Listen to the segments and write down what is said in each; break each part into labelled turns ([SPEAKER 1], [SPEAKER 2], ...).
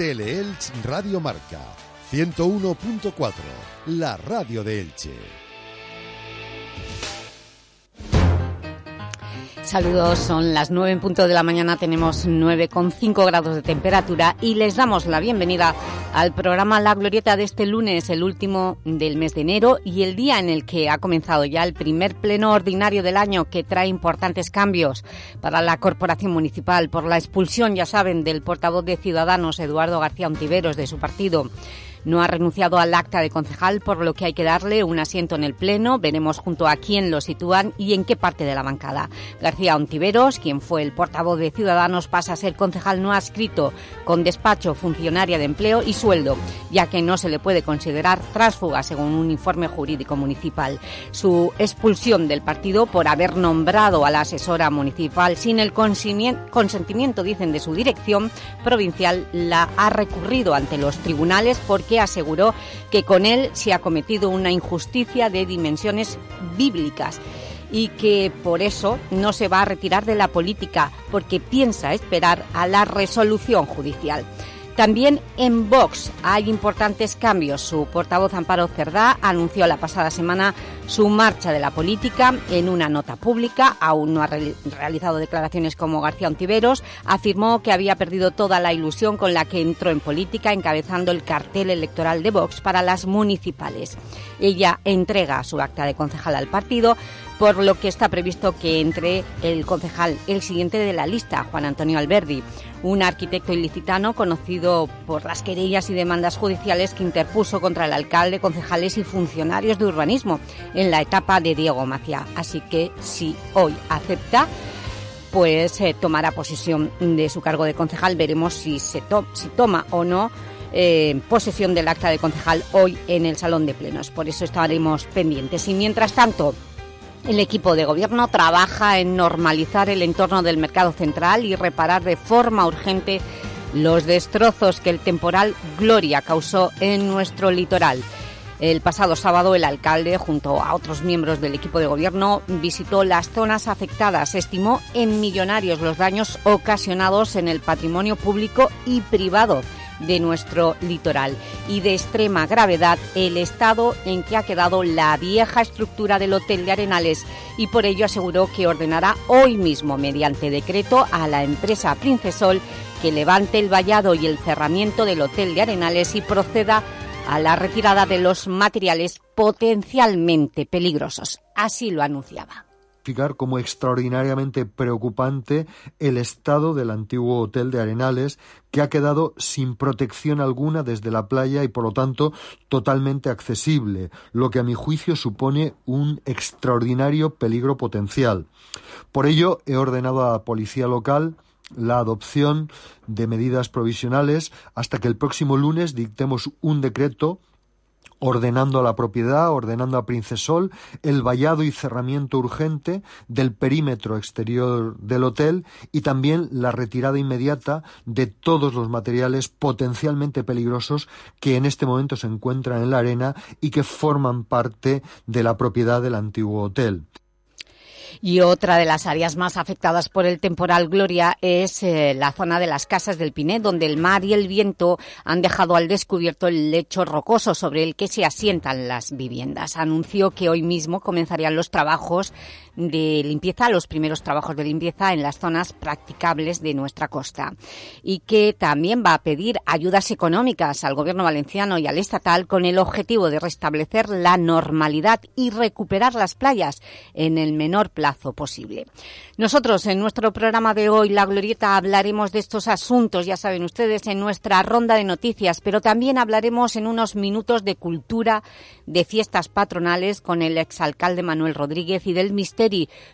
[SPEAKER 1] Teleelch Radio Marca 101.4, la radio de Elche.
[SPEAKER 2] Saludos, son las nueve en punto de la mañana, tenemos 9,5 grados de temperatura y les damos la bienvenida al programa La Glorieta de este lunes, el último del mes de enero y el día en el que ha comenzado ya el primer pleno ordinario del año que trae importantes cambios para la Corporación Municipal por la expulsión, ya saben, del portavoz de Ciudadanos, Eduardo García Ontiveros, de su partido no ha renunciado al acta de concejal, por lo que hay que darle un asiento en el Pleno. Veremos junto a quién lo sitúan y en qué parte de la bancada. García Ontiveros, quien fue el portavoz de Ciudadanos, pasa a ser concejal no adscrito, con despacho, funcionaria de empleo y sueldo, ya que no se le puede considerar tránsfuga, según un informe jurídico municipal. Su expulsión del partido por haber nombrado a la asesora municipal sin el consentimiento, dicen, de su dirección provincial, la ha recurrido ante los tribunales porque que aseguró que con él se ha cometido una injusticia de dimensiones bíblicas y que por eso no se va a retirar de la política porque piensa esperar a la resolución judicial. También en Vox hay importantes cambios. Su portavoz Amparo Cerdá anunció la pasada semana su marcha de la política en una nota pública. Aún no ha realizado declaraciones como García Ontiveros. Afirmó que había perdido toda la ilusión con la que entró en política encabezando el cartel electoral de Vox para las municipales. Ella entrega su acta de concejal al partido, por lo que está previsto que entre el concejal, el siguiente de la lista, Juan Antonio Alberdi un arquitecto ilicitano conocido por las querellas y demandas judiciales que interpuso contra el alcalde, concejales y funcionarios de urbanismo en la etapa de Diego Maciá. Así que si hoy acepta, pues eh, tomará posesión de su cargo de concejal. Veremos si, se si toma o no eh, posesión del acta de concejal hoy en el Salón de Plenos. Por eso estaremos pendientes. Y mientras tanto... El equipo de gobierno trabaja en normalizar el entorno del mercado central y reparar de forma urgente los destrozos que el temporal Gloria causó en nuestro litoral. El pasado sábado el alcalde, junto a otros miembros del equipo de gobierno, visitó las zonas afectadas. Estimó en millonarios los daños ocasionados en el patrimonio público y privado de nuestro litoral. Y de extrema gravedad el estado en que ha quedado la vieja estructura del Hotel de Arenales. Y por ello aseguró que ordenará hoy mismo mediante decreto a la empresa Princesol que levante el vallado y el cerramiento del Hotel de Arenales y proceda a la retirada de los materiales potencialmente peligrosos. Así lo anunciaba
[SPEAKER 3] como extraordinariamente preocupante el estado del antiguo hotel de Arenales, que ha quedado sin protección alguna desde la playa y por lo tanto totalmente accesible, lo que a mi juicio supone un extraordinario peligro potencial. Por ello he ordenado a la policía local la adopción de medidas provisionales hasta que el próximo lunes dictemos un decreto ordenando la propiedad, ordenando a Princesol el vallado y cerramiento urgente del perímetro exterior del hotel y también la retirada inmediata de todos los materiales potencialmente peligrosos que en este momento se encuentran en la arena y que forman parte de la propiedad del antiguo hotel.
[SPEAKER 2] Y otra de las áreas más afectadas por el temporal Gloria es eh, la zona de las Casas del Pinet, donde el mar y el viento han dejado al descubierto el lecho rocoso sobre el que se asientan las viviendas. Anunció que hoy mismo comenzarían los trabajos de limpieza, los primeros trabajos de limpieza en las zonas practicables de nuestra costa y que también va a pedir ayudas económicas al Gobierno valenciano y al estatal con el objetivo de restablecer la normalidad y recuperar las playas en el menor plazo posible. Nosotros en nuestro programa de hoy, La Glorieta, hablaremos de estos asuntos, ya saben ustedes, en nuestra ronda de noticias, pero también hablaremos en unos minutos de cultura, de fiestas patronales con el exalcalde Manuel Rodríguez y del misterio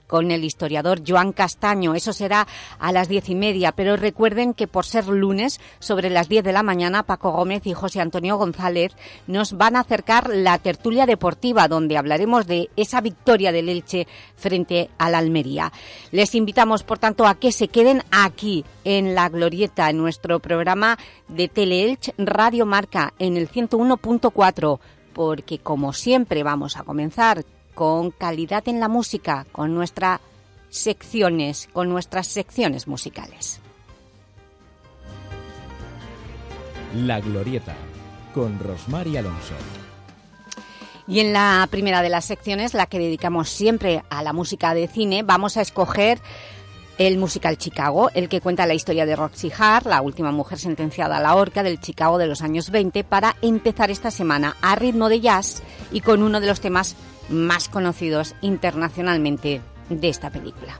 [SPEAKER 2] con el historiador Joan Castaño. Eso será a las diez y media, pero recuerden que por ser lunes, sobre las diez de la mañana, Paco Gómez y José Antonio González nos van a acercar la tertulia deportiva, donde hablaremos de esa victoria del Elche frente al Almería. Les invitamos, por tanto, a que se queden aquí, en La Glorieta, en nuestro programa de Teleelch Radio Marca, en el 101.4, porque como siempre vamos a comenzar con calidad en la música, con nuestras secciones, con nuestras secciones musicales.
[SPEAKER 4] La Glorieta, con Rosmar y Alonso.
[SPEAKER 2] Y en la primera de las secciones, la que dedicamos siempre a la música de cine, vamos a escoger el musical Chicago, el que cuenta la historia de Roxy Hart, la última mujer sentenciada a la horca del Chicago de los años 20, para empezar esta semana a ritmo de jazz y con uno de los temas más conocidos internacionalmente de esta película.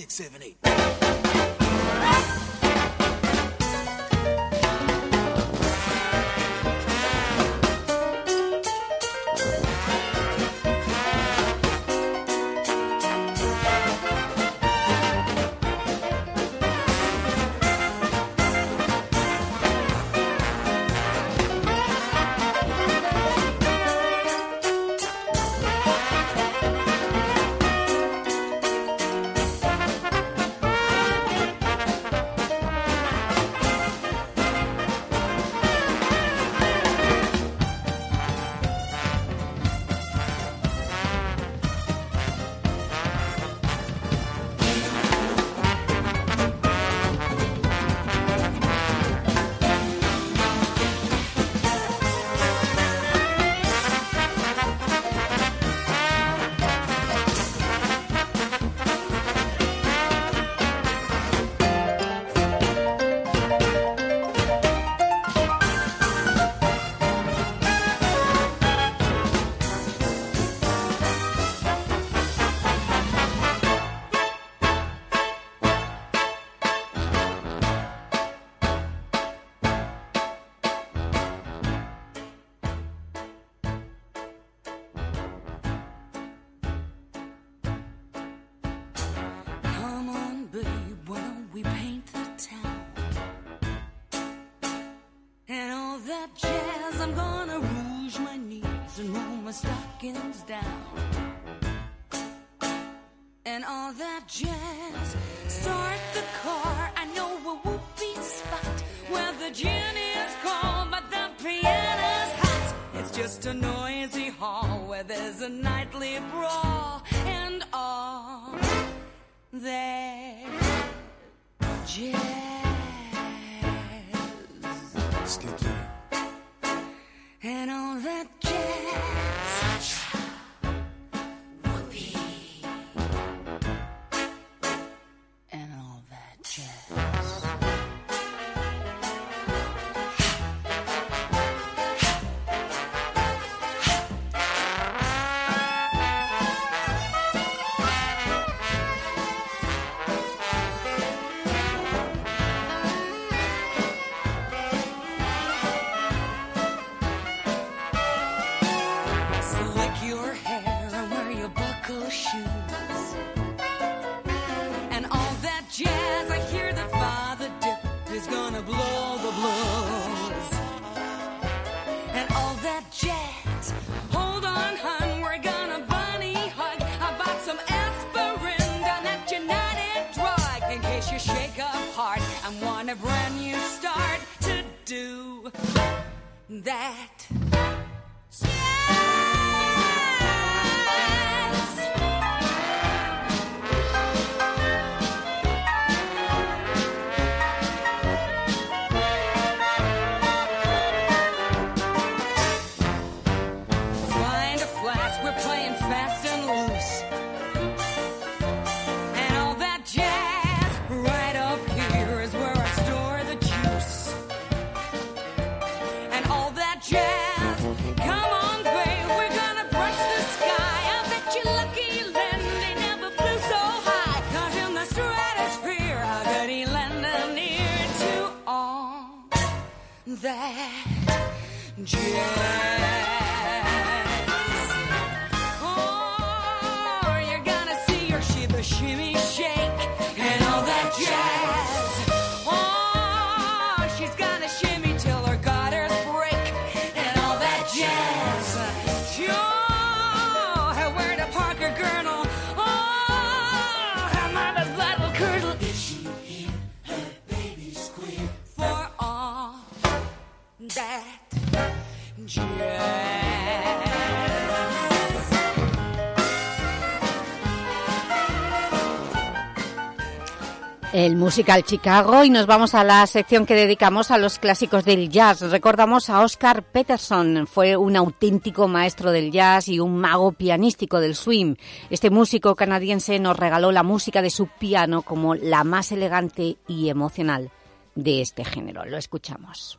[SPEAKER 5] Six, seven, eight. comes down and all that jazz. Start the car. I know a whoopee spot where the gin is cold, but the piano's hot. It's just a noisy hall where there's a nightly brawl and all that jazz. Skip
[SPEAKER 2] el musical Chicago y nos vamos a la sección que dedicamos a los clásicos del jazz. Recordamos a Oscar Peterson, fue un auténtico maestro del jazz y un mago pianístico del swing. Este músico canadiense nos regaló la música de su piano como la más elegante y emocional de este género. Lo escuchamos.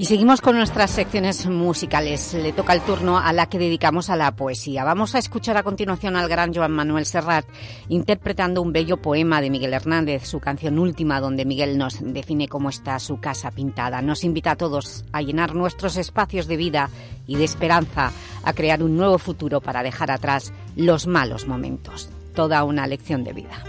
[SPEAKER 2] Y seguimos con nuestras secciones musicales. Le toca el turno a la que dedicamos a la poesía. Vamos a escuchar a continuación al gran Joan Manuel Serrat interpretando un bello poema de Miguel Hernández, su canción última, donde Miguel nos define cómo está su casa pintada. Nos invita a todos a llenar nuestros espacios de vida y de esperanza, a crear un nuevo futuro para dejar atrás los malos momentos. Toda una lección de vida.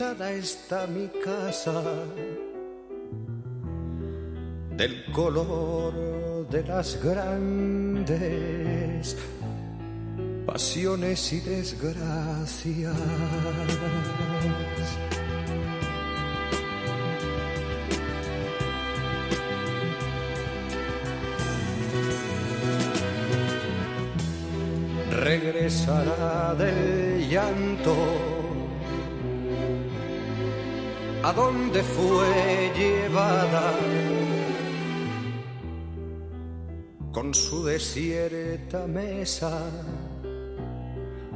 [SPEAKER 6] Pintada está mi casa del color de las grandes pasiones y desgracias. regresará del llanto. ¿A dónde fue llevada? Con su desierta mesa,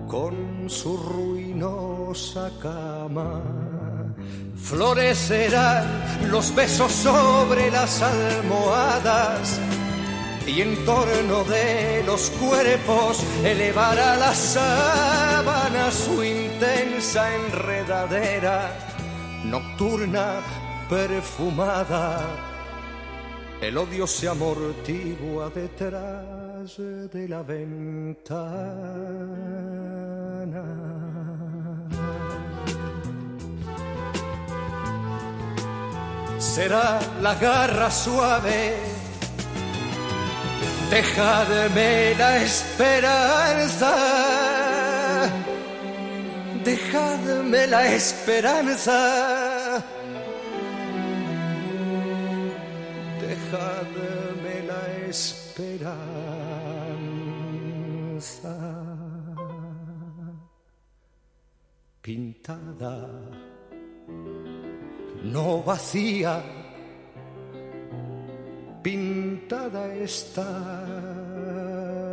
[SPEAKER 6] con su ruinosa cama. Florecerán los besos sobre las almohadas y en torno de los cuerpos elevará la sábana su intensa enredadera nocturna perfumada. El odio se amortigua detrás de la ventana. Será la garra suave Dejadme la esperanza, dejadme la esperanza, dejadme la esperanza. Pintada, no vacía pintada está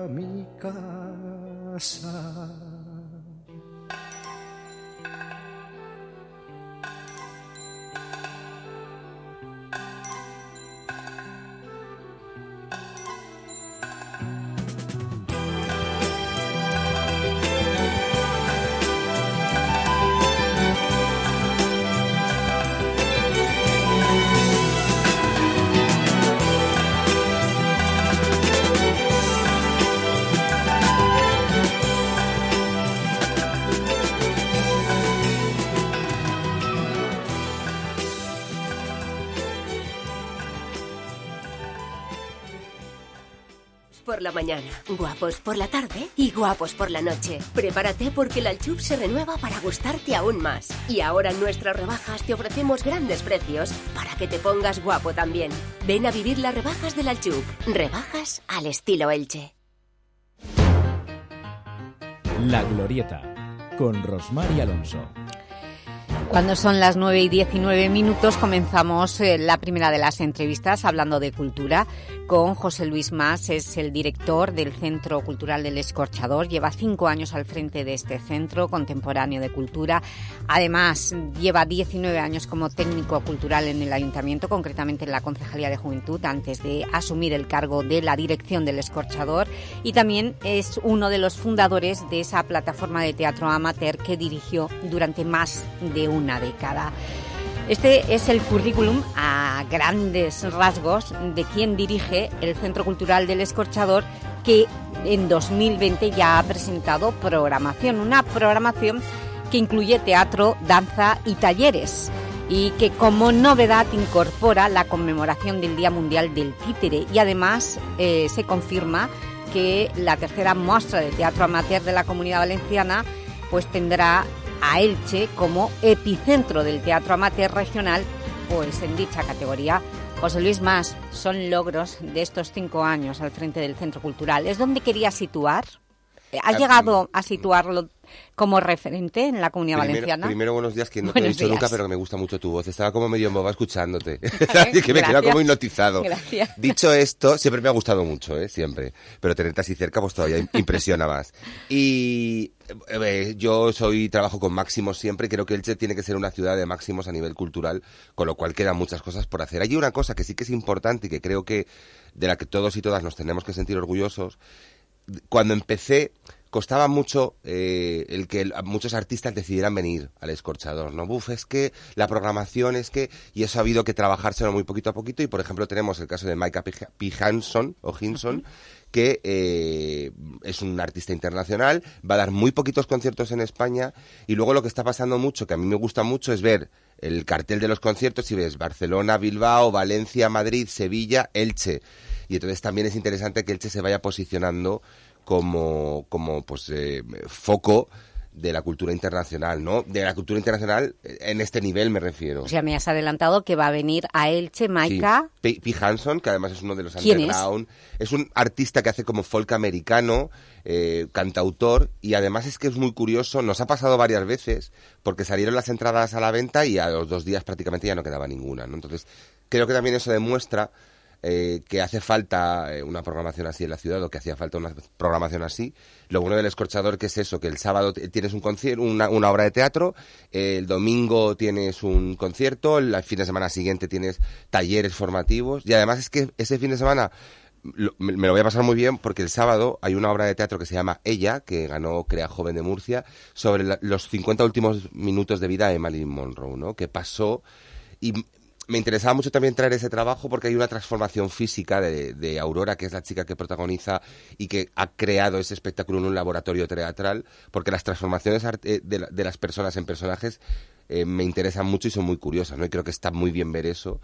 [SPEAKER 6] mi casa.
[SPEAKER 7] La mañana, guapos por la tarde y guapos por la noche. Prepárate porque el Alchup se renueva para gustarte aún más. Y ahora en nuestras rebajas te ofrecemos grandes precios para que te pongas guapo también. Ven a vivir las rebajas del Alchup. Rebajas al estilo Elche.
[SPEAKER 4] La Glorieta con Rosmar y Alonso.
[SPEAKER 2] Cuando son las 9 y 19 minutos comenzamos eh, la primera de las entrevistas hablando de cultura con José Luis Mas, es el director del Centro Cultural del Escorchador, lleva cinco años al frente de este centro contemporáneo de cultura, además lleva 19 años como técnico cultural en el Ayuntamiento, concretamente en la Concejalía de Juventud, antes de asumir el cargo de la dirección del Escorchador. Y también es uno de los fundadores de esa plataforma de teatro amateur que dirigió durante más de una década. Este es el currículum a grandes rasgos de quien dirige el Centro Cultural del Escorchador que en 2020 ya ha presentado programación, una programación que incluye teatro, danza y talleres y que como novedad incorpora la conmemoración del Día Mundial del Títere y además eh, se confirma que la tercera muestra de teatro amateur de la Comunidad Valenciana pues tendrá a Elche como epicentro del teatro amateur regional pues en dicha categoría. José Luis Más, son logros de estos cinco años al frente del Centro Cultural. ¿Es donde quería situar? ¿Ha llegado a situarlo como referente en la Comunidad Valenciana?
[SPEAKER 8] Primero, buenos días, que no te he dicho nunca, pero que me gusta mucho tu voz. Estaba como medio boba escuchándote. que me queda como hipnotizado. Dicho esto, siempre me ha gustado mucho, ¿eh? Siempre. Pero tenerte así cerca, pues todavía impresiona más. Y eh, yo soy trabajo con máximos siempre creo que Elche tiene que ser una ciudad de máximos a nivel cultural, con lo cual quedan muchas cosas por hacer. Hay una cosa que sí que es importante y que creo que de la que todos y todas nos tenemos que sentir orgullosos cuando empecé costaba mucho eh, el que muchos artistas decidieran venir al escorchador, ¿no? Buf, es que la programación es que... Y eso ha habido que trabajárselo muy poquito a poquito y, por ejemplo, tenemos el caso de Micah P. Hanson, o Hinson, que eh, es un artista internacional, va a dar muy poquitos conciertos en España y luego lo que está pasando mucho, que a mí me gusta mucho, es ver el cartel de los conciertos y ves Barcelona, Bilbao, Valencia, Madrid, Sevilla, Elche y entonces también es interesante que Elche se vaya posicionando como, como pues, eh, foco de la cultura internacional, ¿no? De la cultura internacional eh, en este nivel me refiero.
[SPEAKER 2] O sea, me has adelantado que va a venir a Elche, Maika...
[SPEAKER 8] Sí. P. Hanson, que además es uno de los underground. Es? es? un artista que hace como folk americano, eh, cantautor, y además es que es muy curioso, nos ha pasado varias veces, porque salieron las entradas a la venta y a los dos días prácticamente ya no quedaba ninguna, ¿no? Entonces, creo que también eso demuestra eh, que hace falta eh, una programación así en la ciudad o que hacía falta una programación así. Lo bueno del escorchador que es eso, que el sábado tienes un concierto, una, obra de teatro, el domingo tienes un concierto, el fin de semana siguiente tienes talleres formativos y además es que ese fin de semana me, lo voy a pasar muy bien porque el sábado hay una obra de teatro que se llama Ella, que ganó Crea Joven de Murcia, sobre los 50 últimos minutos de vida de Marilyn Monroe, ¿no? Que pasó y me interesaba mucho también traer ese trabajo porque hay una transformación física de, Aurora, que es la chica que protagoniza y que ha creado ese espectáculo en un laboratorio teatral, porque las transformaciones eh, de, las personas en personajes eh, me interesan mucho y son muy curiosas, ¿no? Y creo que está muy bien ver eso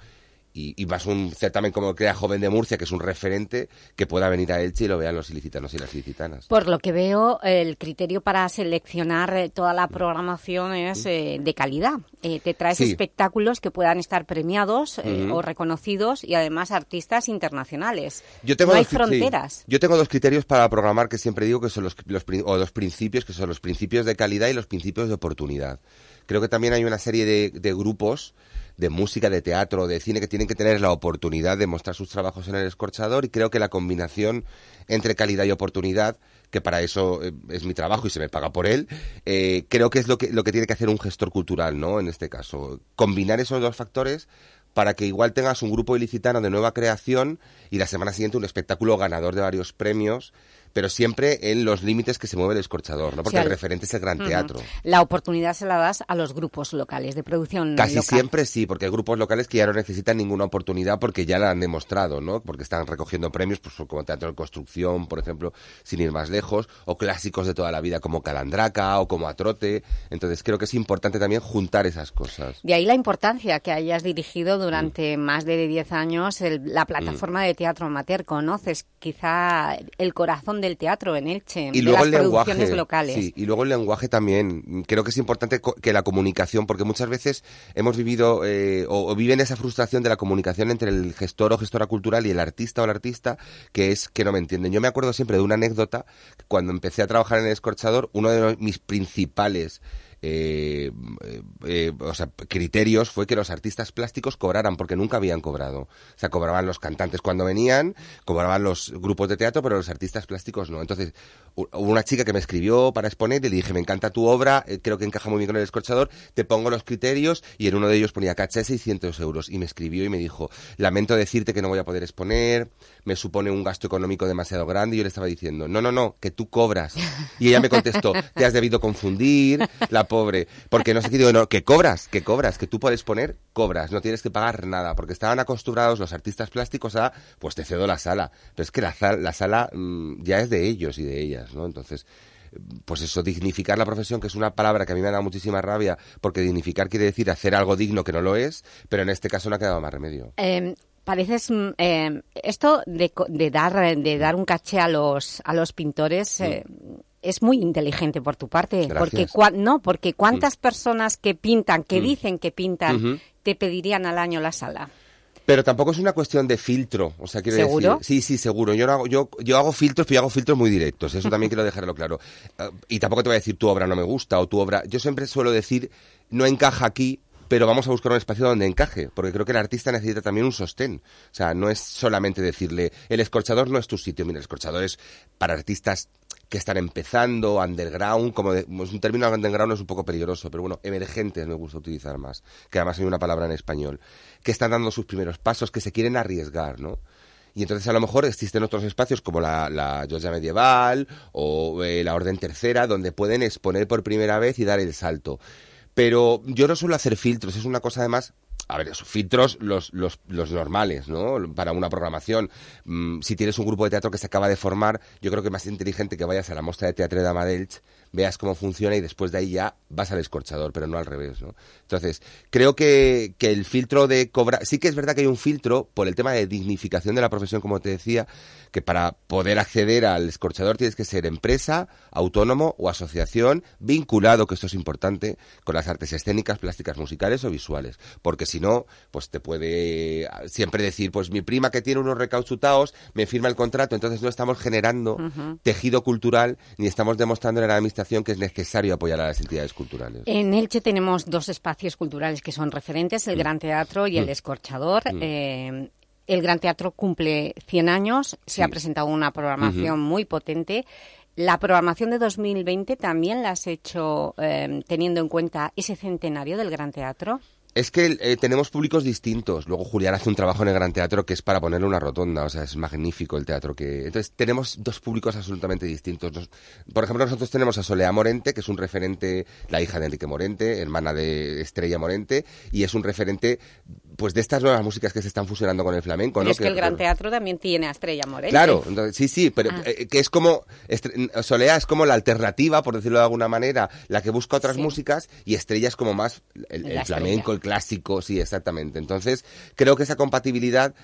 [SPEAKER 8] y, y, más un certamen como Crea Joven de Murcia, que es un referente, que pueda venir a Elche y lo vean los ilicitanos y las ilicitanas.
[SPEAKER 2] Por lo que veo, el criterio para seleccionar eh, toda la programación es eh, de calidad. Eh, te traes espectáculos que puedan estar premiados o reconocidos y además artistas internacionales.
[SPEAKER 8] Yo tengo
[SPEAKER 2] no
[SPEAKER 8] hay
[SPEAKER 2] fronteras.
[SPEAKER 8] Yo tengo dos criterios para programar que siempre digo que son los, los, o dos principios, que son los principios de calidad y los principios de oportunidad. Creo que también hay una serie de, de grupos de música, de teatro, de cine, que tienen que tener la oportunidad de mostrar sus trabajos en el escorchador y creo que la combinación entre calidad y oportunidad que para eso eh, es mi trabajo y se me paga por él, eh, creo que es lo que, lo que tiene que hacer un gestor cultural, ¿no? En este caso, combinar esos dos factores para que igual tengas un grupo ilicitano de nueva creación y la semana siguiente un espectáculo ganador de varios premios pero siempre en los límites que se mueve el escorchador, ¿no? porque el referente es el gran teatro.
[SPEAKER 2] La oportunidad se la das a los grupos locales, de producción
[SPEAKER 8] Casi siempre sí, porque hay grupos locales que ya no necesitan ninguna oportunidad porque ya la han demostrado, ¿no? porque están recogiendo premios pues, como Teatro de Construcción, por ejemplo, sin ir más lejos, o clásicos de toda la vida como Calandraca o como Atrote. Entonces creo que es importante también juntar esas cosas.
[SPEAKER 2] De ahí la importancia que hayas dirigido durante mm. más de 10 años la plataforma de teatro amateur. Conoces quizá el corazón del teatro en Elche, y luego las el producciones locales.
[SPEAKER 8] Sí, y luego el lenguaje también. Creo que es importante que la comunicación, porque muchas veces hemos vivido eh, o, viven esa frustración de la comunicación entre el gestor o gestora cultural y el artista o el artista, que es que no me entienden. Yo me acuerdo siempre de una anécdota, cuando empecé a trabajar en el escorchador, uno de mis principales eh, eh, o sea, criterios fue que los artistas plásticos cobraran, porque nunca habían cobrado. O sea, cobraban los cantantes cuando venían, cobraban los grupos de teatro, pero los artistas plásticos no. Entonces, una chica que me escribió para exponer y le dije, me encanta tu obra, eh, creo que encaja muy bien con el escorchador, te pongo los criterios y en uno de ellos ponía caché 600 euros. Y me escribió y me dijo, lamento decirte que no voy a poder exponer, me supone un gasto económico demasiado grande. Y yo le estaba diciendo, no, no, no, que tú cobras. Y ella me contestó, te has debido confundir, la pobre, porque no sé qué digo, no, que cobras, que cobras, que tú puedes poner, cobras, no tienes que pagar nada, porque estaban acostumbrados los artistas plásticos a, pues te cedo la sala, pero es que la, la sala mm, ya es de ellos y de ellas, ¿no? Entonces, pues eso, dignificar la profesión, que es una palabra que a mí me da muchísima rabia, porque dignificar quiere decir hacer algo digno que no lo es, pero en este caso no ha quedado más remedio.
[SPEAKER 2] Em, pareces mm, eh, esto de, de, dar de dar un caché a los a los pintores eh, es muy inteligente por tu parte porque no porque cuántas mm. personas que pintan que mm. dicen que pintan te pedirían al año la sala
[SPEAKER 8] pero tampoco es una cuestión de filtro, o sea, quiero
[SPEAKER 2] ¿Seguro?
[SPEAKER 8] sí, sí, seguro. Yo hago, yo, yo hago filtros, pero yo hago filtros muy directos. Eso también quiero dejarlo claro. Eh, y tampoco te voy a decir tu obra no me gusta o tu obra. Yo siempre suelo decir no encaja aquí, pero vamos a buscar un espacio donde encaje, porque creo que el artista necesita también un sostén. O sea, no es solamente decirle, el escorchador no es tu sitio, mira, el escorchador es para artistas que están empezando, underground, como es un término underground es un poco peligroso, pero bueno, emergentes me gusta utilizar más, que además hay una palabra en español, que están dando sus primeros pasos, que se quieren arriesgar, ¿no? Y entonces a lo mejor existen otros espacios como la, la Georgia Medieval o eh, la Orden Tercera, donde pueden exponer por primera vez y dar el salto. Pero yo no suelo hacer filtros, es una cosa además a ver, esos filtros los, los, los, normales, ¿no? Para una programación. Mm, si tienes un grupo de teatro que se acaba de formar, yo creo que es más inteligente que vayas a la muestra de teatro de Damadelch veas cómo funciona y después de ahí ya vas al escorchador, pero no al revés, ¿no? Entonces, creo que, que el filtro de cobrar, sí que es verdad que hay un filtro por el tema de dignificación de la profesión, como te decía, que para poder acceder al escorchador tienes que ser empresa, autónomo o asociación vinculado, que esto es importante, con las artes escénicas, plásticas, musicales o visuales, porque si no, pues te puede siempre decir, pues mi prima que tiene unos recauchutados me firma el contrato, entonces no estamos generando tejido cultural ni estamos demostrando en la que es necesario apoyar a las entidades culturales.
[SPEAKER 2] En Elche tenemos dos espacios culturales que son referentes, el mm. Gran Teatro y el mm. Escorchador. Mm. Eh, el Gran Teatro cumple 100 años, se ha presentado una programación muy potente. La programación de 2020 también la has hecho eh, teniendo en cuenta ese centenario del Gran Teatro.
[SPEAKER 8] Es que eh, tenemos públicos distintos. Luego Julián hace un trabajo en el Gran Teatro que es para ponerle una rotonda. O sea, es magnífico el teatro que... Entonces, tenemos dos públicos absolutamente distintos. por ejemplo, nosotros tenemos a Solea Morente, que es un referente, la hija de Enrique Morente, hermana de Estrella Morente, y es un referente pues de estas nuevas músicas que se están fusionando con el flamenco.
[SPEAKER 2] ¿no? es que, el Gran Teatro también tiene a Estrella Morente.
[SPEAKER 8] Claro, sí, sí, pero ah. eh, que es como... Solea es como la alternativa, por decirlo de alguna manera, la que busca otras músicas, y Estrella es como más el, flamenco, el clásico, sí, exactamente. Entonces, creo que esa compatibilidad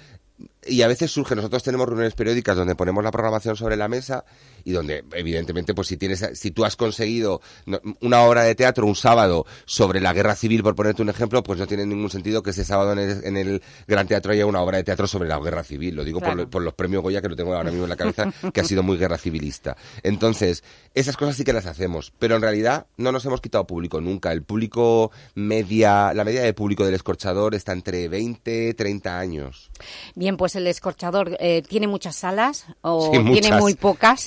[SPEAKER 8] y a veces surge, nosotros tenemos reuniones periódicas donde ponemos la programación sobre la mesa y donde evidentemente pues si tienes si tú has conseguido una obra de teatro un sábado sobre la guerra civil por ponerte un ejemplo pues no tiene ningún sentido que ese sábado en el, Gran Teatro haya una obra de teatro sobre la guerra civil. Lo digo por, los premios Goya que lo tengo ahora mismo en la cabeza que ha sido muy guerra civilista entonces esas cosas sí que las hacemos pero en realidad no nos hemos quitado público nunca. El público media la media de público del escorchador está entre 20 30 años.
[SPEAKER 2] Bien pues el escorchador eh, tiene muchas salas o tiene muy pocas.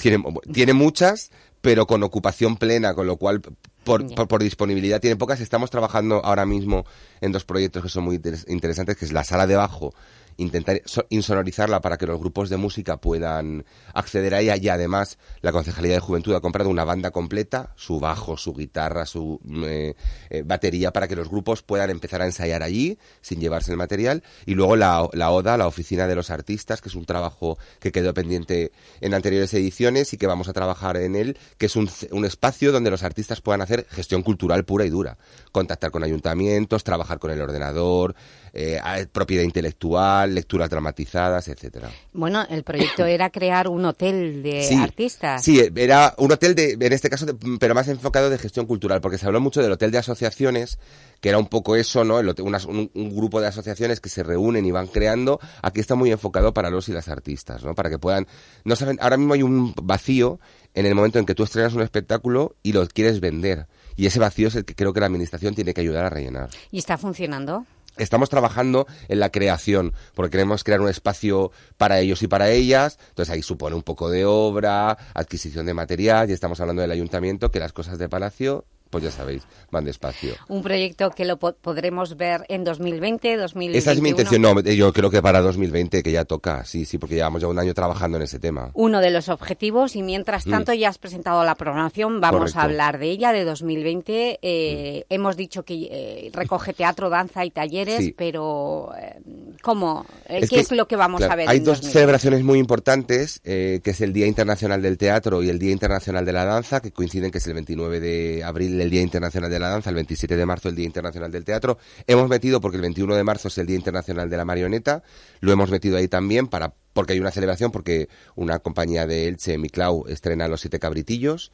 [SPEAKER 8] Tiene muchas, pero con ocupación plena, con lo cual por, por, disponibilidad tiene pocas. Estamos trabajando ahora mismo en dos proyectos que son muy interesantes, que es la sala de bajo intentar insonorizarla para que los grupos de música puedan acceder a ella. Y además la Concejalía de Juventud ha comprado una banda completa, su bajo, su guitarra, su eh, eh, batería para que los grupos puedan empezar a ensayar allí sin llevarse el material. Y luego la, la ODA, la Oficina de los Artistas, que es un trabajo que quedó pendiente en anteriores ediciones y que vamos a trabajar en él, que es un, un espacio donde los artistas puedan hacer gestión cultural pura y dura, contactar con ayuntamientos, trabajar con el ordenador, eh, propiedad intelectual, lecturas dramatizadas, etcétera.
[SPEAKER 2] Bueno, el proyecto era crear un hotel de artistas.
[SPEAKER 8] Sí, era un hotel de, en este caso, pero más enfocado de gestión cultural, porque se habló mucho del hotel de asociaciones, que era un poco eso, ¿no? un, grupo de asociaciones que se reúnen y van creando. Aquí está muy enfocado para los y las artistas, ¿no? Para que puedan, no saben, ahora mismo hay un vacío en el momento en que tú estrenas un espectáculo y lo quieres vender. Y ese vacío es el que creo que la administración tiene que ayudar a rellenar.
[SPEAKER 2] ¿Y está funcionando?
[SPEAKER 8] Estamos trabajando en la creación, porque queremos crear un espacio para ellos y para ellas. Entonces ahí supone un poco de obra, adquisición de material, y estamos hablando del ayuntamiento, que las cosas de Palacio pues ya sabéis, van despacio.
[SPEAKER 2] Un proyecto que lo podremos ver en 2020, 2021.
[SPEAKER 8] Esa es mi intención, no, yo creo que para 2020, que ya toca, sí, sí, porque llevamos ya un año trabajando en ese tema.
[SPEAKER 2] Uno de los objetivos, y mientras mm. tanto ya has presentado la programación, vamos a hablar de ella, de 2020. Eh, mm. Hemos dicho que eh, recoge teatro, danza y talleres, pero eh, ¿cómo? ¿Qué es lo que vamos a ver?
[SPEAKER 8] Hay dos celebraciones muy importantes, que es el Día Internacional del Teatro y el Día Internacional de la Danza, que coinciden que es el 29 de abril el Día Internacional de la Danza, el 27 de marzo el Día Internacional del Teatro. Hemos metido, porque el 21 de marzo es el Día Internacional de la Marioneta, lo hemos metido ahí también para porque hay una celebración, porque una compañía de Elche, Miclau, estrena Los Siete Cabritillos.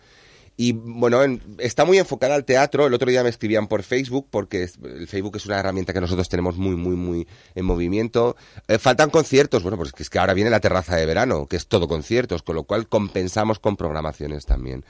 [SPEAKER 8] Y bueno, está muy enfocada al teatro. El otro día me escribían por Facebook, porque el Facebook es una herramienta que nosotros tenemos muy, muy, muy en movimiento. Eh, faltan conciertos, bueno, pues es que ahora viene la terraza de verano, que es todo conciertos, con lo cual compensamos con programaciones también.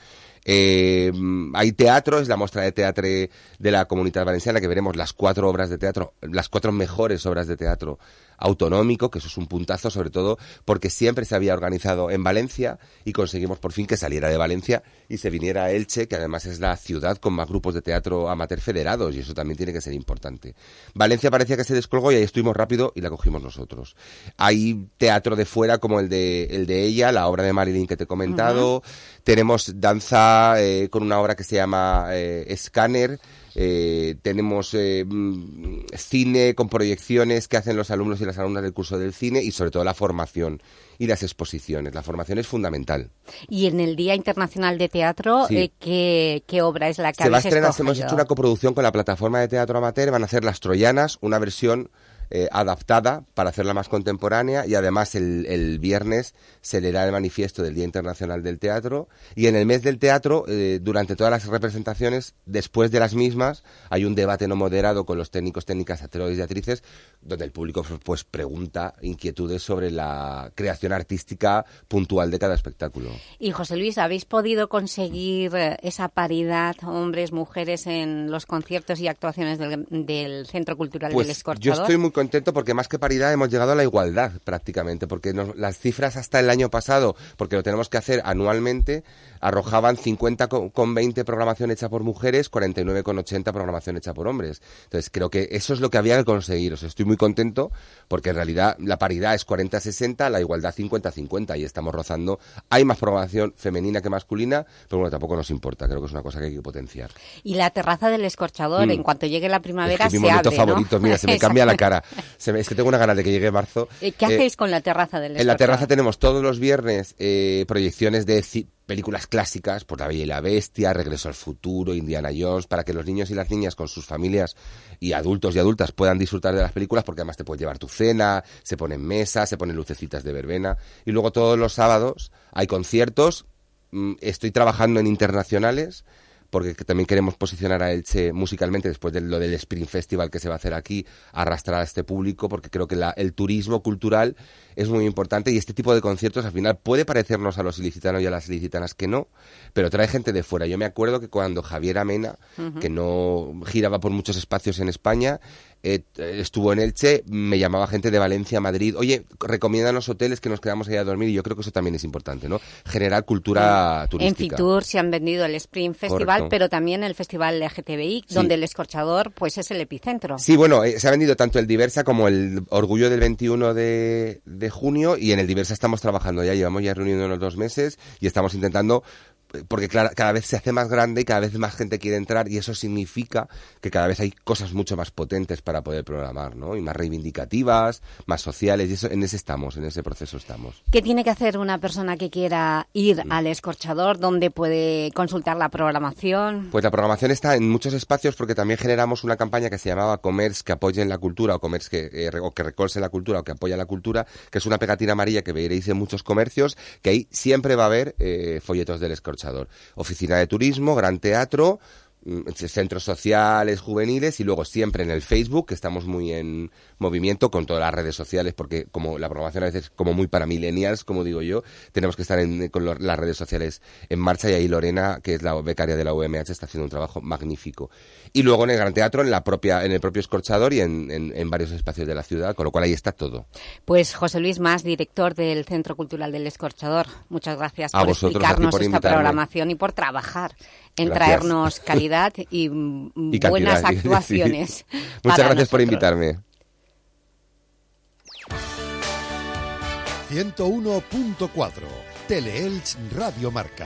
[SPEAKER 8] Eh, hay teatro, es la muestra de teatro de la Comunidad Valenciana, que veremos las cuatro obras de teatro, las cuatro mejores obras de teatro autonómico, que eso es un puntazo, sobre todo porque siempre se había organizado en Valencia y conseguimos por fin que saliera de Valencia y se viniera a Elche, que además es la ciudad con más grupos de teatro amateur federados, y eso también tiene que ser importante. Valencia parecía que se descolgó y ahí estuvimos rápido y la cogimos nosotros. Hay teatro de fuera como el de, el de ella, la obra de Marilyn que te he comentado. Tenemos danza eh, con una obra que se llama eh, Scanner, eh, tenemos eh, mm, cine con proyecciones que hacen los alumnos y las alumnas del curso del cine y sobre todo la formación y las exposiciones. La formación es fundamental.
[SPEAKER 2] Y en el Día Internacional de Teatro, eh, ¿qué, obra es la que
[SPEAKER 8] Se va a estrenar, hemos hecho una coproducción con la plataforma de teatro amateur, van a hacer Las Troyanas, una versión eh, adaptada para hacerla más contemporánea y además el, el, viernes se le da el manifiesto del Día Internacional del Teatro y en el mes del teatro, eh, durante todas las representaciones, después de las mismas, hay un debate no moderado con los técnicos, técnicas, actores y actrices, donde el público pues pregunta inquietudes sobre la creación artística puntual de cada espectáculo.
[SPEAKER 2] Y José Luis, ¿habéis podido conseguir eh, esa paridad hombres, mujeres en los conciertos y actuaciones del, Centro Cultural
[SPEAKER 8] pues
[SPEAKER 2] del Escorchador?
[SPEAKER 8] Yo estoy muy contento porque más que paridad hemos llegado a la igualdad prácticamente, porque las cifras hasta el año pasado, porque lo tenemos que hacer anualmente, arrojaban 50 con 20 programación hecha por mujeres, 49 con 80 programación hecha por hombres. Entonces creo que eso es lo que había que conseguir. O sea, estoy muy contento porque en realidad la paridad es 40-60, la igualdad 50-50 y estamos rozando. Hay más programación femenina que masculina, pero bueno, tampoco nos importa. Creo que es una cosa que hay que potenciar.
[SPEAKER 2] Y la terraza del escorchador, mm. en cuanto llegue la primavera,
[SPEAKER 8] es mi momento favorito, mira, se me cambia la cara. Es que tengo una gana de que llegue marzo.
[SPEAKER 2] Eh, ¿Qué hacéis con la terraza del?
[SPEAKER 8] En la terraza tenemos todos los viernes eh, proyecciones de películas clásicas, por La Bella y la Bestia, Regreso al Futuro, Indiana Jones, para que los niños y las niñas con sus familias y adultos y adultas puedan disfrutar de las películas, porque además te puedes llevar tu cena, se ponen mesas, se ponen lucecitas de verbena. Y luego todos los sábados hay conciertos, mm, estoy trabajando en internacionales, porque también queremos posicionar a Elche musicalmente después de lo del Spring Festival que se va a hacer aquí, arrastrar a este público, porque creo que el turismo cultural es muy importante y este tipo de conciertos al final puede parecernos a los ilicitanos y a las ilicitanas que no, pero trae gente de fuera. Yo me acuerdo que cuando Javier Amena, que no giraba por muchos espacios en España, eh, estuvo en Elche, me llamaba gente de Valencia, Madrid, oye, recomiéndanos hoteles que nos quedamos ahí a dormir y yo creo que eso también es importante, ¿no? Generar cultura turística.
[SPEAKER 2] En Fitur se han vendido el Spring Festival, pero también el Festival LGTBI, donde el Escorchador pues es el epicentro.
[SPEAKER 8] Sí, bueno, eh, se ha vendido tanto el Diversa como el Orgullo del 21 de, de junio y en el Diversa estamos trabajando ya, llevamos ya reuniéndonos dos meses y estamos intentando porque cada vez se hace más grande y cada vez más gente quiere entrar y eso significa que cada vez hay cosas mucho más potentes para poder programar, ¿no? Y más reivindicativas, más sociales y eso en ese estamos, en ese proceso estamos.
[SPEAKER 2] ¿Qué tiene que hacer una persona que quiera ir mm. al escorchador? ¿Dónde puede consultar la programación?
[SPEAKER 8] Pues la programación está en muchos espacios porque también generamos una campaña que se llamaba Commerce que apoyen la cultura o Commerce que, eh, o que recolse la cultura o que apoya la cultura, que es una pegatina amarilla que veréis en muchos comercios, que ahí siempre va a haber eh, folletos del escorchador Oficina de Turismo, Gran Teatro, centros sociales juveniles y luego siempre en el Facebook, que estamos muy en movimiento con todas las redes sociales, porque como la programación a veces como muy para millennials, como digo yo, tenemos que estar con las redes sociales en marcha y ahí Lorena, que es la becaria de la UMH, está haciendo un trabajo magnífico. Y luego en el Gran Teatro, en la propia, en el propio Escorchador y en, en varios espacios de la ciudad, con lo cual ahí está todo.
[SPEAKER 2] Pues José Luis Más, director del Centro Cultural del Escorchador, muchas gracias por explicarnos esta programación y por trabajar en traernos calidad y, buenas actuaciones.
[SPEAKER 8] Muchas gracias por invitarme.
[SPEAKER 1] 101.4 Teleelch Radio Marca.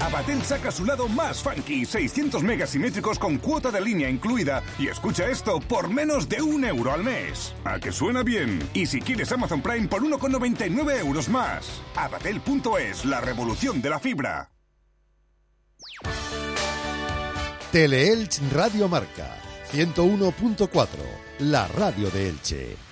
[SPEAKER 9] Abatel saca su lado más funky, 600 megasimétricos con cuota de línea incluida. Y escucha esto por menos de un euro al mes. ¿A que suena bien? Y si quieres Amazon Prime por 1,99 euros más. Abatel.es, la revolución de la fibra.
[SPEAKER 1] Teleelch Radio Marca 101.4, la radio de Elche.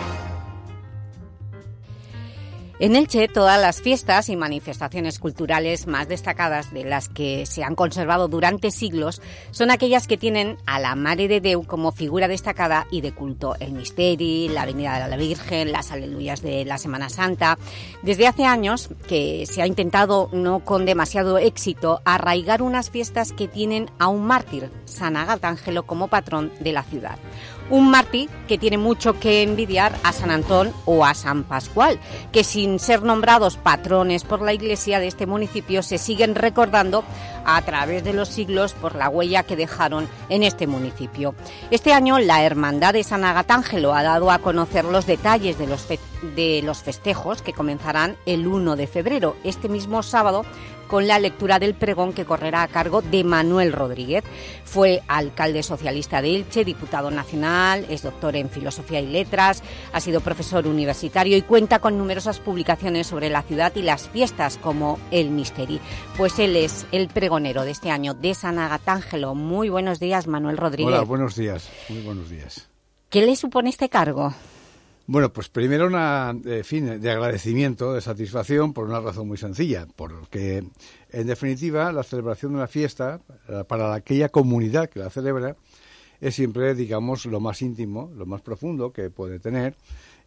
[SPEAKER 2] En Elche, todas las fiestas y manifestaciones culturales más destacadas de las que se han conservado durante siglos son aquellas que tienen a la Mare de Deu como figura destacada y de culto. El Misteri, la Avenida de la Virgen, las Aleluyas de la Semana Santa. Desde hace años que se ha intentado, no con demasiado éxito, arraigar unas fiestas que tienen a un mártir, San Agatángelo, como patrón de la ciudad un mártir que tiene mucho que envidiar a San Antón o a San Pascual, que sin ser nombrados patrones por la Iglesia de este municipio se siguen recordando a través de los siglos por la huella que dejaron en este municipio. Este año la Hermandad de San Agatángelo ha dado a conocer los detalles de los, de los festejos que comenzarán el 1 de febrero, este mismo sábado, con la lectura del pregón que correrá a cargo de Manuel Rodríguez. Fue alcalde socialista de Elche, diputado nacional, es doctor en Filosofía y Letras, ha sido profesor universitario y cuenta con numerosas publicaciones sobre la ciudad y las fiestas como El Misteri. Pues él es el pregonero de este año de San Agatángelo. Muy buenos días, Manuel Rodríguez.
[SPEAKER 10] Hola, buenos días. Muy buenos días.
[SPEAKER 2] ¿Qué le supone este cargo?
[SPEAKER 10] Bueno, pues primero una eh, fin de agradecimiento, de satisfacción, por una razón muy sencilla, porque en definitiva la celebración de una fiesta eh, para aquella comunidad que la celebra es siempre, digamos, lo más íntimo, lo más profundo que puede tener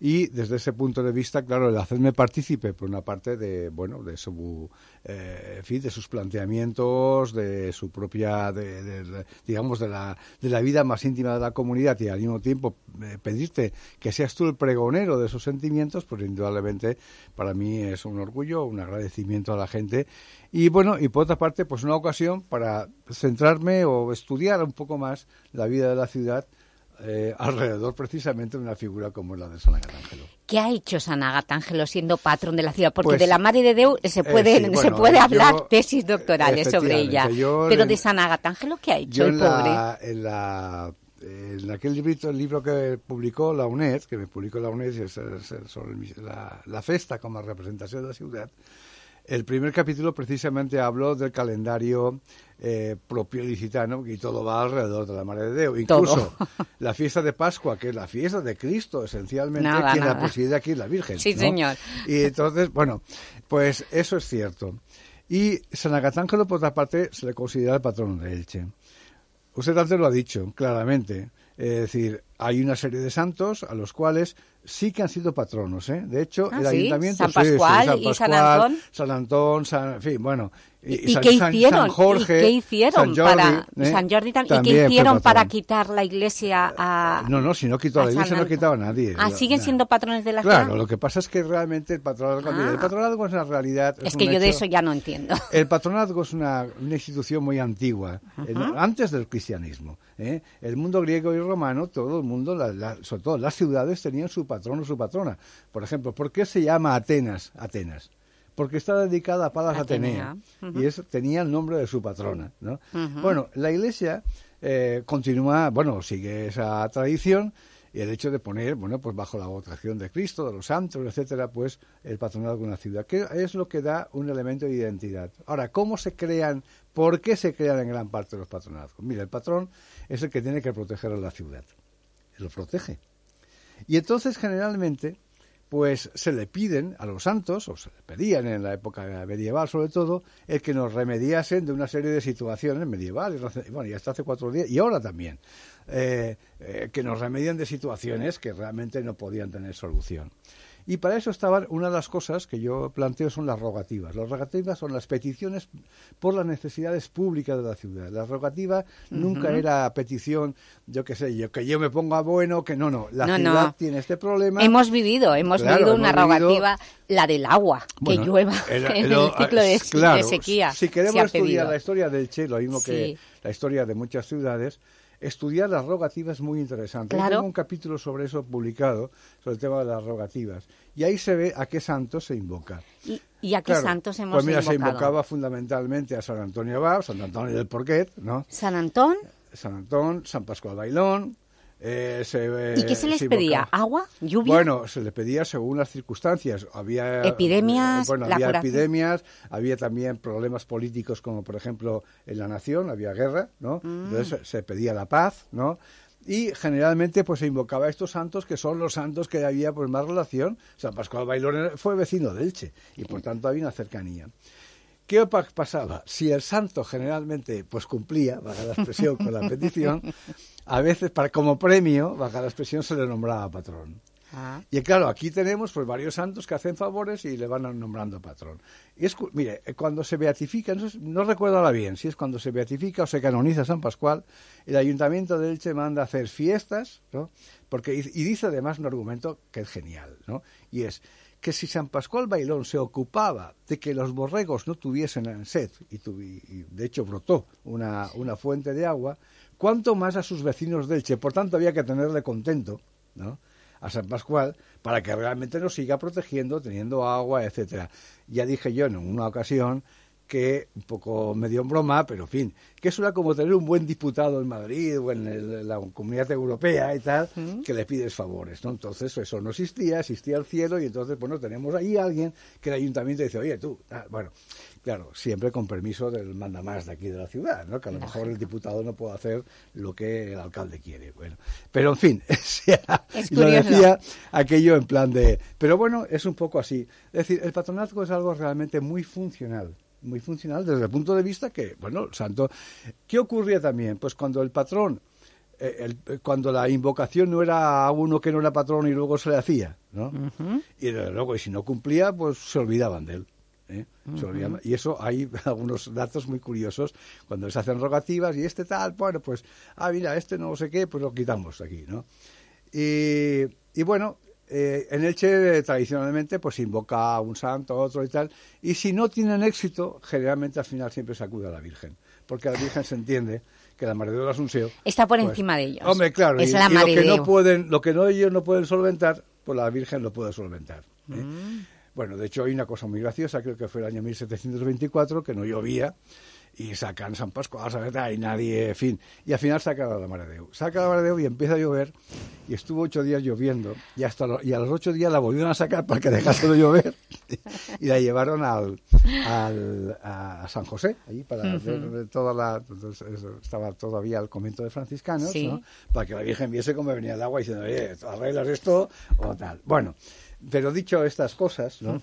[SPEAKER 10] y desde ese punto de vista, claro, el hacerme partícipe por una parte de, bueno, de su, eh, de sus planteamientos, de su propia, de, digamos, de la, de la vida más íntima de la comunidad y al mismo tiempo eh, pedirte que seas tú el pregonero de esos sentimientos, pues indudablemente para mí es un orgullo, un agradecimiento a la gente. Y bueno, y por otra parte, pues una ocasión para centrarme o estudiar un poco más la vida de la ciudad eh, alrededor precisamente de una figura como la de San Agatángelo.
[SPEAKER 2] ¿Qué ha hecho San Agatángelo siendo patrón de la ciudad? Porque pues, de la Madre de Deu se eh, puede, se puede hablar tesis doctorales sobre ella. Pero de San Agatángelo, ¿qué ha hecho el pobre?
[SPEAKER 10] En, la, en aquel librito, el libro que publicó la UNED, que me publicó la UNED sobre la, la festa como representación de la ciudad, el primer capítulo precisamente habló del calendario eh, propio licitano y todo va alrededor de la Madre de Dios. Incluso la fiesta de Pascua, que es la fiesta de Cristo, esencialmente, quien la preside aquí es la Virgen.
[SPEAKER 2] Sí, señor.
[SPEAKER 10] Y entonces, bueno, pues eso es cierto. Y San Agatángelo, por otra parte, se le considera el patrón de Elche. Usted antes lo ha dicho claramente. Es decir, hay una serie de santos a los cuales sí que han sido patronos. ¿eh? De hecho,
[SPEAKER 2] ah,
[SPEAKER 10] el ayuntamiento...
[SPEAKER 2] San Pascual, y San Antón.
[SPEAKER 10] San Antón, San, en fin, bueno,
[SPEAKER 2] ¿Y, qué hicieron?
[SPEAKER 10] Jorge,
[SPEAKER 2] qué hicieron para ¿eh? San Jordi también, ¿Y qué hicieron para quitar la iglesia a
[SPEAKER 10] No, no, si no quitó a la iglesia no quitaba a nadie.
[SPEAKER 2] Ah, siguen siendo patrones de la
[SPEAKER 10] ciudad. Claro, lo que pasa es que realmente el patronazgo, el ah. patronazgo es una realidad.
[SPEAKER 2] Es, que yo de eso ya no entiendo.
[SPEAKER 10] El patronazgo es una, una institución muy antigua, antes del cristianismo. ¿eh? El mundo griego y romano, todo el mundo, sobre todo las ciudades, tenían su patrón o su patrona. Por ejemplo, ¿por qué se llama Atenas? Atenas porque está dedicada a Palas Atenea, y eso tenía el nombre de su patrona. ¿no? Bueno, la Iglesia eh, continúa, bueno, sigue esa tradición y el hecho de poner, bueno, pues bajo la votación de Cristo, de los santos, etcétera, pues el patronado de una ciudad, que es lo que da un elemento de identidad. Ahora, ¿cómo se crean, por qué se crean en gran parte los patronados? Mira, el patrón es el que tiene que proteger a la ciudad, lo protege. Y entonces, generalmente, pues se le piden a los santos, o se le pedían en la época medieval sobre todo, el que nos remediasen de una serie de situaciones medievales, bueno, y hasta hace cuatro días, y ahora también, eh, eh, que nos remedian de situaciones que realmente no podían tener solución. Y para eso estaban, una de las cosas que yo planteo son las rogativas. Las rogativas son las peticiones por las necesidades públicas de la ciudad. La rogativa nunca era petición, yo qué sé, yo que yo me ponga bueno, que no, no. La ciudad tiene este problema.
[SPEAKER 2] Hemos vivido, hemos vivido una rogativa, la del agua, que llueva en el ciclo de, sequía.
[SPEAKER 10] Si queremos estudiar la historia del Che, lo mismo que la historia de muchas ciudades, estudiar las rogativas es muy interesante. Tengo un capítulo sobre eso publicado, sobre el tema de las rogativas. Y ahí se ve a qué santos se invoca.
[SPEAKER 2] ¿Y, a qué santos hemos
[SPEAKER 10] Pues mira, se invocaba fundamentalmente a San Antonio Abad, San Antonio del Porquet, ¿no?
[SPEAKER 2] San Antón.
[SPEAKER 10] San Antón, San Pascual Bailón,
[SPEAKER 2] eh, ¿Y qué se les pedía? ¿Agua? ¿Lluvia?
[SPEAKER 10] Bueno, se les pedía según las circunstancias. Había
[SPEAKER 2] epidemias,
[SPEAKER 10] bueno, había epidemias, había también problemas políticos como por ejemplo en la nación, había guerra, ¿no? Mm. Entonces se pedía la paz, ¿no? y generalmente pues se invocaba a estos santos que son los santos que había pues más relación. San Pascual Bailón fue vecino de Elche y por tanto había una cercanía. ¿Qué pasaba? Si el santo generalmente pues cumplía, baja la expresión, con la petición, a veces para como premio, baja la expresión, se le nombraba patrón. Ah. Y claro, aquí tenemos pues varios santos que hacen favores y le van nombrando patrón. Y es, mire, eh, cuando se beatifica, no, recuerdo ahora bien si es cuando se beatifica o se canoniza San Pascual, el ayuntamiento de Elche manda a hacer fiestas, ¿no? Porque, y, dice además un argumento que es genial, ¿no? Y es que si San Pascual Bailón se ocupaba de que los borregos no tuviesen sed, y, y de hecho brotó una, una fuente de agua, cuanto más a sus vecinos de Elche. Por tanto, había que tenerle contento, ¿no? a San Pascual para que realmente nos siga protegiendo, teniendo agua, etcétera. Ya dije yo en una ocasión que, un poco medio en broma, pero en fin, que eso era como tener un buen diputado en Madrid o en la comunidad europea y tal, que le pides favores, ¿no? Entonces eso no existía, existía el cielo y entonces, bueno, tenemos ahí a alguien que el ayuntamiento dice, oye, tú, ah, bueno, Claro, siempre con permiso del mandamás de aquí de la ciudad, ¿no? Que a lo mejor el diputado no puede hacer lo que el alcalde quiere. Bueno, pero en fin, lo decía aquello en plan de... Pero bueno, es un poco así. Es decir, el patronazgo es algo realmente muy funcional muy funcional desde el punto de vista que, bueno, santo, ¿qué ocurría también? Pues cuando el patrón, eh, cuando la invocación no era a uno que no era patrón y luego se le hacía, ¿no? Y luego, y si no cumplía, pues se olvidaban de él. ¿Eh? Y eso hay algunos datos muy curiosos cuando se hacen rogativas y este tal, bueno, pues, ah, mira, este no sé qué, pues lo quitamos aquí, ¿no? Y, y bueno, eh, en Elche tradicionalmente pues invoca a un santo, a otro y tal, y si no tienen éxito, generalmente al final siempre se acude a la Virgen, porque la Virgen se entiende que la Madre de la Asunción
[SPEAKER 2] está por pues, encima de ellos.
[SPEAKER 10] Hombre, claro, y, lo que no pueden, lo que no ellos no pueden solventar, pues la Virgen lo puede solventar. ¿eh? Mm. Bueno, de hecho hay una cosa muy graciosa, creo que fue el año 1724, que no llovía, y sacan San Pascual, ¿sabes? Y nadie, en fin. Y al final saca la Maradeu. Saca la Maradeu y empieza a llover, y estuvo ocho días lloviendo, y, hasta y a los ocho días la volvieron a sacar para que dejase de llover, y la llevaron al, al a San José, allí para ver toda la... estaba todavía el convento de franciscanos, ¿no? Para que la Virgen viese cómo venía el agua diciendo, oye, arreglas esto o tal. Bueno, pero dicho estas cosas, ¿no?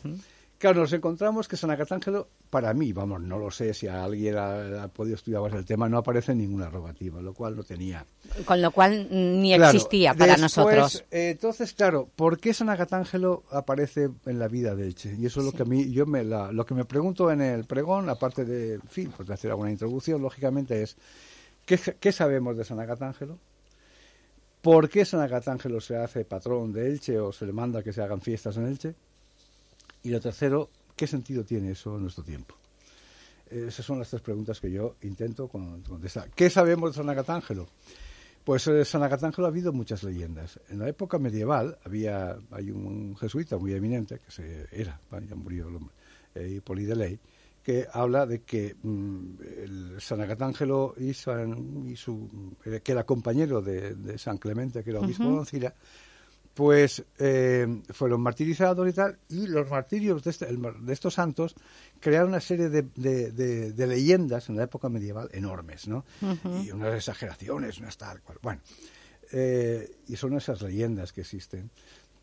[SPEAKER 10] Claro, nos encontramos que San Acatángelo, para mí, vamos, no lo sé si alguien ha, podido estudiar más el tema, no aparece en ninguna rogativa, lo cual no tenía.
[SPEAKER 2] Con lo cual ni existía para nosotros.
[SPEAKER 10] entonces, claro, ¿por qué San Acatángelo aparece en la vida de Elche? Y eso es lo que a mí, yo me, lo que me pregunto en el pregón, aparte de, en fin, pues de hacer alguna introducción, lógicamente es, ¿qué, qué sabemos de San Acatángelo? ¿Por qué San Agatángelo se hace patrón de Elche o se le manda que se hagan fiestas en Elche? Y lo tercero, ¿qué sentido tiene eso en nuestro tiempo? Esas son las tres preguntas que yo intento contestar. ¿Qué sabemos de San Agatángelo? Pues de San Agatángelo ha habido muchas leyendas. En la época medieval había hay un jesuita muy eminente, que se era, ya murió el hombre, eh, que habla de que mm, el San Agatángelo y, y su, eh, que era compañero de, San Clemente, que era obispo de Ancira, pues eh, fueron martirizados y tal, y los martirios de, este, de estos santos crearon una serie de, de, leyendas en la época medieval enormes, ¿no? Y unas exageraciones, unas tal cual. Bueno, eh, y son esas leyendas que existen.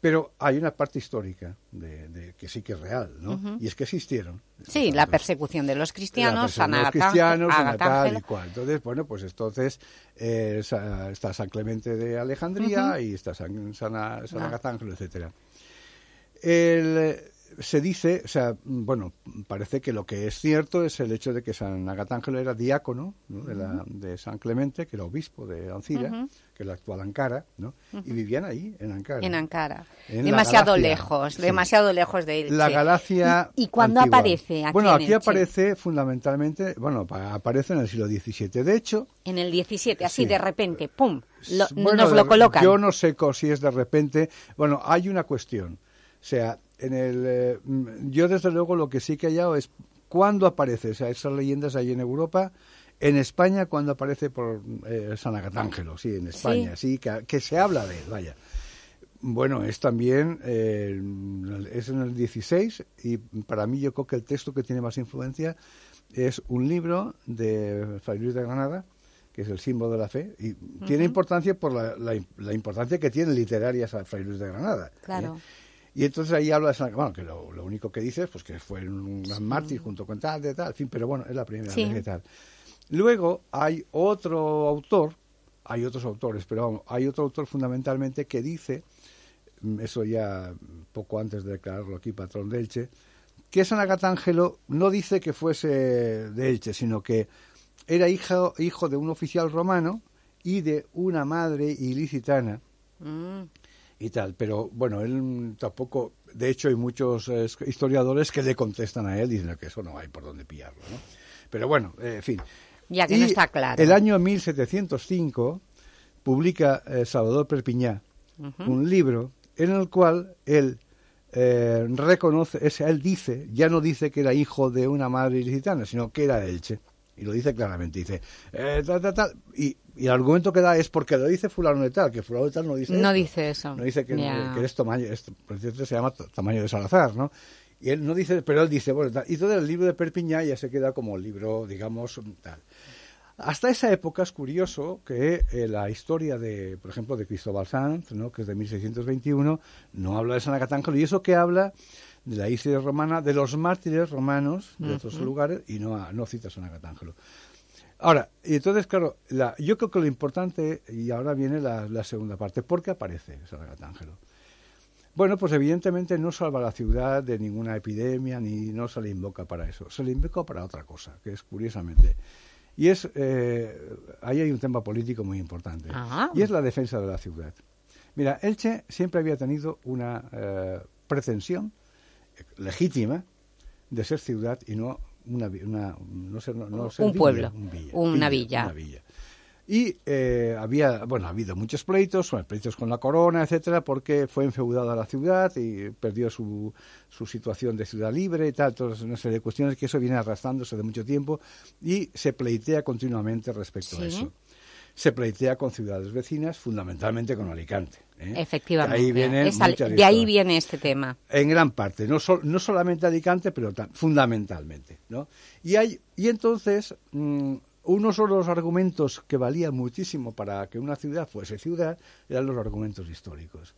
[SPEAKER 10] Pero hay una parte histórica de, que sí que es real, ¿no? Y es que existieron.
[SPEAKER 2] Sí, la persecución de los cristianos,
[SPEAKER 10] San los cristianos, tal y cual. Entonces, bueno, pues entonces eh, está San Clemente de Alejandría y está San, San, San ah. etcétera. El, se dice, o sea, bueno, parece que lo que es cierto es el hecho de que San Agatángelo era diácono de, la, de, San Clemente, que era obispo de Ancira, que es la actual Ankara, ¿no? Y vivían ahí, en Ankara.
[SPEAKER 2] En Ankara. demasiado lejos, demasiado lejos de Elche.
[SPEAKER 10] La Galacia
[SPEAKER 2] ¿Y, cuándo aparece aquí
[SPEAKER 10] Bueno, aquí aparece fundamentalmente, bueno, aparece en el siglo XVII. De hecho...
[SPEAKER 2] En el XVII, así de repente, ¡pum! nos lo colocan.
[SPEAKER 10] Yo no sé si es de repente. Bueno, hay una cuestión. O sea, en el, eh, yo desde luego lo que sí que he hallado es cuándo aparece, o sea, esas leyendas ahí en Europa, en España cuando aparece por eh, San Agatángelo, sí, en España, sí, que, se habla de él, vaya. Bueno, es también, eh, es en el 16 y para mí yo creo que el texto que tiene más influencia es un libro de Fray Luis de Granada, que es el símbolo de la fe, y tiene importancia por la, la, importancia que tiene literaria Fray Luis de Granada.
[SPEAKER 2] Claro.
[SPEAKER 10] Y entonces ahí habla de San bueno, que lo, único que dice es pues, que fue un gran mártir junto con tal, de tal, en fin, pero bueno, es la primera vez que tal. Luego hay otro autor, hay otros autores, pero vamos, hay otro autor fundamentalmente que dice, mm, eso ya poco antes de declararlo aquí patrón de Elche, que San Agatángelo no dice que fuese de Elche, sino que era hijo, hijo de un oficial romano y de una madre ilicitana. Mm y tal. Pero bueno, él tampoco, de hecho hay muchos eh, historiadores que le contestan a él diciendo que eso no hay por dónde pillarlo, ¿no? Pero bueno, eh, en fin.
[SPEAKER 2] Ya que no está claro.
[SPEAKER 10] El año 1705 publica eh, Salvador Perpiñá un libro en el cual él reconoce, él dice, ya no dice que era hijo de una madre ilicitana, sino que era Elche y lo dice claramente, dice, tal, tal, tal, y, el argumento que da es porque lo dice fulano de tal, que fulano de tal no dice
[SPEAKER 2] No dice eso.
[SPEAKER 10] No dice que, que eres tamaño, por cierto se llama tamaño de Salazar, ¿no? Y él no dice, pero él dice, bueno, tal. y todo el libro de Perpiñá ya se queda como libro, digamos, tal. Hasta esa época es curioso que eh, la historia de, por ejemplo, de Cristóbal Sanz, ¿no? que es de 1621, no habla de San Acatángelo, y eso que habla de la Isis romana, de los mártires romanos de otros lugares, y no, no cita a San Agatángelo. Ahora, y entonces, claro, la, yo creo que lo importante, y ahora viene la, segunda parte, ¿por qué aparece San Agatángelo? Bueno, pues evidentemente no salva a la ciudad de ninguna epidemia, ni no se le invoca para eso, se le invoca para otra cosa, que es curiosamente. Y es, eh, ahí hay un tema político muy importante, y es la defensa de la ciudad. Mira, Elche siempre había tenido una eh, pretensión legítima de ser ciudad y no una, una no ser, no,
[SPEAKER 2] un pueblo, una, villa,
[SPEAKER 10] Y eh, había, bueno, ha habido muchos pleitos, pleitos con la corona, etcétera, porque fue enfeudada la ciudad y perdió su, su situación de ciudad libre y tal, todas una serie de cuestiones que eso viene arrastrándose de mucho tiempo y se pleitea continuamente respecto a eso. Se pleitea con ciudades vecinas, fundamentalmente con Alicante.
[SPEAKER 2] ¿eh? Efectivamente. de ahí viene este tema.
[SPEAKER 10] En gran parte, no, no solamente Alicante, pero fundamentalmente. ¿no? Y, hay, y entonces, mm, unos de los argumentos que valían muchísimo para que una ciudad fuese ciudad eran los argumentos históricos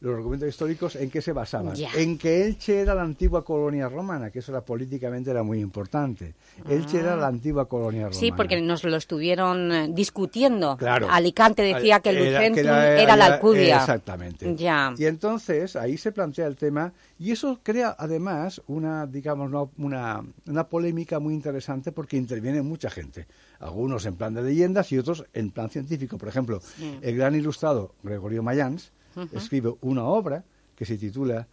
[SPEAKER 10] los argumentos históricos en qué se basaban. En que Elche era la antigua colonia romana, que eso era políticamente era muy importante. Elche era la ah. antigua colonia romana.
[SPEAKER 2] Sí, porque nos lo estuvieron eh, discutiendo. Claro. Alicante decía que el Lucentum era, la Alcudia.
[SPEAKER 10] Exactamente. Y entonces ahí se plantea el tema y eso crea además una, digamos, una, una polémica muy interesante porque interviene mucha gente. Algunos en plan de leyendas y otros en plan científico. Por ejemplo, el gran ilustrado Gregorio Mayans escribe una obra que se titula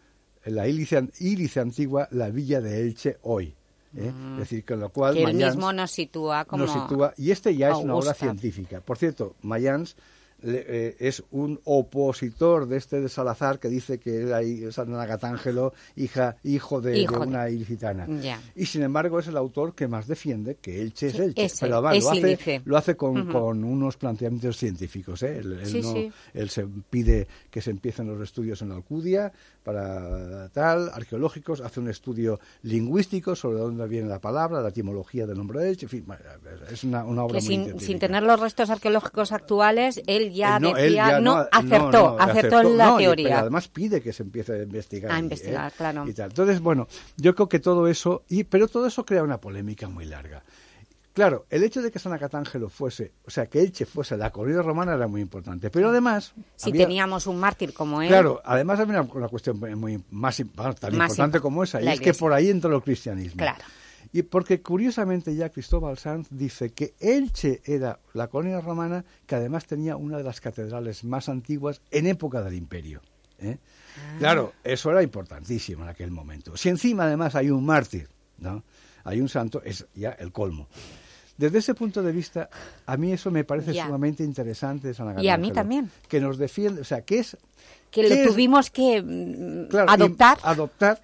[SPEAKER 10] La Ílice Antigua, la Villa de Elche hoy. ¿eh? Es decir, con lo cual...
[SPEAKER 2] Que él mismo nos sitúa como...
[SPEAKER 10] Nos sitúa, y este ya es una obra científica. Por cierto, Mayans eh, es un opositor de este de Salazar que dice que era San Agatángelo, hija, hijo de, una ilicitana. Y sin embargo es el autor que más defiende que Elche es Elche. Pero lo, hace, lo hace con, con, unos planteamientos científicos. ¿eh? Él, se pide que se empiecen los estudios en la Alcudia para tal, arqueológicos, hace un estudio lingüístico sobre dónde viene la palabra, la etimología del nombre de Elche, en fin, es una, obra muy
[SPEAKER 2] sin, sin tener los restos arqueológicos actuales, él ya no, decía, no, acertó, acertó, la teoría. Pero
[SPEAKER 10] además pide que se empiece a investigar.
[SPEAKER 2] A investigar,
[SPEAKER 10] ¿eh?
[SPEAKER 2] claro.
[SPEAKER 10] Entonces, bueno, yo creo que todo eso, y, pero todo eso crea una polémica muy larga. Claro, el hecho de que San Acatángelo fuese, o sea, que Elche fuese la colonia romana era muy importante. Pero además...
[SPEAKER 2] Si teníamos un mártir como él...
[SPEAKER 10] Claro, además había una, cuestión muy más, tan importante como esa, y es que por ahí entró el cristianismo.
[SPEAKER 2] Claro.
[SPEAKER 10] Y porque curiosamente ya Cristóbal Sanz dice que Elche era la colonia romana que además tenía una de las catedrales más antiguas en época del imperio. ¿eh? Ah. Claro, eso era importantísimo en aquel momento. Si encima además hay un mártir, ¿no? hay un santo, es ya el colmo. Desde ese punto de vista, a mí eso me parece sumamente interesante San
[SPEAKER 2] Y a mí también.
[SPEAKER 10] Que nos defiende, o sea, que es...
[SPEAKER 2] Que lo tuvimos que mm, adoptar,
[SPEAKER 10] adoptar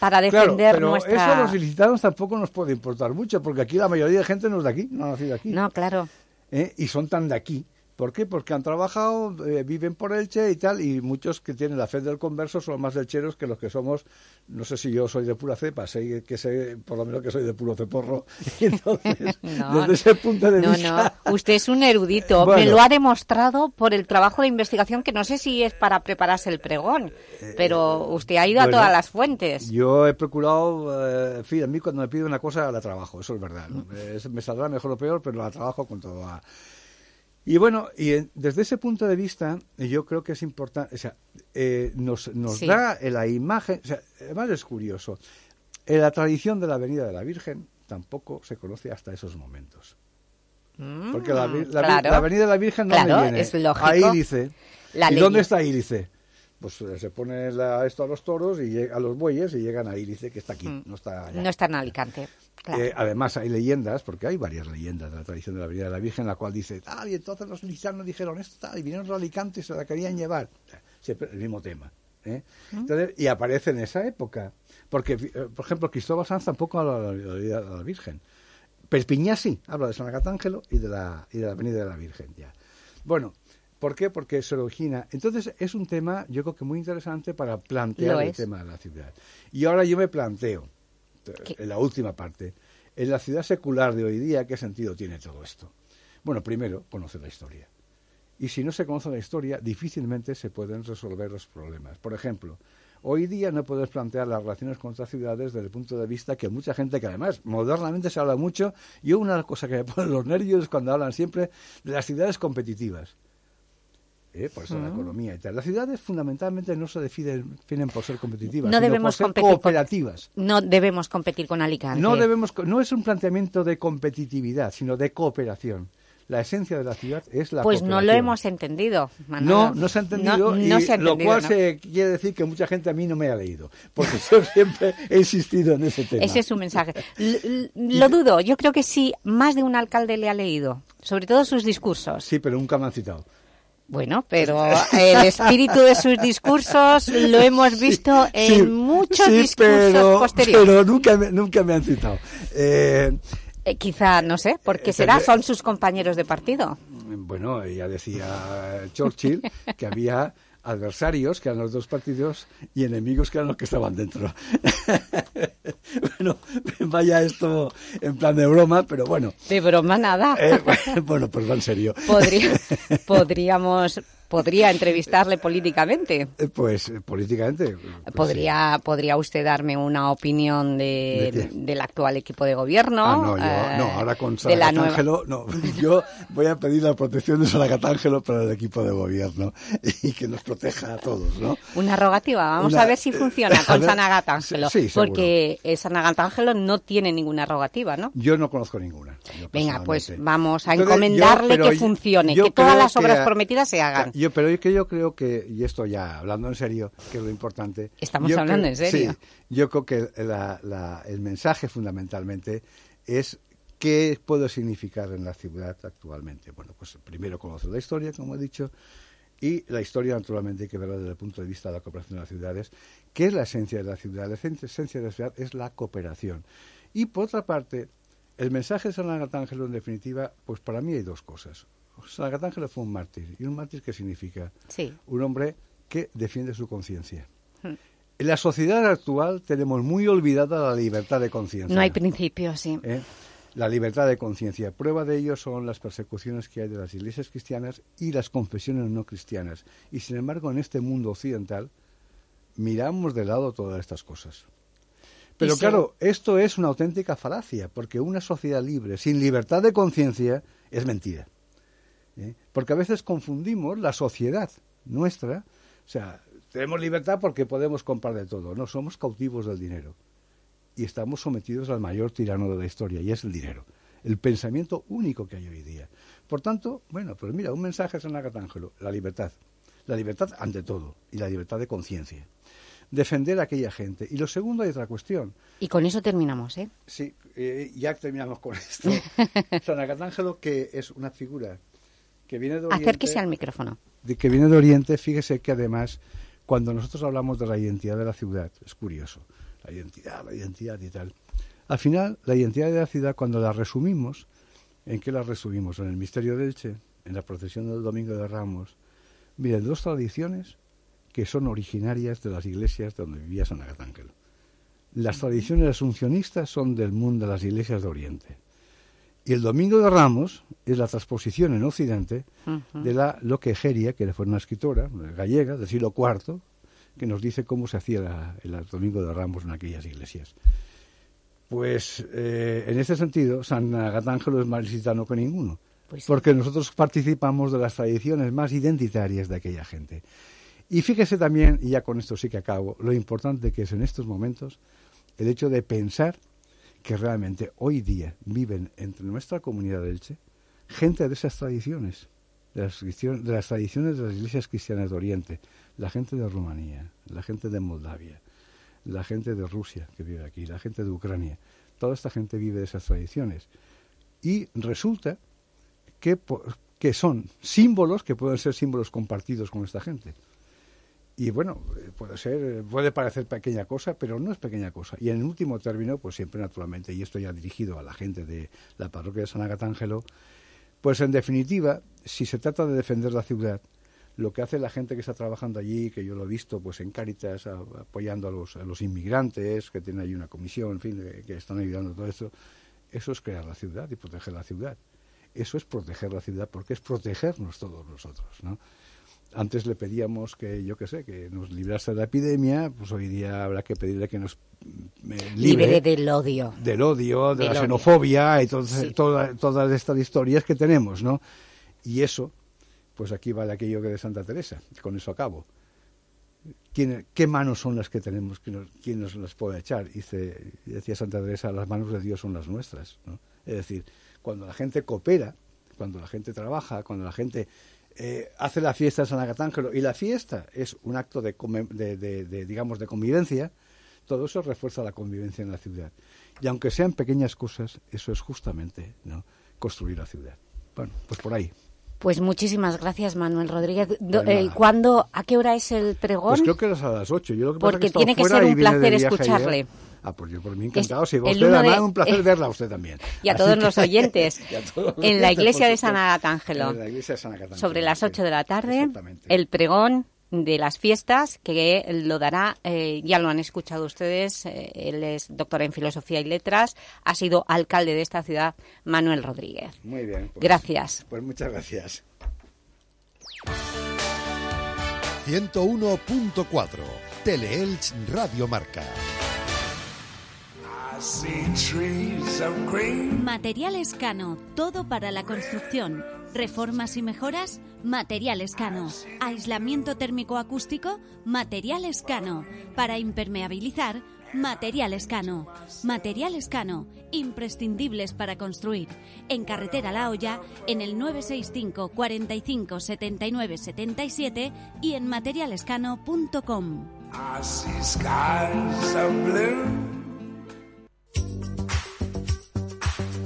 [SPEAKER 2] para defender
[SPEAKER 10] pero
[SPEAKER 2] nuestra...
[SPEAKER 10] eso a los ilicitanos tampoco nos puede importar mucho, porque aquí la mayoría de gente no es de aquí, no ha nacido aquí.
[SPEAKER 2] No, claro.
[SPEAKER 10] ¿Eh? Y son tan de aquí ¿Por qué? Porque han trabajado, eh, viven por Elche y tal, y muchos que tienen la fe del converso son más elcheros que los que somos, no sé si yo soy de pura cepa, sé que sé por lo menos que soy de puro ceporro. Entonces, desde ese punto de vista...
[SPEAKER 2] No, usted es un erudito, me lo ha demostrado por el trabajo de investigación que no sé si es para prepararse el pregón, pero usted ha ido a todas las fuentes.
[SPEAKER 10] Yo he procurado, eh, en fin, a mí cuando me pide una cosa la trabajo, eso es verdad. me saldrá mejor o peor, pero la trabajo con todo. Y bueno, y desde ese punto de vista, yo creo que es importante, o sea, eh, nos, nos da la imagen, o sea, además es curioso, la tradición de la Avenida de la Virgen tampoco se conoce hasta esos momentos. Mm, Porque la, Avenida de la Virgen no viene
[SPEAKER 2] es lógico.
[SPEAKER 10] a Ílice. ¿Y dónde está Ílice? pues eh, se pone esto a los toros y a los bueyes y llegan a Ílice, que está aquí, mm. no está allá.
[SPEAKER 2] No está en Alicante.
[SPEAKER 10] Eh, además hay leyendas, porque hay varias leyendas de la tradición de la Avenida de la Virgen, la cual dice, ah, y entonces los lizanos dijeron esto, y vinieron los Alicante y se la querían llevar. Siempre el mismo tema. ¿eh? Mm. y aparece en esa época. Porque, por ejemplo, Cristóbal Sanz tampoco habla de la, la Virgen. Perpiñá sí, habla de San Acatángelo y de la, y de la Avenida de la Virgen. ya Bueno, ¿Por qué? Porque se origina. Entonces es un tema, yo creo que muy interesante para plantear el tema de la ciudad. Y ahora yo me planteo, en la última parte, en la ciudad secular de hoy día, ¿qué sentido tiene todo esto? Bueno, primero, conocer la historia. Y si no se conoce la historia, difícilmente se pueden resolver los problemas. Por ejemplo, hoy día no puedes plantear las relaciones con otras ciudades desde el punto de vista que mucha gente, que además modernamente se habla mucho, y una cosa que me pone los nervios es cuando hablan siempre de las ciudades competitivas. ¿Eh? por eso la economía y tal. Las ciudades fundamentalmente no se definen, por ser competitivas, no debemos por ser cooperativas.
[SPEAKER 2] no debemos competir con Alicante.
[SPEAKER 10] No, debemos, no es un planteamiento de competitividad, sino de cooperación. La esencia de la ciudad es la
[SPEAKER 2] Pues no lo hemos entendido,
[SPEAKER 10] No, no se ha entendido, y lo cual se quiere decir que mucha gente a mí no me ha leído, porque yo siempre he insistido en ese tema.
[SPEAKER 2] Ese es su mensaje. lo dudo, yo creo que sí, más de un alcalde le ha leído, sobre todo sus discursos.
[SPEAKER 10] Sí, pero nunca me han citado.
[SPEAKER 2] Bueno, pero el espíritu de sus discursos lo hemos visto en muchos discursos posteriores.
[SPEAKER 10] Pero nunca, nunca me han citado. Eh,
[SPEAKER 2] eh, quizá, no sé, ¿por qué será? ¿Son sus compañeros de partido?
[SPEAKER 10] Bueno, ella decía Churchill que había adversarios, que eran los dos partidos, y enemigos, que eran los que estaban dentro. bueno, vaya esto en plan de broma, pero bueno.
[SPEAKER 2] De broma nada.
[SPEAKER 10] Eh, bueno, pues va en serio.
[SPEAKER 2] podríamos podría entrevistarle políticamente.
[SPEAKER 10] Eh, pues eh, políticamente.
[SPEAKER 2] Pues podría, podría usted darme una opinión de, del actual equipo de gobierno.
[SPEAKER 10] Ah, no, yo, eh, no, ahora con Saracatángelo, no, yo voy a pedir la protección de Saracatángelo para el equipo de gobierno y que nos proteja a todos, ¿no?
[SPEAKER 2] Una rogativa, vamos a ver si funciona con Sanagatángelo, sí, porque Sanagatángelo no tiene ninguna rogativa, ¿no?
[SPEAKER 10] Yo no conozco ninguna.
[SPEAKER 2] Venga, pues vamos a encomendarle que funcione, que todas las obras prometidas se hagan.
[SPEAKER 10] Yo, pero yo, que yo creo que, y esto ya hablando en serio, que es lo importante.
[SPEAKER 2] Estamos hablando en serio.
[SPEAKER 10] Sí, yo creo que el mensaje fundamentalmente es qué puede significar en la ciudad actualmente. Bueno, pues primero conocer la historia, como he dicho, y la historia naturalmente hay que verla desde el punto de vista de la cooperación de las ciudades. ¿Qué es la esencia de la ciudad? La esencia de la ciudad es la cooperación. Y por otra parte, el mensaje de San Arcángel en definitiva, pues para mí hay dos cosas. San Ángelo fue un mártir. ¿Y un mártir qué significa?
[SPEAKER 2] Sí.
[SPEAKER 10] Un hombre que defiende su conciencia. Hmm. En la sociedad actual tenemos muy olvidada la libertad de conciencia.
[SPEAKER 2] No hay principios, sí.
[SPEAKER 10] ¿Eh? La libertad de conciencia. Prueba de ello son las persecuciones que hay de las iglesias cristianas y las confesiones no cristianas. Y sin embargo, en este mundo occidental, miramos de lado todas estas cosas. Pero claro, esto es una auténtica falacia, porque una sociedad libre, sin libertad de conciencia, es mentira. ¿Eh? Porque a veces confundimos la sociedad nuestra, o sea, tenemos libertad porque podemos comprar de todo, no somos cautivos del dinero. Y estamos sometidos al mayor tirano de la historia, y es el dinero, el pensamiento único que hay hoy día. Por tanto, bueno, pues mira, un mensaje es San Agatángelo, la libertad. La libertad ante todo, y la libertad de conciencia defender a aquella gente. Y lo segundo hay otra cuestión.
[SPEAKER 2] Y con eso terminamos, ¿eh?
[SPEAKER 10] Sí, eh, ya terminamos con esto. San Agatángelo, que es una figura que viene de Oriente...
[SPEAKER 2] Acérquese al micrófono.
[SPEAKER 10] De, que viene de Oriente, fíjese que además, cuando nosotros hablamos de la identidad de la ciudad, es curioso, la identidad, la identidad y tal. Al final, la identidad de la ciudad, cuando la resumimos, ¿en qué la resumimos? En el misterio de Elche, en la procesión del Domingo de Ramos. Miren, dos tradiciones que son originarias de las iglesias donde vivía San Agatángelo. Las tradiciones asuncionistas son del mundo de las iglesias de Oriente. Y el Domingo de Ramos es la transposición en Occidente de la Loquegeria, que fue una escritora gallega del siglo IV, que nos dice cómo se hacía el Domingo de Ramos en aquellas iglesias. Pues eh, en este sentido, San Agatángelo es más licitano que ninguno, pues porque nosotros participamos de las tradiciones más identitarias de aquella gente. Y fíjese también, y ya con esto sí que acabo, lo importante que es en estos momentos el hecho de pensar que realmente hoy día viven entre nuestra comunidad de Elche gente de esas tradiciones, de las, de las tradiciones de las iglesias cristianas de Oriente, la gente de Rumanía, la gente de Moldavia, la gente de Rusia que vive aquí, la gente de Ucrania, toda esta gente vive de esas tradiciones. Y resulta que, que son símbolos que pueden ser símbolos compartidos con esta gente. Y bueno, eh, puede ser, puede parecer pequeña cosa, pero no es pequeña cosa. Y en último término, pues siempre naturalmente, y esto ya dirigido a la gente de la parroquia de San Agatángelo, pues en definitiva, si se trata de defender la ciudad, lo que hace la gente que está trabajando allí, que yo lo he visto pues en Cáritas, apoyando a los, a los inmigrantes, que tienen allí una comisión, en fin, que están ayudando a todo esto, eso es crear la ciudad y proteger la ciudad. Eso es proteger la ciudad porque es protegernos todos nosotros, ¿no? Antes le pedíamos que, yo qué sé, que nos librase de la epidemia, pues hoy día habrá que pedirle que nos
[SPEAKER 2] mm, libre, del odio.
[SPEAKER 10] Del odio, de la xenofobia y todas estas historias que tenemos, ¿no? Y eso, pues aquí va de aquello que de Santa Teresa, con eso acabo. ¿Quién, ¿Qué manos son las que tenemos? ¿Quién nos las puede echar? Dice, decía Santa Teresa, las manos de Dios son las nuestras. ¿no? Es decir, cuando la gente coopera, cuando la gente trabaja, cuando la gente eh, hace la fiesta de San Agatángelo y la fiesta es un acto de, digamos, de convivencia, todo eso refuerza la convivencia en la ciudad. Y aunque sean pequeñas cosas, eso es justamente ¿no? construir la ciudad. Bueno, pues por ahí.
[SPEAKER 2] Pues muchísimas gracias, Manuel Rodríguez. Eh, ¿Cuándo, ¿A qué hora es el pregón?
[SPEAKER 10] Pues creo que es a las 8. Yo
[SPEAKER 2] Porque tiene que ser un placer escucharle.
[SPEAKER 10] Ah, pues yo por mí encantado. Si vos usted un placer verla a usted también.
[SPEAKER 2] Y a todos los oyentes. en la iglesia de San Agatángelo. Sobre las 8 de la tarde, el pregón de las fiestas que lo dará, eh, ya lo han escuchado ustedes, eh, él es doctor en Filosofía y Letras, ha sido alcalde de esta ciudad, Manuel Rodríguez.
[SPEAKER 10] Muy bien.
[SPEAKER 2] Pues, gracias.
[SPEAKER 10] Pues muchas gracias.
[SPEAKER 1] 101.4 Teleelch Radio Marca.
[SPEAKER 11] Materiales Cano, todo para la construcción. Reformas y mejoras, Materiales Cano. Aislamiento térmico acústico, Materiales Cano. Para impermeabilizar, Materiales Cano. Materiales Cano, imprescindibles para construir. En Carretera La Hoya, en el 965 45 79 77 y en materialescano.com.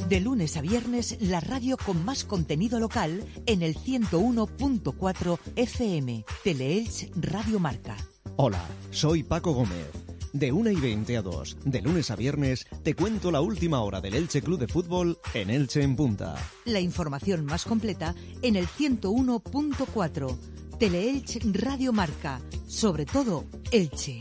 [SPEAKER 12] De lunes a viernes, la radio con más contenido local en el 101.4 FM, Teleelch Radio Marca.
[SPEAKER 13] Hola, soy Paco Gómez. De 1 y 20 a 2, de lunes a viernes, te cuento la última hora del Elche Club de Fútbol en Elche en Punta.
[SPEAKER 12] La información más completa en el 101.4, Teleelch Radio Marca. Sobre todo, Elche.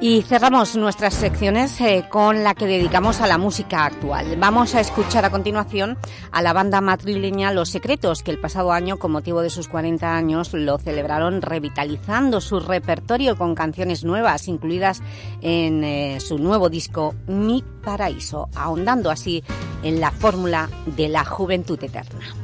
[SPEAKER 14] Y cerramos nuestras secciones eh, con la que dedicamos a la música actual. Vamos a escuchar a continuación a la banda madrileña Los Secretos, que el pasado año, con motivo de sus 40 años, lo celebraron revitalizando su repertorio con canciones nuevas, incluidas en eh, su nuevo disco Mi Paraíso, ahondando así en la fórmula de la juventud eterna.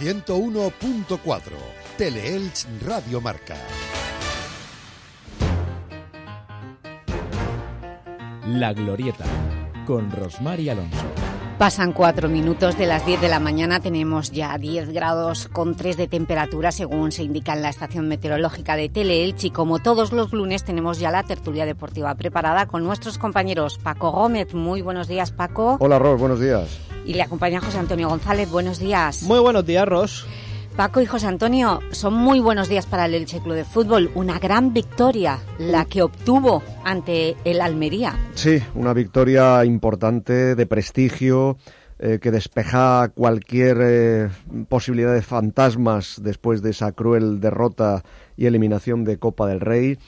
[SPEAKER 1] 101.4 Teleelch Radio Marca.
[SPEAKER 4] La Glorieta con Rosmar y Alonso.
[SPEAKER 2] Pasan cuatro minutos de las 10 de la mañana, tenemos ya 10 grados con 3 de temperatura según se indica en la estación meteorológica de Teleelch y como todos los lunes tenemos ya la tertulia deportiva preparada con nuestros compañeros Paco Gómez. Muy buenos días Paco.
[SPEAKER 15] Hola Ros, buenos días.
[SPEAKER 2] Y le acompaña José Antonio González. Buenos días.
[SPEAKER 16] Muy buenos días, Ros.
[SPEAKER 2] Paco y José Antonio, son muy buenos días para el Elche Club de Fútbol. Una gran victoria la que obtuvo ante el Almería.
[SPEAKER 15] Sí, una victoria importante, de prestigio, eh, que despeja cualquier eh, posibilidad de fantasmas después de esa cruel derrota y eliminación de Copa del Rey.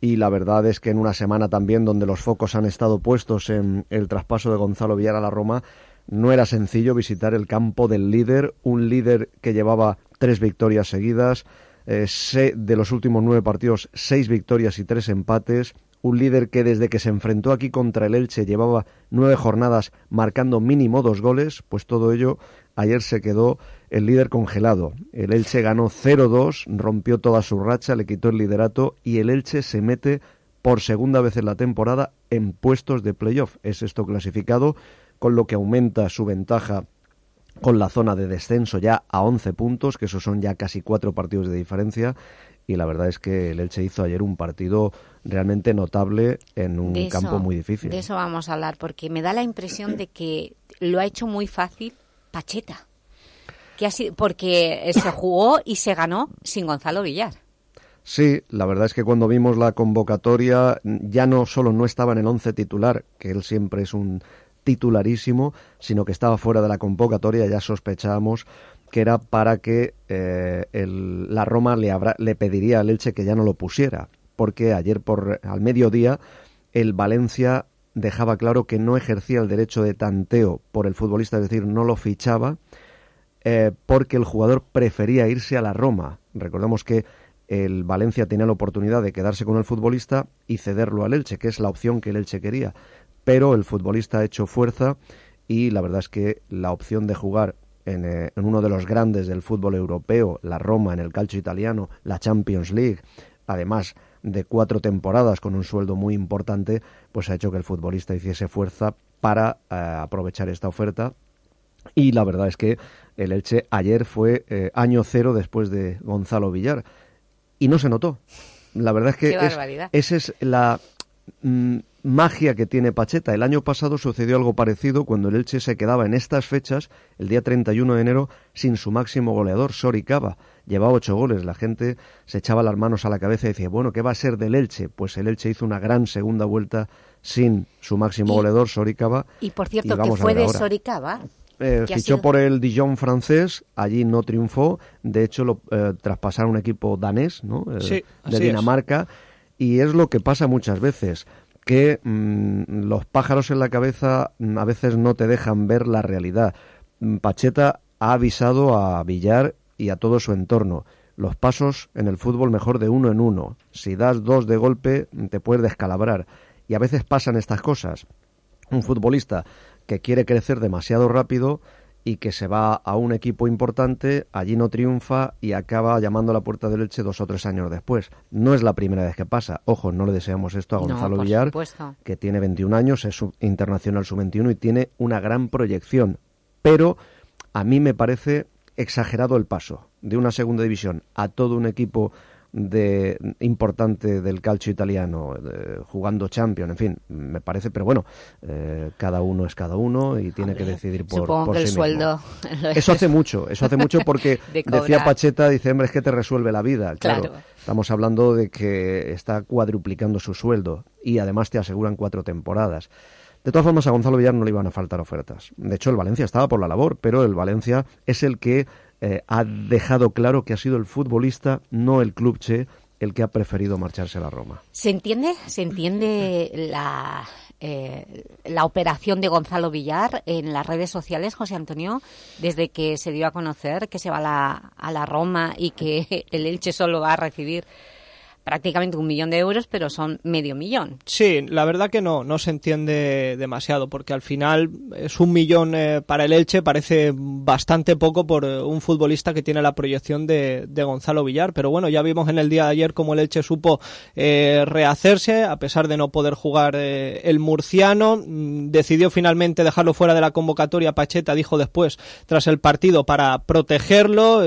[SPEAKER 15] Y la verdad es que en una semana también donde los focos han estado puestos en el traspaso de Gonzalo Villar a la Roma, no era sencillo visitar el campo del líder, un líder que llevaba tres victorias seguidas, eh, de los últimos nueve partidos, seis victorias y tres empates, un líder que desde que se enfrentó aquí contra el Elche llevaba nueve jornadas marcando mínimo dos goles, pues todo ello ayer se quedó el líder congelado. El Elche ganó 0-2, rompió toda su racha, le quitó el liderato y el Elche se mete por segunda vez en la temporada en puestos de playoff. Es esto clasificado con lo que aumenta su ventaja con la zona de descenso ya a 11 puntos, que esos son ya casi cuatro partidos de diferencia. Y la verdad es que el Elche hizo ayer un partido realmente notable en un campo muy difícil.
[SPEAKER 2] De eso vamos a hablar, porque me da la impresión de que lo ha hecho muy fácil Pacheta. Que así, porque se jugó y se ganó sin Gonzalo Villar.
[SPEAKER 15] Sí, la verdad es que cuando vimos la convocatoria ya no solo no estaba en el once titular, que él siempre es un titularísimo, sino que estaba fuera de la convocatoria, ya sospechábamos que era para que eh, la Roma le, le pediría al Elche que ya no lo pusiera, porque ayer por al mediodía el Valencia dejaba claro que no ejercía el derecho de tanteo por el futbolista, es decir, no lo fichaba, eh, porque el jugador prefería irse a la Roma. Recordemos que el Valencia tenía la oportunidad de quedarse con el futbolista y cederlo al Elche, que es la opción que el Elche quería pero el futbolista ha hecho fuerza y la verdad es que la opción de jugar eh, en, uno de los grandes del fútbol europeo, la Roma en el calcio italiano, la Champions League, además de cuatro temporadas con un sueldo muy importante, pues ha hecho que el futbolista hiciese fuerza para eh, aprovechar esta oferta. Y la verdad es que el Elche ayer fue eh, año cero después de Gonzalo Villar y no se notó. La verdad es que esa es la mm, magia que tiene Pacheta. El año pasado sucedió algo parecido cuando el Elche se quedaba en estas fechas, el día 31 de enero, sin su máximo goleador, Sori Cava. Llevaba ocho goles. La gente se echaba las manos a la cabeza y decía, bueno, ¿qué va a ser del Elche? Pues el Elche hizo una gran segunda vuelta sin su máximo goleador, Sori Cava.
[SPEAKER 2] Y por cierto, que fue de Sori Cava.
[SPEAKER 15] Eh, fichó por el Dijon francés, allí no triunfó, de hecho lo eh, traspasaron un equipo danés, ¿no?
[SPEAKER 16] Eh,
[SPEAKER 15] de Dinamarca, y es lo que pasa muchas veces que mm, los pájaros en la cabeza mm, a veces no te dejan ver la realidad. Mm, Pacheta ha avisado a Villar y a todo su entorno. Los pasos en el fútbol mejor de uno en uno. Si das dos de golpe te puedes descalabrar. Y a veces pasan estas cosas. Un futbolista que quiere crecer demasiado rápido y que se va a un equipo importante, allí no triunfa y acaba llamando a la puerta del Elche dos o tres años después. No es la primera vez que pasa. Ojo, no le deseamos esto a Gonzalo Villar, que tiene 21 años, es internacional sub-21 y tiene una gran proyección. Pero a mí me parece exagerado el paso de una segunda división a todo un equipo de importante del calcio italiano, jugando Champions, en fin, me parece, pero bueno, eh, cada uno es cada uno y tiene que decidir por,
[SPEAKER 2] supongo
[SPEAKER 15] por
[SPEAKER 2] que
[SPEAKER 15] sí
[SPEAKER 2] el sueldo.
[SPEAKER 15] Eso hace mucho, eso hace mucho porque decía Pacheta, dice, hombre, es que te resuelve la vida. Claro, estamos hablando de que está cuadruplicando su sueldo y además te aseguran cuatro temporadas. De todas formas, a Gonzalo Villar no le iban a faltar ofertas. De hecho, el Valencia estaba por la labor, pero el Valencia es el que eh, ha dejado claro que ha sido el futbolista, no el club Che, el que ha preferido marcharse a la Roma.
[SPEAKER 2] ¿Se entiende? ¿Se entiende la, eh, la operación de Gonzalo Villar en las redes sociales, José Antonio, desde que se dio a conocer que se va la, a la Roma y que el Elche solo va a recibir prácticamente un millón de euros, pero son medio millón.
[SPEAKER 16] Sí, la verdad que no, no se entiende demasiado, porque al final es un millón eh, para el Elche, parece bastante poco por eh, un futbolista que tiene la proyección de, Gonzalo Villar, pero bueno, ya vimos en el día de ayer cómo el Elche supo eh, rehacerse, a pesar de no poder jugar el murciano, mm, decidió finalmente dejarlo fuera de la convocatoria, Pacheta dijo después, tras el partido, para protegerlo,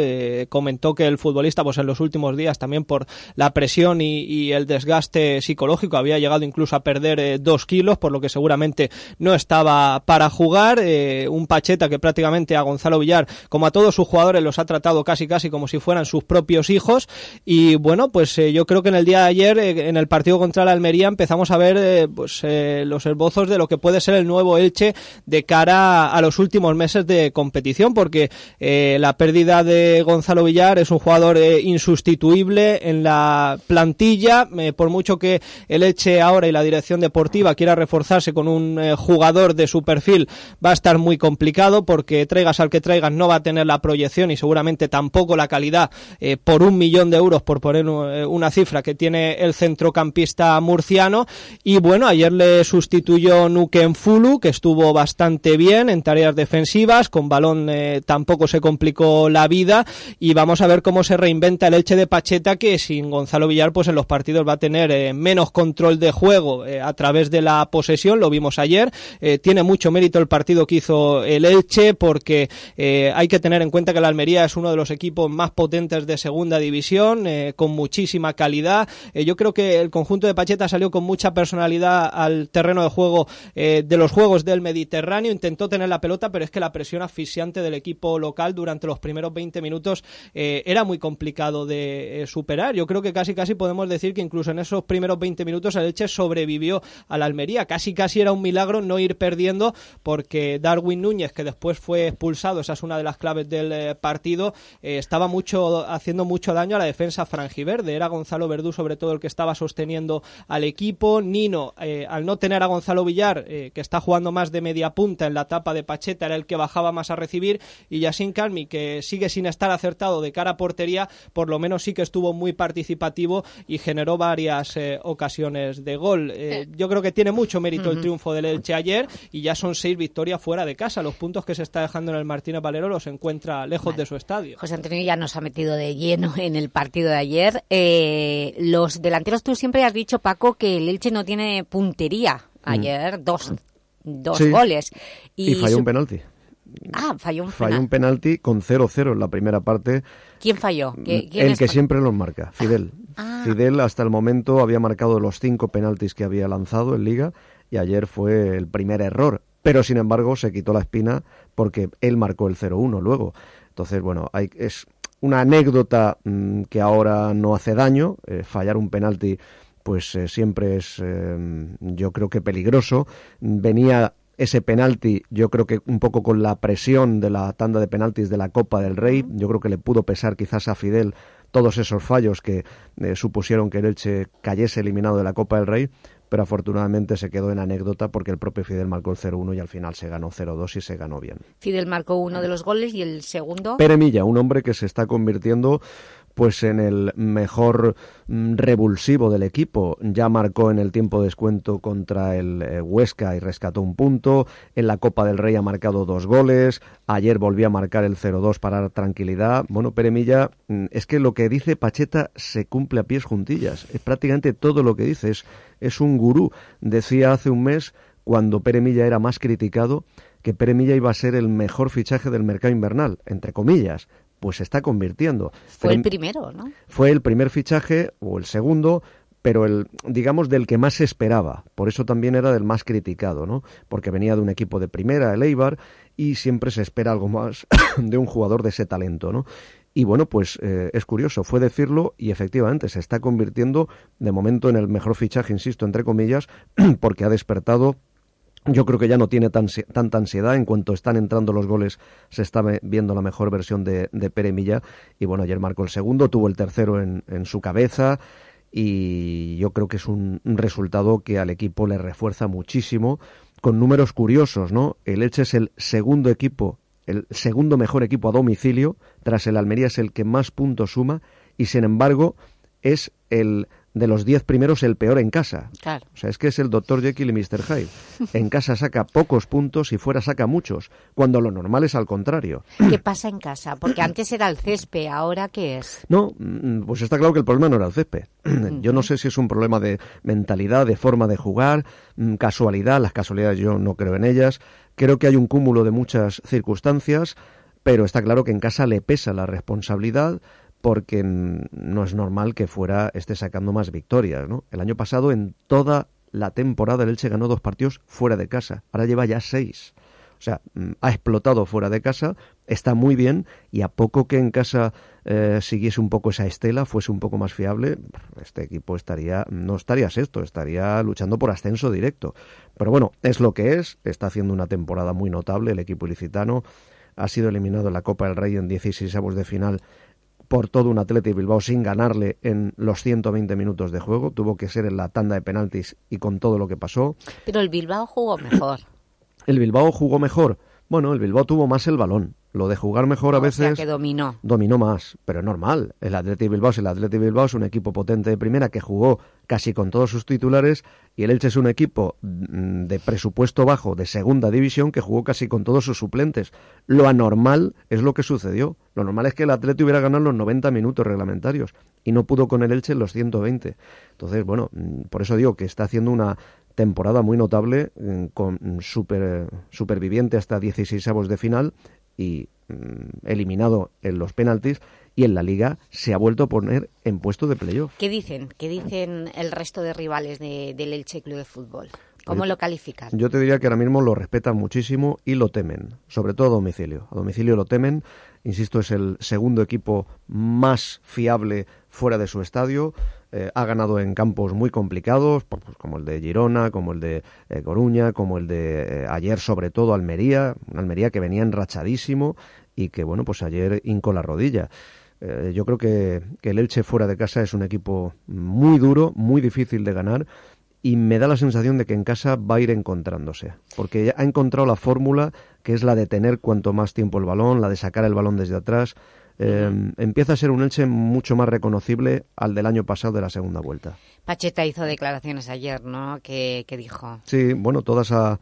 [SPEAKER 16] comentó que el futbolista, pues en los últimos días, también por la presión y, el desgaste psicológico. Había llegado incluso a perder eh, dos kilos, por lo que seguramente no estaba para jugar. Eh, un Pacheta que prácticamente a Gonzalo Villar, como a todos sus jugadores, los ha tratado casi casi como si fueran sus propios hijos. Y bueno, pues eh, yo creo que en el día de ayer, en el partido contra la Almería, empezamos a ver pues los esbozos de lo que puede ser el nuevo Elche de cara a los últimos meses de competición, porque la pérdida de Gonzalo Villar es un jugador insustituible en la plantilla, eh, por mucho que el Eche ahora y la dirección deportiva quiera reforzarse con un eh, jugador de su perfil, va a estar muy complicado porque traigas al que traigas no va a tener la proyección y seguramente tampoco la calidad eh, por un millón de euros, por poner una cifra que tiene el centrocampista murciano. Y bueno, ayer le sustituyó Nuken Fulu, que estuvo bastante bien en tareas defensivas, con balón tampoco se complicó la vida y vamos a ver cómo se reinventa el Elche de Pacheta que sin Gonzalo Villar pues en los partidos va a tener eh, menos control de juego eh, a través de la posesión, lo vimos ayer. Eh, tiene mucho mérito el partido que hizo el Elche porque hay que tener en cuenta que la Almería es uno de los equipos más potentes de segunda división, con muchísima calidad. yo creo que el conjunto de Pacheta salió con mucha personalidad al terreno de juego de los Juegos del Mediterráneo, intentó tener la pelota, pero es que la presión asfixiante del equipo local durante los primeros 20 minutos era muy complicado de superar. Yo creo que casi casi podemos decir que incluso en esos primeros 20 minutos el Elche sobrevivió a la Almería. Casi casi era un milagro no ir perdiendo porque Darwin Núñez, que después fue expulsado, esa es una de las claves del eh, partido, eh, estaba mucho haciendo mucho daño a la defensa franjiverde. Era Gonzalo Verdú sobre todo el que estaba sosteniendo al equipo. Nino, eh, al no tener a Gonzalo Villar, que está jugando más de media punta en la etapa de Pacheta, era el que bajaba más a recibir. Y Yasin Calmi, que sigue sin estar acertado de cara a portería, por lo menos sí que estuvo muy participativo y generó varias eh, ocasiones de gol. Eh, yo creo que tiene mucho mérito el triunfo del Elche ayer y ya son seis victorias fuera de casa. Los puntos que se está dejando en el Martínez Valero los encuentra lejos de su estadio.
[SPEAKER 2] José Antonio ya nos ha metido de lleno en el partido de ayer. Eh, los delanteros, tú siempre has dicho, Paco, que el Elche no tiene puntería. Mm. Ayer dos, dos goles.
[SPEAKER 15] Y, falló un penalti.
[SPEAKER 2] Ah, falló un,
[SPEAKER 15] falló un penalti con 0-0 en la primera parte.
[SPEAKER 2] ¿Quién falló?
[SPEAKER 15] el que siempre los marca, Fidel. Ah. Fidel hasta el momento había marcado los cinco penaltis que había lanzado en Liga y ayer fue el primer error. Pero sin embargo se quitó la espina porque él marcó el 0-1 luego. Entonces, bueno, hay, es una anécdota mm, que ahora no hace daño. Eh, fallar un penalti pues eh, siempre es, eh, yo creo que peligroso. Venía ese penalti, yo creo que un poco con la presión de la tanda de penaltis de la Copa del Rey, yo creo que le pudo pesar quizás a Fidel todos esos fallos que eh, supusieron que el Elche cayese eliminado de la Copa del Rey, pero afortunadamente se quedó en anécdota porque el propio Fidel marcó el 0-1 y al final se ganó 0-2 y se ganó bien.
[SPEAKER 2] Fidel marcó uno de los goles y el segundo...
[SPEAKER 15] Pere Milla, un hombre que se está convirtiendo pues en el mejor mm, revulsivo del equipo. Ya marcó en el tiempo de descuento contra el eh, Huesca y rescató un punto. En la Copa del Rey ha marcado dos goles. Ayer volvió a marcar el 0-2 para tranquilidad. Bueno, Peremilla, mm, es que lo que dice Pacheta se cumple a pies juntillas. Es prácticamente todo lo que dice. Es, un gurú. Decía hace un mes, cuando Peremilla era más criticado, que Peremilla iba a ser el mejor fichaje del mercado invernal, entre comillas pues se está convirtiendo.
[SPEAKER 2] Fue el primero, ¿no?
[SPEAKER 15] Fue el primer fichaje o el segundo, pero el digamos del que más se esperaba. Por eso también era del más criticado, ¿no? Porque venía de un equipo de primera, el Eibar, y siempre se espera algo más de un jugador de ese talento, ¿no? Y bueno, pues eh, es curioso, fue decirlo y efectivamente se está convirtiendo de momento en el mejor fichaje, insisto, entre comillas, porque ha despertado yo creo que ya no tiene tan, tanta ansiedad. En cuanto están entrando los goles, se está viendo la mejor versión de, Pere Milla. Y bueno, ayer marcó el segundo, tuvo el tercero en, su cabeza. Y yo creo que es un, resultado que al equipo le refuerza muchísimo. Con números curiosos, ¿no? El Elche es el segundo equipo, el segundo mejor equipo a domicilio. Tras el Almería es el que más puntos suma. Y sin embargo, es el de los diez primeros el peor en casa.
[SPEAKER 2] Claro.
[SPEAKER 15] O sea, es que es el Dr. Jekyll y Mr. Hyde. En casa saca pocos puntos y fuera saca muchos, cuando lo normal es al contrario.
[SPEAKER 2] ¿Qué pasa en casa? Porque antes era el césped, ¿ahora qué es?
[SPEAKER 15] No, mm, pues está claro que el problema no era el césped. Yo no sé si es un problema de mentalidad, de forma de jugar, mm, casualidad, las casualidades yo no creo en ellas. Creo que hay un cúmulo de muchas circunstancias, pero está claro que en casa le pesa la responsabilidad, porque no es normal que fuera esté sacando más victorias, ¿no? El año pasado en toda la temporada el Elche ganó dos partidos fuera de casa, ahora lleva ya seis. O sea, mm, ha explotado fuera de casa, está muy bien y a poco que en casa eh, siguiese un poco esa estela, fuese un poco más fiable, este equipo estaría, no estaría sexto, estaría luchando por ascenso directo. Pero bueno, es lo que es, está haciendo una temporada muy notable el equipo ilicitano, ha sido eliminado en la Copa del Rey en 16 avos de final por todo un Atleti Bilbao sin ganarle en los 120 minutos de juego. Tuvo que ser en la tanda de penaltis y con todo lo que pasó.
[SPEAKER 2] Pero el Bilbao jugó mejor.
[SPEAKER 15] el Bilbao jugó mejor. Bueno, el Bilbao tuvo más el balón. Lo de jugar mejor a veces...
[SPEAKER 2] que dominó.
[SPEAKER 15] Dominó más, pero es normal. El Atleti Bilbao, el Atleti Bilbao es un equipo potente de primera que jugó casi con todos sus titulares y el Elche es un equipo mm, de presupuesto bajo de segunda división que jugó casi con todos sus suplentes. Lo anormal es lo que sucedió. Lo normal es que el Atleti hubiera ganado los 90 minutos reglamentarios y no pudo con el Elche los 120. Entonces, bueno, mm, por eso digo que está haciendo una temporada muy notable, mm, con super, superviviente hasta 16 avos de final y mm, eliminado en los penaltis y en la liga se ha vuelto a poner en puesto de playoff.
[SPEAKER 2] ¿Qué dicen? ¿Qué dicen el resto de rivales del Elche Club de Fútbol? ¿Cómo lo califican?
[SPEAKER 15] Yo te diría que ahora mismo lo respetan muchísimo y lo temen, sobre todo a domicilio. A domicilio lo temen, insisto, es el segundo equipo más fiable fuera de su estadio. Eh, ha ganado en campos muy complicados, pues, como el de Girona, como el de eh, Coruña, como el de eh, ayer, sobre todo Almería, Almería que venía enrachadísimo y que, bueno, pues ayer hincó la rodilla. yo creo que, que el Elche fuera de casa es un equipo muy duro, muy difícil de ganar y me da la sensación de que en casa va a ir encontrándose, porque ha encontrado la fórmula que es la de tener cuanto más tiempo el balón, la de sacar el balón desde atrás, Em, empieza a ser un Elche mucho más reconocible al del año pasado de la segunda vuelta.
[SPEAKER 2] Pacheta hizo declaraciones ayer, ¿no? ¿Qué, dijo?
[SPEAKER 15] Sí, bueno, todas a,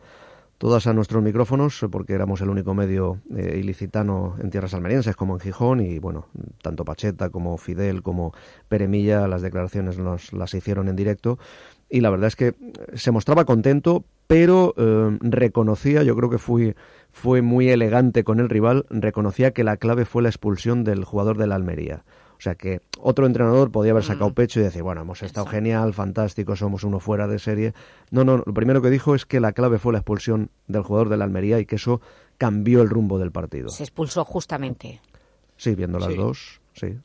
[SPEAKER 15] todas a nuestros micrófonos, porque éramos el único medio eh, ilicitano en tierras almerienses como en Gijón, y bueno, tanto Pacheta como Fidel como Peremilla, las declaraciones nos, las hicieron en directo, y la verdad es que se mostraba contento, pero em, reconocía, yo creo que fui fue muy elegante con el rival, reconocía que la clave fue la expulsión del jugador de la Almería. O sea que otro entrenador podía haber sacado mm. pecho y decir, bueno, hemos estado genial, fantástico, somos uno fuera de serie. No, no, lo primero que dijo es que la clave fue la expulsión del jugador de la Almería y que eso cambió el rumbo del partido.
[SPEAKER 2] Se expulsó justamente.
[SPEAKER 15] Sí, viendo las dos, sí.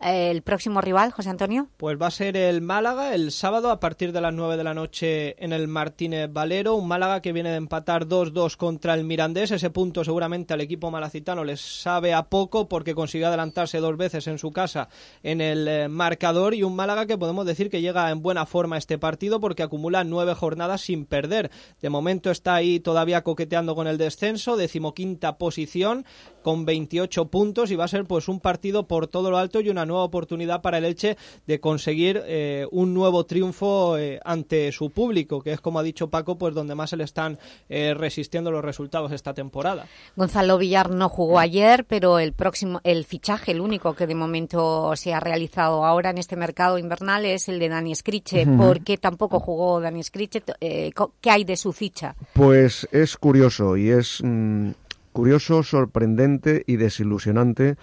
[SPEAKER 2] ¿El próximo rival, José Antonio?
[SPEAKER 16] Pues va a ser el Málaga el sábado a partir de las 9 de la noche en el Martínez Valero. Un Málaga que viene de empatar 2-2 contra el Mirandés. Ese punto seguramente al equipo malacitano les sabe a poco porque consiguió adelantarse dos veces en su casa en el eh, marcador. Y un Málaga que podemos decir que llega en buena forma este partido porque acumula nueve jornadas sin perder. De momento está ahí todavía coqueteando con el descenso, decimoquinta posición con 28 puntos y va a ser pues un partido por todo lo alto y una nueva oportunidad para el Elche de conseguir eh, un nuevo triunfo eh, ante su público, que es como ha dicho Paco, pues donde más se le están eh, resistiendo los resultados esta temporada.
[SPEAKER 2] Gonzalo Villar no jugó ayer, pero el próximo, el fichaje, el único que de momento se ha realizado ahora en este mercado invernal es el de Dani Scriche. ¿Por qué tampoco jugó Dani Scriche? ¿Qué hay de su ficha?
[SPEAKER 15] Pues es curioso y es mm, curioso, sorprendente y desilusionante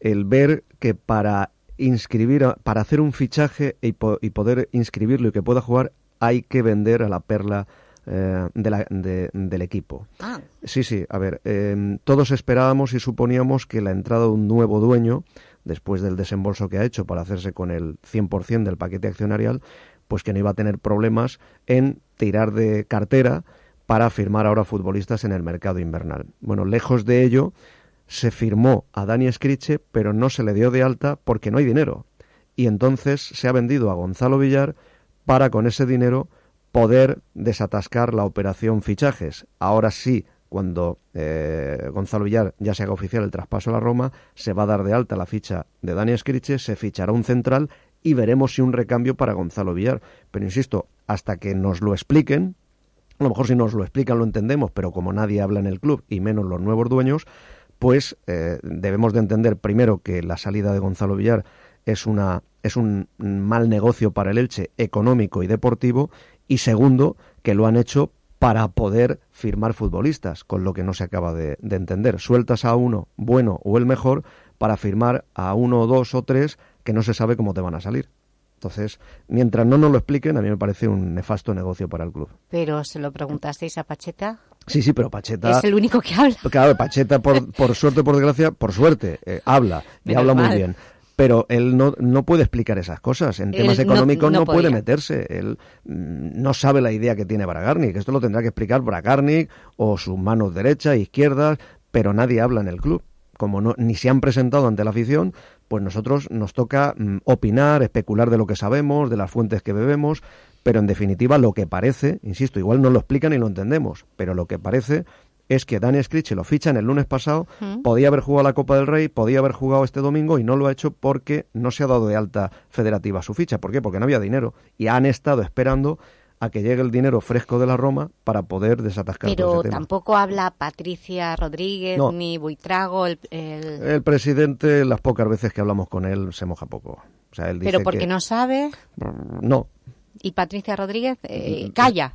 [SPEAKER 15] el ver que para inscribir, para hacer un fichaje y, poder inscribirlo y que pueda jugar, hay que vender a la perla eh, del equipo.
[SPEAKER 2] Ah.
[SPEAKER 15] Sí, sí, a ver, em, todos esperábamos y suponíamos que la entrada de un nuevo dueño, después del desembolso que ha hecho para hacerse con el 100% del paquete accionarial, pues que no iba a tener problemas en tirar de cartera para firmar ahora futbolistas en el mercado invernal. Bueno, lejos de ello, se firmó a Dani Scriche, pero no se le dio de alta porque no hay dinero. Y entonces se ha vendido a Gonzalo Villar para con ese dinero poder desatascar la operación fichajes. Ahora sí, cuando eh, Gonzalo Villar ya se haga oficial el traspaso a la Roma, se va a dar de alta la ficha de Dani Scriche, se fichará un central y veremos si un recambio para Gonzalo Villar. Pero insisto, hasta que nos lo expliquen, a lo mejor si nos lo explican lo entendemos, pero como nadie habla en el club y menos los nuevos dueños, pues eh, debemos de entender primero que la salida de Gonzalo Villar es una es un mal negocio para el Elche económico y deportivo y segundo que lo han hecho para poder firmar futbolistas, con lo que no se acaba de, de entender. Sueltas a uno bueno o el mejor para firmar a uno, dos o tres que no se sabe cómo te van a salir. Entonces, mientras no nos lo expliquen, a mí me parece un nefasto negocio para el club.
[SPEAKER 2] Pero se lo preguntasteis a Pacheta.
[SPEAKER 15] Sí, sí, pero Pacheta...
[SPEAKER 2] Es el único que habla.
[SPEAKER 15] Claro, Pacheta, por, por suerte por desgracia, por suerte, eh, habla, y habla muy bien. Pero él no, no puede explicar esas cosas. En temas económicos no, puede meterse. Él mm, no sabe la idea que tiene Bragarnik. Esto lo tendrá que explicar Bragarnik o sus manos derecha e izquierdas, pero nadie habla en el club. Como no, ni se han presentado ante la afición, pues nosotros nos toca mm, opinar, especular de lo que sabemos, de las fuentes que bebemos, pero en definitiva lo que parece, insisto, igual no lo explican y lo entendemos, pero lo que parece es que Dani Scriche lo fichan el lunes pasado, podía haber jugado la Copa del Rey, podía haber jugado este domingo y no lo ha hecho porque no se ha dado de alta federativa su ficha. ¿Por qué? Porque no había dinero y han estado esperando a que llegue el dinero fresco de la Roma para poder desatascar
[SPEAKER 2] Pero
[SPEAKER 15] ese
[SPEAKER 2] tampoco habla Patricia Rodríguez ni Buitrago, el,
[SPEAKER 15] el... presidente, las pocas veces que hablamos con él, se moja poco. O sea, él dice
[SPEAKER 2] ¿Pero porque no sabe?
[SPEAKER 15] No.
[SPEAKER 2] ¿Y Patricia Rodríguez eh, calla?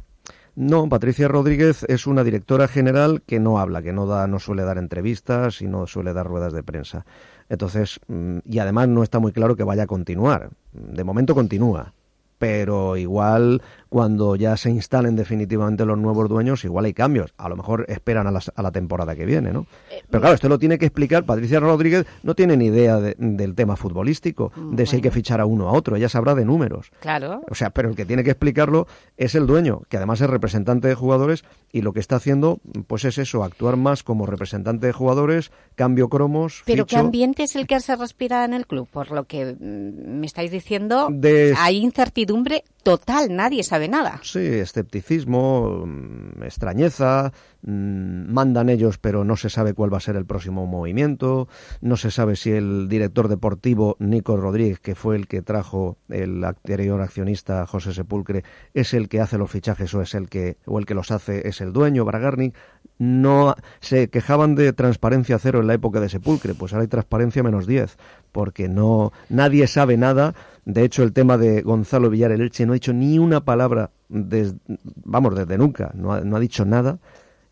[SPEAKER 15] No, Patricia Rodríguez es una directora general que no habla, que no da, no suele dar entrevistas y no suele dar ruedas de prensa. Entonces, mm, y además no está muy claro que vaya a continuar. De momento continúa pero igual cuando ya se instalen definitivamente los nuevos dueños, igual hay cambios. A lo mejor esperan a la, temporada que viene, ¿no? Eh, pero claro, esto lo tiene que explicar. Patricia Rodríguez no tiene ni idea del tema futbolístico, de si hay que fichar a uno a otro. Ella sabrá de números.
[SPEAKER 2] Claro.
[SPEAKER 15] O sea, pero el que tiene que explicarlo es el dueño, que además es representante de jugadores y lo que está haciendo, pues es eso, actuar más como representante de jugadores, cambio cromos.
[SPEAKER 2] Pero ¿qué ambiente es el que se respira en el club? Por lo que mm, me estáis diciendo, hay incertidumbre total, nadie sabe nada.
[SPEAKER 15] Sí, escepticismo, mm, extrañeza, mm, mandan ellos pero no se sabe cuál va a ser el próximo movimiento, no se sabe si el director deportivo Nico Rodríguez, que fue el que trajo el anterior accionista José Sepulcre, es el que hace los fichajes o es el que o el que los hace es el dueño Bragarnik, no se quejaban de transparencia cero en la época de Sepulcre, pues ahora hay transparencia menos 10, porque no nadie sabe nada. De hecho, el tema de Gonzalo Villar el Elche no ha dicho ni una palabra, vamos, desde nunca, no ha, no ha dicho nada,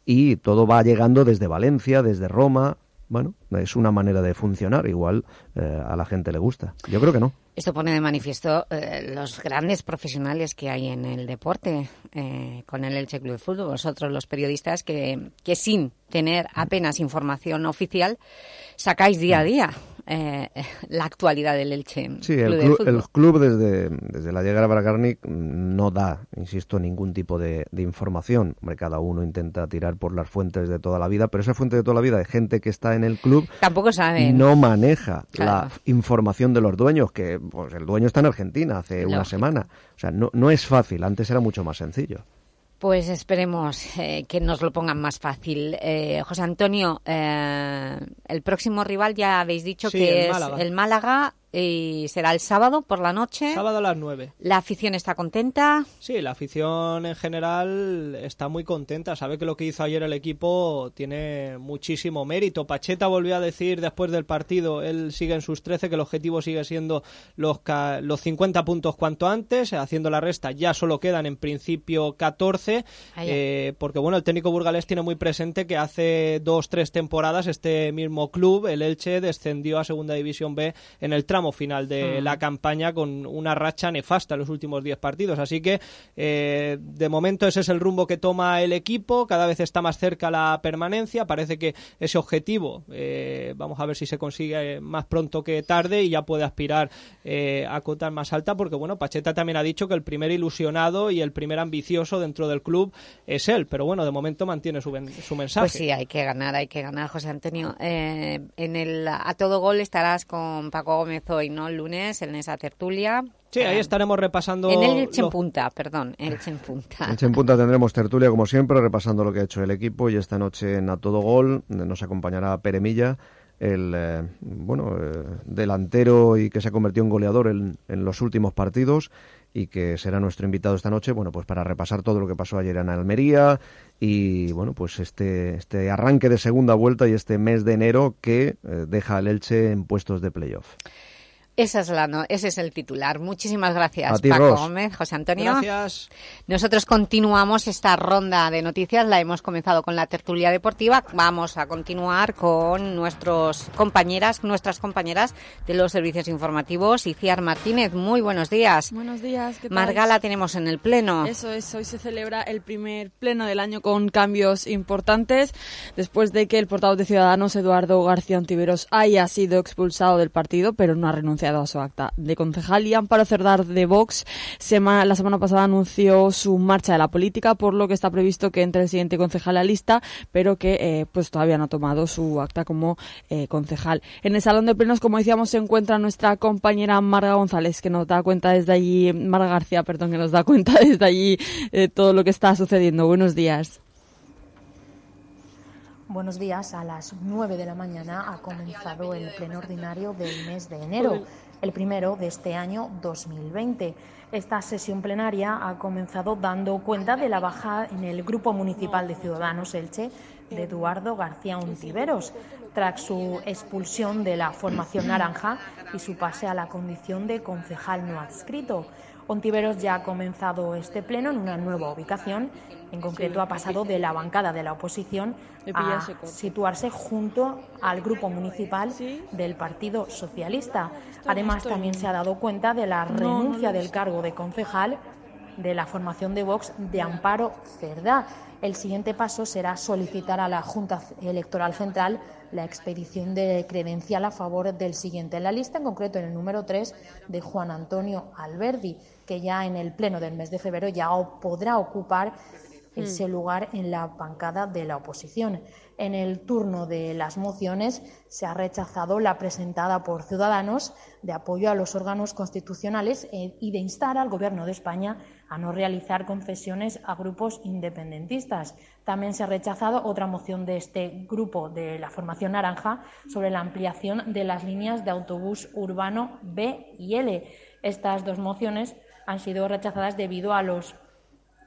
[SPEAKER 15] y todo va llegando desde Valencia, desde Roma, bueno, es una manera de funcionar, igual eh, a la gente le gusta. Yo creo que no.
[SPEAKER 2] Esto pone de manifiesto eh, los grandes profesionales que hay en el deporte eh, con el Elche Club de Fútbol. Vosotros, los periodistas, que, que sin tener apenas información oficial, sacáis día a día eh, la actualidad del Elche.
[SPEAKER 15] Sí, el, club, desde, desde la llegada a Bragarnik no da, insisto, ningún tipo de, información. Hombre, cada uno intenta tirar por las fuentes de toda la vida, pero esa fuente de toda la vida de gente que está en el club
[SPEAKER 2] tampoco sabe.
[SPEAKER 15] No maneja la información de los dueños, que pues el dueño está en Argentina hace una semana. O sea, no, no es fácil, antes era mucho más sencillo.
[SPEAKER 2] Pues esperemos eh, que nos lo pongan más fácil. Eh, José Antonio, eh, el próximo rival ya habéis dicho que es el Málaga y será el sábado por la noche.
[SPEAKER 16] Sábado a las 9.
[SPEAKER 2] ¿La afición está contenta?
[SPEAKER 16] Sí, la afición en general está muy contenta. Sabe que lo que hizo ayer el equipo tiene muchísimo mérito. Pacheta volvió a decir después del partido, él sigue en sus 13, que el objetivo sigue siendo los, los 50 puntos cuanto antes. Haciendo la resta ya solo quedan en principio 14, eh, porque bueno, el técnico burgalés tiene muy presente que hace dos, tres temporadas este mismo club, el Elche, descendió a Segunda División B en el tramo final de mm. la campaña con una racha nefasta en los últimos 10 partidos. Así que eh, de momento ese es el rumbo que toma el equipo, cada vez está más cerca la permanencia, parece que ese objetivo eh, vamos a ver si se consigue más pronto que tarde y ya puede aspirar eh, a cotar más alta porque bueno, Pacheta también ha dicho que el primer ilusionado y el primer ambicioso dentro del club es él, pero bueno, de momento mantiene su, su mensaje.
[SPEAKER 2] Pues sí, hay que ganar, hay que ganar, José Antonio. en el A Todo Gol estarás con Paco Gómez hoy, ¿no? El lunes en esa tertulia.
[SPEAKER 16] Sí, ahí estaremos repasando...
[SPEAKER 2] En el Chempunta, perdón, en el Chempunta.
[SPEAKER 15] En Chempunta tendremos tertulia, como siempre, repasando lo que ha hecho el equipo y esta noche en A Todo Gol nos acompañará Peremilla, el eh, bueno eh, delantero y que se ha convertido en goleador en, en, los últimos partidos y que será nuestro invitado esta noche, bueno, pues para repasar todo lo que pasó ayer en Almería y bueno, pues este, este arranque de segunda vuelta y este mes de enero que eh, deja al Elche en puestos de playoff.
[SPEAKER 2] Esa es la, ese es el titular. Muchísimas gracias, Paco Gómez, José Antonio.
[SPEAKER 16] Gracias.
[SPEAKER 2] Nosotros continuamos esta ronda de noticias. La hemos comenzado con la tertulia deportiva. Vamos a continuar con nuestros compañeras, nuestras compañeras de los servicios informativos. Iciar Martínez, muy buenos días.
[SPEAKER 17] Buenos días. ¿qué tal?
[SPEAKER 2] Margala tenemos en el pleno.
[SPEAKER 17] Eso es, hoy se celebra el primer pleno del año con cambios importantes. Después de que el portavoz de Ciudadanos, Eduardo García Antiveros, haya sido expulsado del partido, pero no ha renunciado a su acta de concejal y Amparo Cerdar de Vox la semana pasada anunció su marcha de la política, por lo que está previsto que entre el siguiente concejal a la lista, pero que eh, pues todavía no ha tomado su acta como eh, concejal. En el salón de plenos, como decíamos, se encuentra nuestra compañera Marga González, que nos da cuenta desde allí, Marga García, perdón, que nos da cuenta desde allí eh, todo lo que está sucediendo. Buenos días.
[SPEAKER 18] Buenos días. A las 9 de la mañana ha comenzado el pleno ordinario del mes de enero, el primero de este año 2020. Esta sesión plenaria ha comenzado dando cuenta de la baja en el Grupo Municipal de Ciudadanos Elche de Eduardo García Untiveros, tras su expulsión de la formación naranja y su pase a la condición de concejal no adscrito. Ontiveros ya ha comenzado este pleno en una nueva ubicación. En concreto, ha pasado de la bancada de la oposición a situarse junto al grupo municipal del Partido Socialista. Además, también se ha dado cuenta de la renuncia del cargo de concejal de la formación de Vox de Amparo Cerdá. El siguiente paso será solicitar a la Junta Electoral Central la expedición de credencial a favor del siguiente en la lista, en concreto en el número 3 de Juan Antonio Alberdi, que ya en el pleno del mes de febrero ya podrá ocupar ese mm. lugar en la bancada de la oposición. En el turno de las mociones se ha rechazado la presentada por Ciudadanos de apoyo a los órganos constitucionales eh, y de instar al Gobierno de España a no realizar concesiones a grupos independentistas. También se ha rechazado otra moción de este grupo de la formación naranja sobre la ampliación de las líneas de autobús urbano B y L. Estas dos mociones han sido rechazadas debido a los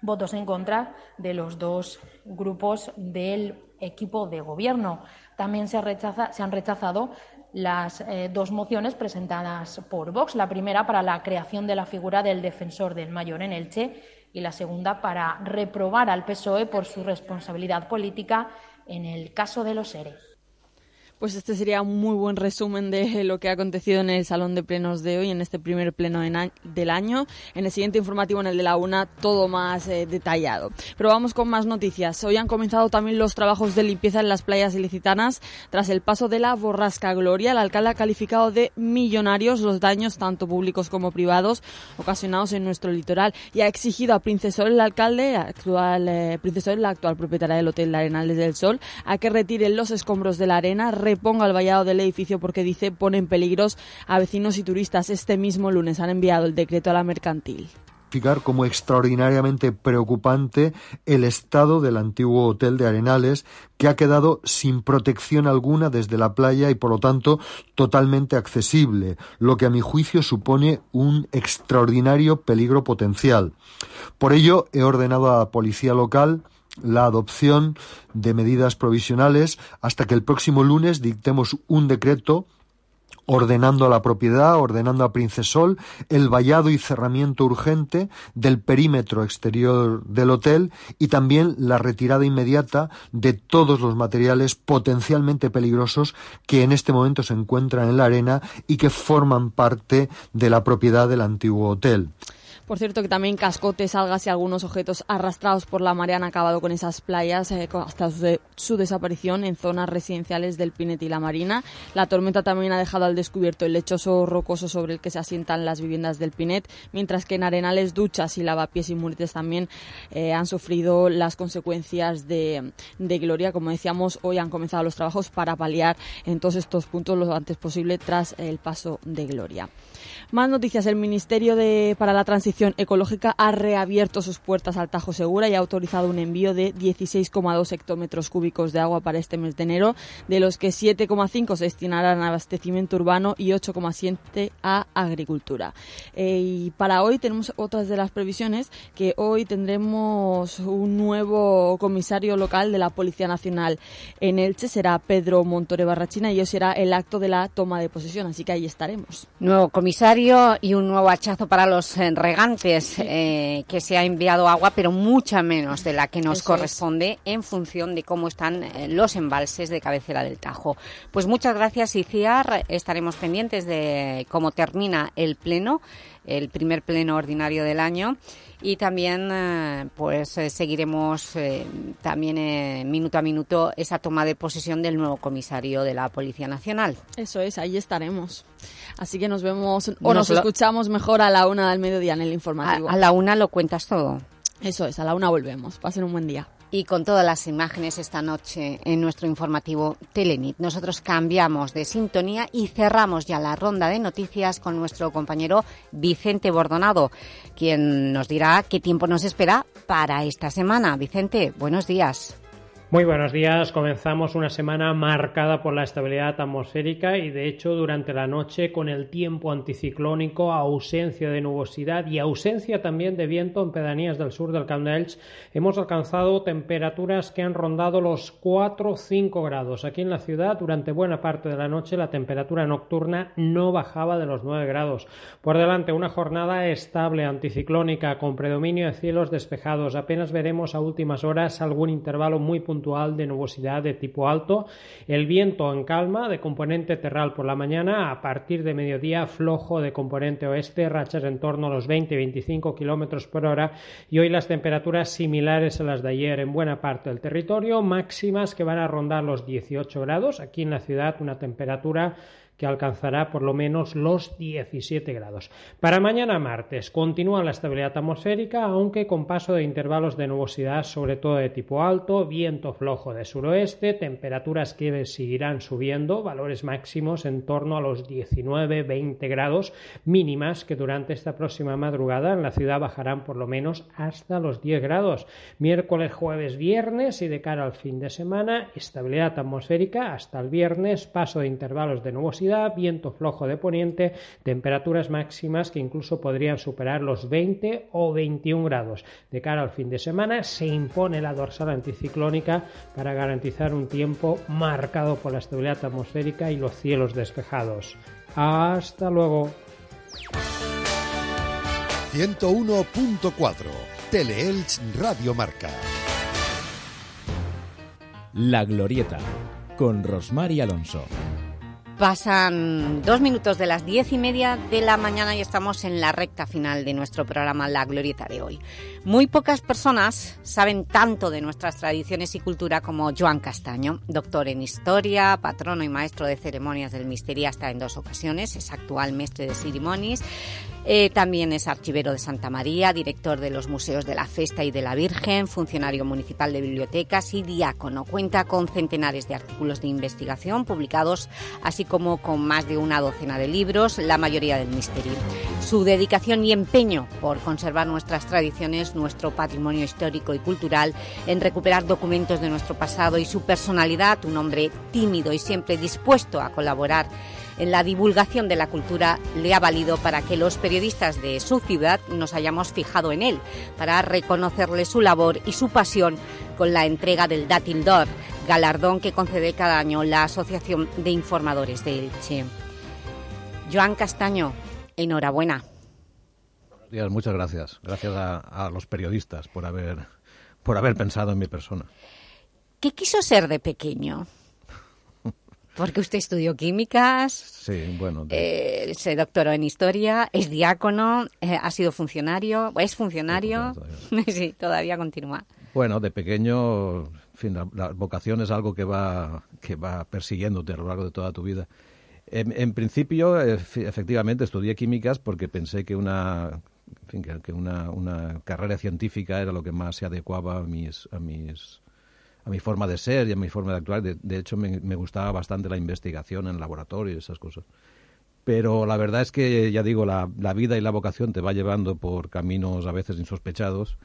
[SPEAKER 18] votos en contra de los dos grupos del equipo de gobierno. También se, han rechazado las eh, dos mociones presentadas por Vox, la primera para la creación de la figura del defensor del mayor en Elche y la segunda para reprobar al PSOE por su responsabilidad política en el caso de los ERE.
[SPEAKER 17] Pues este sería un muy buen resumen de lo que ha acontecido en el Salón de Plenos de hoy, en este primer pleno del año. En el siguiente informativo, en el de la UNA, todo más eh, detallado. Pero vamos con más noticias. Hoy han comenzado también los trabajos de limpieza en las playas ilicitanas. Tras el paso de la borrasca Gloria, el alcalde ha calificado de millonarios los daños, tanto públicos como privados, ocasionados en nuestro litoral y ha exigido a Princesol, el alcalde, actual, eh, la actual propietaria del Hotel Arenales del Sol, a que retiren los escombros de la arena, ponga el vallado del edificio porque dice pone en peligros a vecinos y turistas. Este mismo lunes han enviado el decreto a la mercantil.
[SPEAKER 19] como extraordinariamente preocupante el estado del antiguo hotel de Arenales, que ha quedado sin protección alguna desde la playa y por lo tanto totalmente accesible, lo que a mi juicio supone un extraordinario peligro potencial. Por ello he ordenado a la policía local la adopción de medidas provisionales hasta que el próximo lunes dictemos un decreto ordenando a la propiedad, ordenando a Princesol el vallado y cerramiento urgente del perímetro exterior del hotel y también la retirada inmediata de todos los materiales potencialmente peligrosos que en este momento se encuentran en la arena y que forman parte de la propiedad del antiguo hotel.
[SPEAKER 17] Por cierto que también cascotes, algas y algunos objetos arrastrados por la marea han acabado con esas playas eh, hasta su, desaparición en zonas residenciales del Pinet y la Marina. La tormenta también ha dejado al descubierto el lechoso rocoso sobre el que se asientan las viviendas del Pinet, mientras que en arenales, duchas y lavapiés y muretes también eh, han sufrido las consecuencias de, de Gloria. Como decíamos, hoy han comenzado los trabajos para paliar en todos estos puntos lo antes posible tras el paso de Gloria. Más noticias. El Ministerio de, para la Transición Ecológica ha reabierto sus puertas al Tajo Segura y ha autorizado un envío de 16,2 hectómetros cúbicos de agua para este mes de enero, de los que 7,5 se destinarán a abastecimiento urbano y 8,7 a agricultura. Eh, y para hoy tenemos otras de las previsiones, que hoy tendremos un nuevo comisario local de la Policía Nacional en Elche, será Pedro Montore Barrachina y hoy será el acto de la toma de posesión, así que ahí estaremos.
[SPEAKER 2] Nuevo comisario y un nuevo hachazo para los regantes, eh, que se ha enviado agua, pero mucha menos de la que nos corresponde en función de cómo están eh, los embalses de cabecera del Tajo. Pues muchas gracias, Iciar. Estaremos pendientes de cómo termina el pleno, el primer pleno ordinario del año y también eh, pues eh, seguiremos eh, también minuto a minuto esa toma de posesión del nuevo comisario de la Policía Nacional.
[SPEAKER 17] Eso es, ahí estaremos. Así que nos vemos o nos, escuchamos mejor a la una del mediodía en el informativo.
[SPEAKER 2] A, a la una lo cuentas todo.
[SPEAKER 17] Eso es, a la una volvemos. Pasen un buen día
[SPEAKER 2] y con todas las imágenes esta noche en nuestro informativo Telenit. Nosotros cambiamos de sintonía y cerramos ya la ronda de noticias con nuestro compañero Vicente Bordonado, quien nos dirá qué tiempo nos espera para esta semana. Vicente, buenos días.
[SPEAKER 20] Muy buenos días. Comenzamos una semana marcada por la estabilidad atmosférica y de hecho durante la noche con el tiempo anticiclónico, ausencia de nubosidad y ausencia también de viento en pedanías del sur del Camp hemos alcanzado temperaturas que han rondado los 4 o 5 grados. Aquí en la ciudad durante buena parte de la noche la temperatura nocturna no bajaba de los 9 grados. Por delante una jornada estable anticiclónica con predominio de cielos despejados. Apenas veremos a últimas horas algún intervalo muy puntual de nubosidad de tipo alto, el viento en calma de componente terral por la mañana, a partir de mediodía flojo de componente oeste, rachas en torno a los 20-25 kilómetros por hora. Y hoy las temperaturas similares a las de ayer en buena parte del territorio, máximas que van a rondar los 18 grados, aquí en la ciudad una temperatura que alcanzará por lo menos los 17 grados. Para mañana martes continúa la estabilidad atmosférica, aunque con paso de intervalos de nubosidad, sobre todo de tipo alto, viento flojo de suroeste, temperaturas que seguirán subiendo, valores máximos en torno a los 19-20 grados, mínimas que durante esta próxima madrugada en la ciudad bajarán por lo menos hasta los 10 grados. Miércoles, jueves, viernes y de cara al fin de semana, estabilidad atmosférica hasta el viernes, paso de intervalos de nubosidad viento flojo de poniente, temperaturas máximas que incluso podrían superar los 20 o 21 grados. De cara al fin de semana se impone la dorsal anticiclónica para garantizar un tiempo marcado por la estabilidad atmosférica y los cielos despejados. Hasta luego.
[SPEAKER 1] 101.4 Teleelch Radio Marca.
[SPEAKER 4] La Glorieta con Rosmar Alonso.
[SPEAKER 2] Pasan dos minutos de las diez y media de la mañana y estamos en la recta final de nuestro programa La Glorieta de hoy. Muy pocas personas saben tanto de nuestras tradiciones y cultura como Joan Castaño, doctor en Historia, patrono y maestro de ceremonias del misterio hasta en dos ocasiones, es actual mestre de ceremonias, eh, también es archivero de Santa María, director de los Museos de la Festa y de la Virgen, funcionario municipal de bibliotecas y diácono. Cuenta con centenares de artículos de investigación publicados, así como con más de una docena de libros, la mayoría del misterio. Su dedicación y empeño por conservar nuestras tradiciones, nuestro patrimonio histórico y cultural, en recuperar documentos de nuestro pasado y su personalidad, un hombre tímido y siempre dispuesto a colaborar en la divulgación de la cultura le ha valido para que los periodistas de su ciudad nos hayamos fijado en él, para reconocerle su labor y su pasión con la entrega del Dátil d'Or, galardón que concede cada año la Asociación de Informadores de Elche. Joan Castaño, enhorabuena.
[SPEAKER 21] Buenos días, muchas gracias. Gracias a, a los periodistas por haber, por haber pensado en mi persona.
[SPEAKER 2] ¿Qué quiso ser de pequeño? Porque usted estudió químicas,
[SPEAKER 21] Sí, bueno,
[SPEAKER 2] eh, se doctoró en historia, es diácono, eh, ha sido funcionario, es funcionario, sí, todavía continúa.
[SPEAKER 21] Bueno, de pequeño, la, vocación es algo que va, que va persiguiéndote a lo largo de toda tu vida. En, principio, efe- efectivamente, estudié químicas porque pensé que una, que, una, una carrera científica era lo que más se adecuaba a mis, a mis, a mi forma de ser y a mi forma de actuar. De, de hecho, me, me gustaba bastante la investigación en laboratorio y esas cosas. Pero la verdad es que, ya digo, la, la vida y la vocación te va llevando por caminos a veces insospechados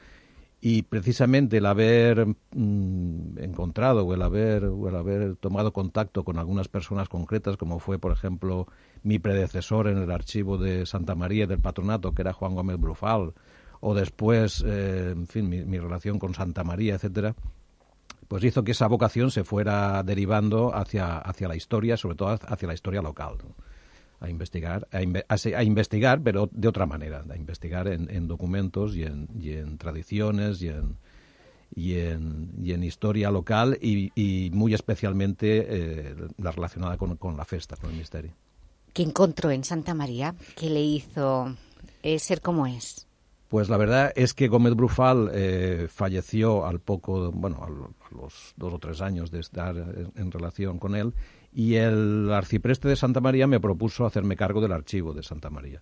[SPEAKER 21] y precisamente el haber mm, encontrado o el haber, o el haber tomado contacto con algunas personas concretas, como fue, por ejemplo, mi predecesor en el archivo de Santa María del Patronato, que era Juan Gómez Brufal, o después, eh, en fin, mi, mi relación con Santa María, etcétera, pues hizo que esa vocación se fuera derivando hacia, hacia la historia, sobre todo hacia la historia local. A investigar, a, inve- a investigar, pero de otra manera, a investigar en, en documentos y en, y en tradiciones y en, y en, y en historia local y, y muy especialmente eh, la relacionada con, con la festa, con el misterio.
[SPEAKER 2] ¿Qué encontró en Santa María que le hizo eh, ser como es?
[SPEAKER 21] Pues la verdad es que Gómez Brufal eh, falleció al poco, bueno, a los dos o tres años de estar en, en relación con él y el arcipreste de Santa María me propuso hacerme cargo del archivo de Santa María.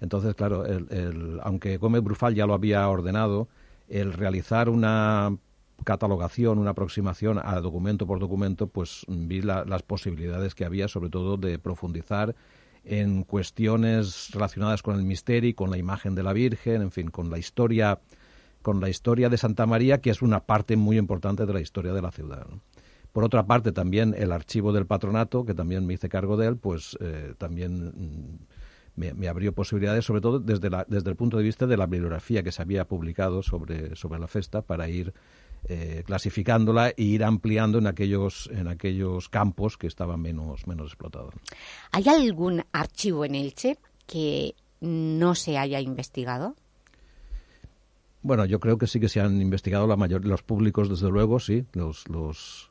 [SPEAKER 21] Entonces, claro, el- aunque Gómez Brufal ya lo había ordenado, el realizar una catalogación, una aproximación a documento por documento, pues vi la- las posibilidades que había, sobre todo de profundizar en cuestiones relacionadas con el misterio, con la imagen de la Virgen, en fin, con la historia, con la historia de Santa María, que es una parte muy importante de la historia de la ciudad. Por otra parte, también el archivo del patronato, que también me hice cargo de él, pues eh, también mm, me, me abrió posibilidades, sobre todo desde, la- desde el punto de vista de la bibliografía que se había publicado sobre, sobre la festa, para ir eh, clasificándola e ir ampliando en aquellos, en aquellos campos que estaban menos, menos explotados.
[SPEAKER 2] ¿Hay algún archivo en Elche que no se haya investigado?
[SPEAKER 21] Bueno, yo creo que sí que se han investigado la mayor, los públicos, desde luego, sí. Los, los,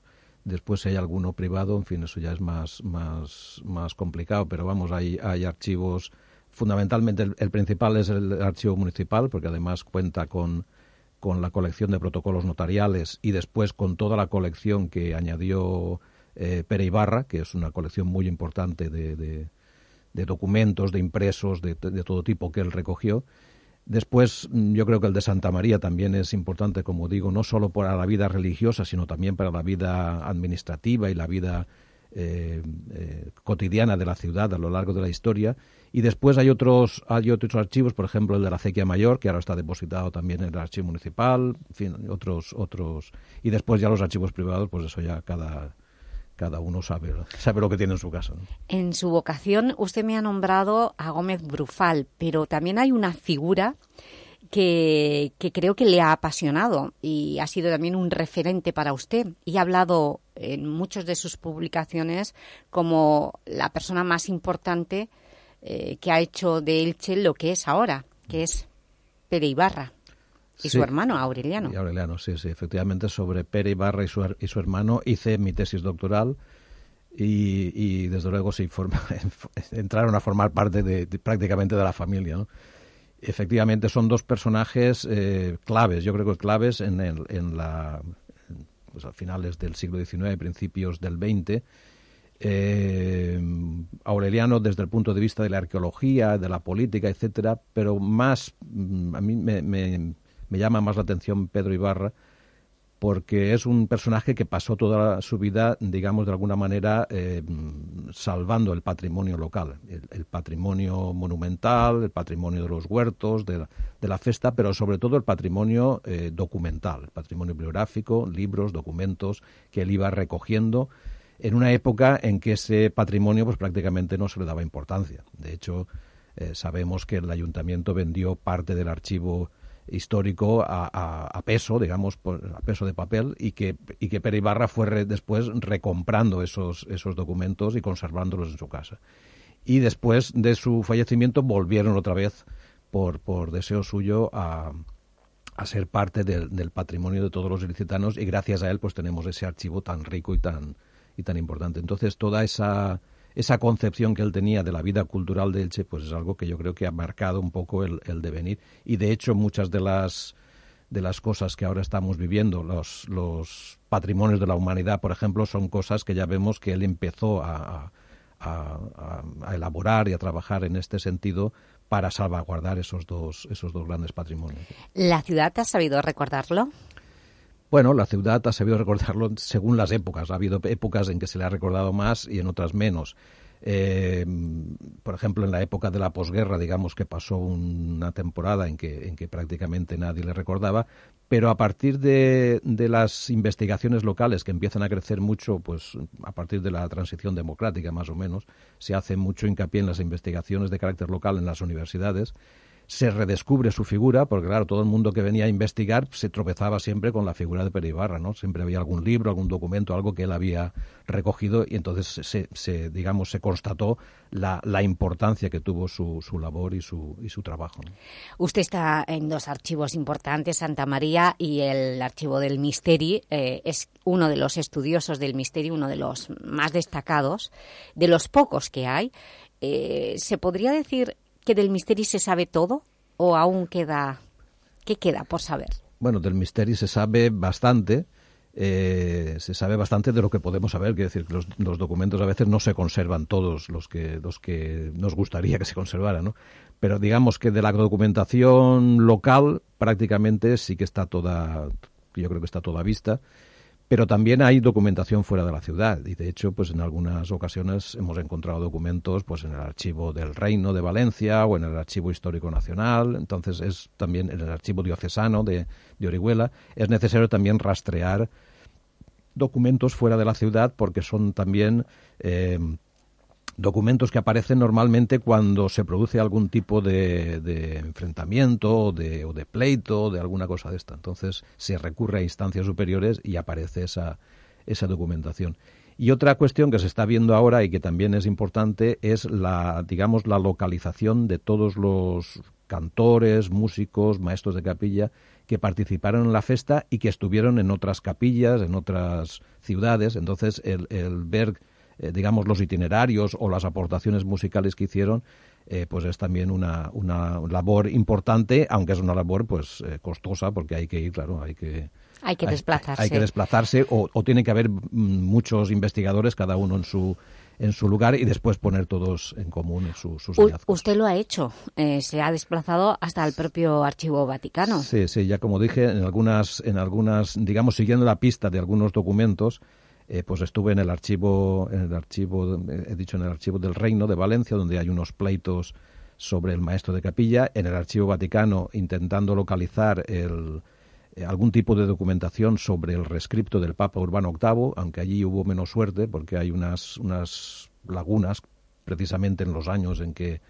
[SPEAKER 21] después si hay alguno privado, en fin, eso ya es más, más, más complicado. Pero vamos, hay, hay archivos. Fundamentalmente, el, principal es el archivo municipal, porque además cuenta con, con la colección de protocolos notariales y después con toda la colección que añadió eh, Pere Ibarra, que es una colección muy importante de, de, de documentos, de impresos, de, de todo tipo que él recogió. Después, mm, yo creo que el de Santa María también es importante, como digo, no solo para la vida religiosa, sino también para la vida administrativa y la vida eh, eh, cotidiana de la ciudad a lo largo de la historia. Y después hay otros, hay otros archivos, por ejemplo, el de la acequia mayor, que ahora está depositado también en el archivo municipal, fin, otros, otros. Y después ya los archivos privados, pues eso ya cada, cada uno sabe, sabe lo que tiene en su casa.
[SPEAKER 2] En su vocación usted me ha nombrado a Gómez Brufal, pero también hay una figura que, que creo que le ha apasionado y ha sido también un referente para usted. Y ha hablado en muchas de sus publicaciones como la persona más importante eh, que ha hecho de Elche lo que es ahora, que es Pere Ibarra y
[SPEAKER 21] Sí.
[SPEAKER 2] su hermano Aureliano.
[SPEAKER 21] Y Aureliano, sí, sí. Efectivamente, sobre Pere Ibarra y su, y su hermano hice mi tesis doctoral y, y, desde luego, sí, forma- entraron a formar parte de, de- prácticamente de la familia. ¿no? Efectivamente, son dos personajes eh, claves, yo creo que claves en, el, en la pues a finales del siglo XIX, principios del XX. Eh, Aureliano desde el punto de vista de la arqueología, de la política, etcétera, pero más mm, a mí me, me- me llama más la atención Pedro Ibarra porque es un personaje que pasó toda su vida, digamos, de alguna manera, eh, salvando el patrimonio local, el, patrimonio monumental, el patrimonio de los huertos, de la, de la festa, pero sobre todo el patrimonio eh, documental, el patrimonio bibliográfico, libros, documentos que él iba recogiendo en una época en que ese patrimonio pues prácticamente no se le daba importancia. De hecho, eh, sabemos que el ayuntamiento vendió parte del archivo histórico a, peso, digamos, a peso de papel, y que, y que Pere Ibarra fue después recomprando esos, esos documentos y conservándolos en su casa. Y después de su fallecimiento volvieron otra vez, por, por deseo suyo, a, a ser parte del, del, patrimonio de todos los ilicitanos y gracias a él pues tenemos ese archivo tan rico y tan, y tan importante. Entonces toda esa esa concepción que él tenía de la vida cultural de Elche, pues es algo que yo creo que ha marcado un poco el, devenir. Y de hecho, muchas de las de las cosas que ahora estamos viviendo, los, los patrimonios de la humanidad, por ejemplo, son cosas que ya vemos que él empezó a, a, elaborar y a trabajar en este sentido para salvaguardar esos dos, esos dos grandes patrimonios.
[SPEAKER 2] ¿La ciudad ha sabido recordarlo?
[SPEAKER 21] Bueno, la ciudad ha sabido recordarlo según las épocas. Ha habido épocas en que se le ha recordado más y en otras menos. Eh, por ejemplo, en la época de la posguerra, digamos que pasó una temporada en que, en que prácticamente nadie le recordaba, pero a partir de, de, las investigaciones locales que empiezan a crecer mucho, pues a partir de la transición democrática más o menos, se hace mucho hincapié en las investigaciones de carácter local en las universidades se redescubre su figura, porque claro, todo el mundo que venía a investigar se tropezaba siempre con la figura de Pere Ibarra, ¿no? Siempre había algún libro, algún documento, algo que él había recogido y entonces se, se digamos, se constató la, la, importancia que tuvo su, su labor y su, y su trabajo.
[SPEAKER 2] Usted está en dos archivos importantes, Santa María y el archivo del Misteri. Eh, es uno de los estudiosos del Misteri, uno de los más destacados, de los pocos que hay. Eh, ¿Se podría decir que del misterio se sabe todo o aún queda, qué queda por saber?
[SPEAKER 21] Bueno, del misterio se sabe bastante. Eh, se sabe bastante de lo que podemos saber, quiere decir que los, los, documentos a veces no se conservan todos los que, los que nos gustaría que se conservaran, ¿no? Pero digamos que de la documentación local prácticamente sí que está toda, yo creo que está toda vista. Pero también hay documentación fuera de la ciudad y de hecho, pues en algunas ocasiones hemos encontrado documentos, pues en el archivo del Reino de Valencia o en el archivo histórico nacional. Entonces es también en el archivo diocesano de, Orihuela es necesario también rastrear documentos fuera de la ciudad porque son también eh, documentos que aparecen normalmente cuando se produce algún tipo de, de enfrentamiento o de, o de, pleito de alguna cosa de esta. Entonces se recurre a instancias superiores y aparece esa, esa documentación. Y otra cuestión que se está viendo ahora y que también es importante es la, digamos, la localización de todos los cantores, músicos, maestros de capilla que participaron en la fiesta y que estuvieron en otras capillas, en otras ciudades. Entonces, el, el eh, digamos, los itinerarios o las aportaciones musicales que hicieron, eh, pues es también una, una labor importante, aunque es una labor pues eh, costosa porque hay que ir, claro, hay que...
[SPEAKER 2] Hay que desplazarse.
[SPEAKER 21] Hay, que desplazarse o, o, tiene que haber mm, muchos investigadores, cada uno en su en su lugar y después poner todos en común sus hallazgos.
[SPEAKER 2] Usted lo ha hecho, se ha desplazado hasta el propio Archivo Vaticano.
[SPEAKER 21] Sí, sí, ya como dije, en algunas, en algunas, digamos, siguiendo la pista de algunos documentos, eh, pues estuve en el archivo, en el archivo, he dicho en el archivo del Reino de Valencia, donde hay unos pleitos sobre el maestro de capilla, en el archivo Vaticano intentando localizar el, eh, algún tipo de documentación sobre el rescripto del Papa Urbano VIII, aunque allí hubo menos suerte porque hay unas, unas lagunas precisamente en los años en que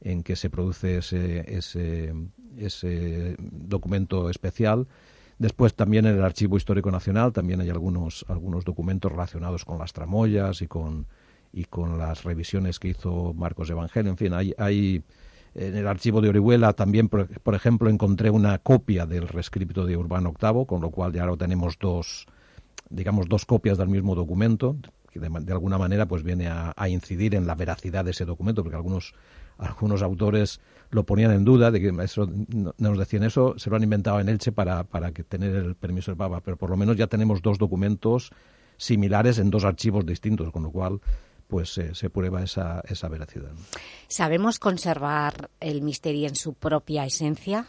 [SPEAKER 21] en que se produce ese, ese, ese documento especial Después también en el Archivo Histórico Nacional también hay algunos, algunos documentos relacionados con las tramoyas y con, y con las revisiones que hizo Marcos Evangelio. En fin, hay, en el archivo de Orihuela también, por, por, ejemplo, encontré una copia del rescripto de Urbano VIII, con lo cual ya ahora tenemos dos, digamos, dos copias del mismo documento, que de, de alguna manera pues viene a, incidir en la veracidad de ese documento, porque algunos, algunos autores lo ponían en duda, de que eso, no, nos decían eso, se lo han inventado en Elche para, para que tener el permiso del Papa, pero por lo menos ya tenemos dos documentos similares en dos archivos distintos, con lo cual pues se prueba esa, esa veracidad.
[SPEAKER 2] ¿Sabemos conservar el misterio en su propia esencia?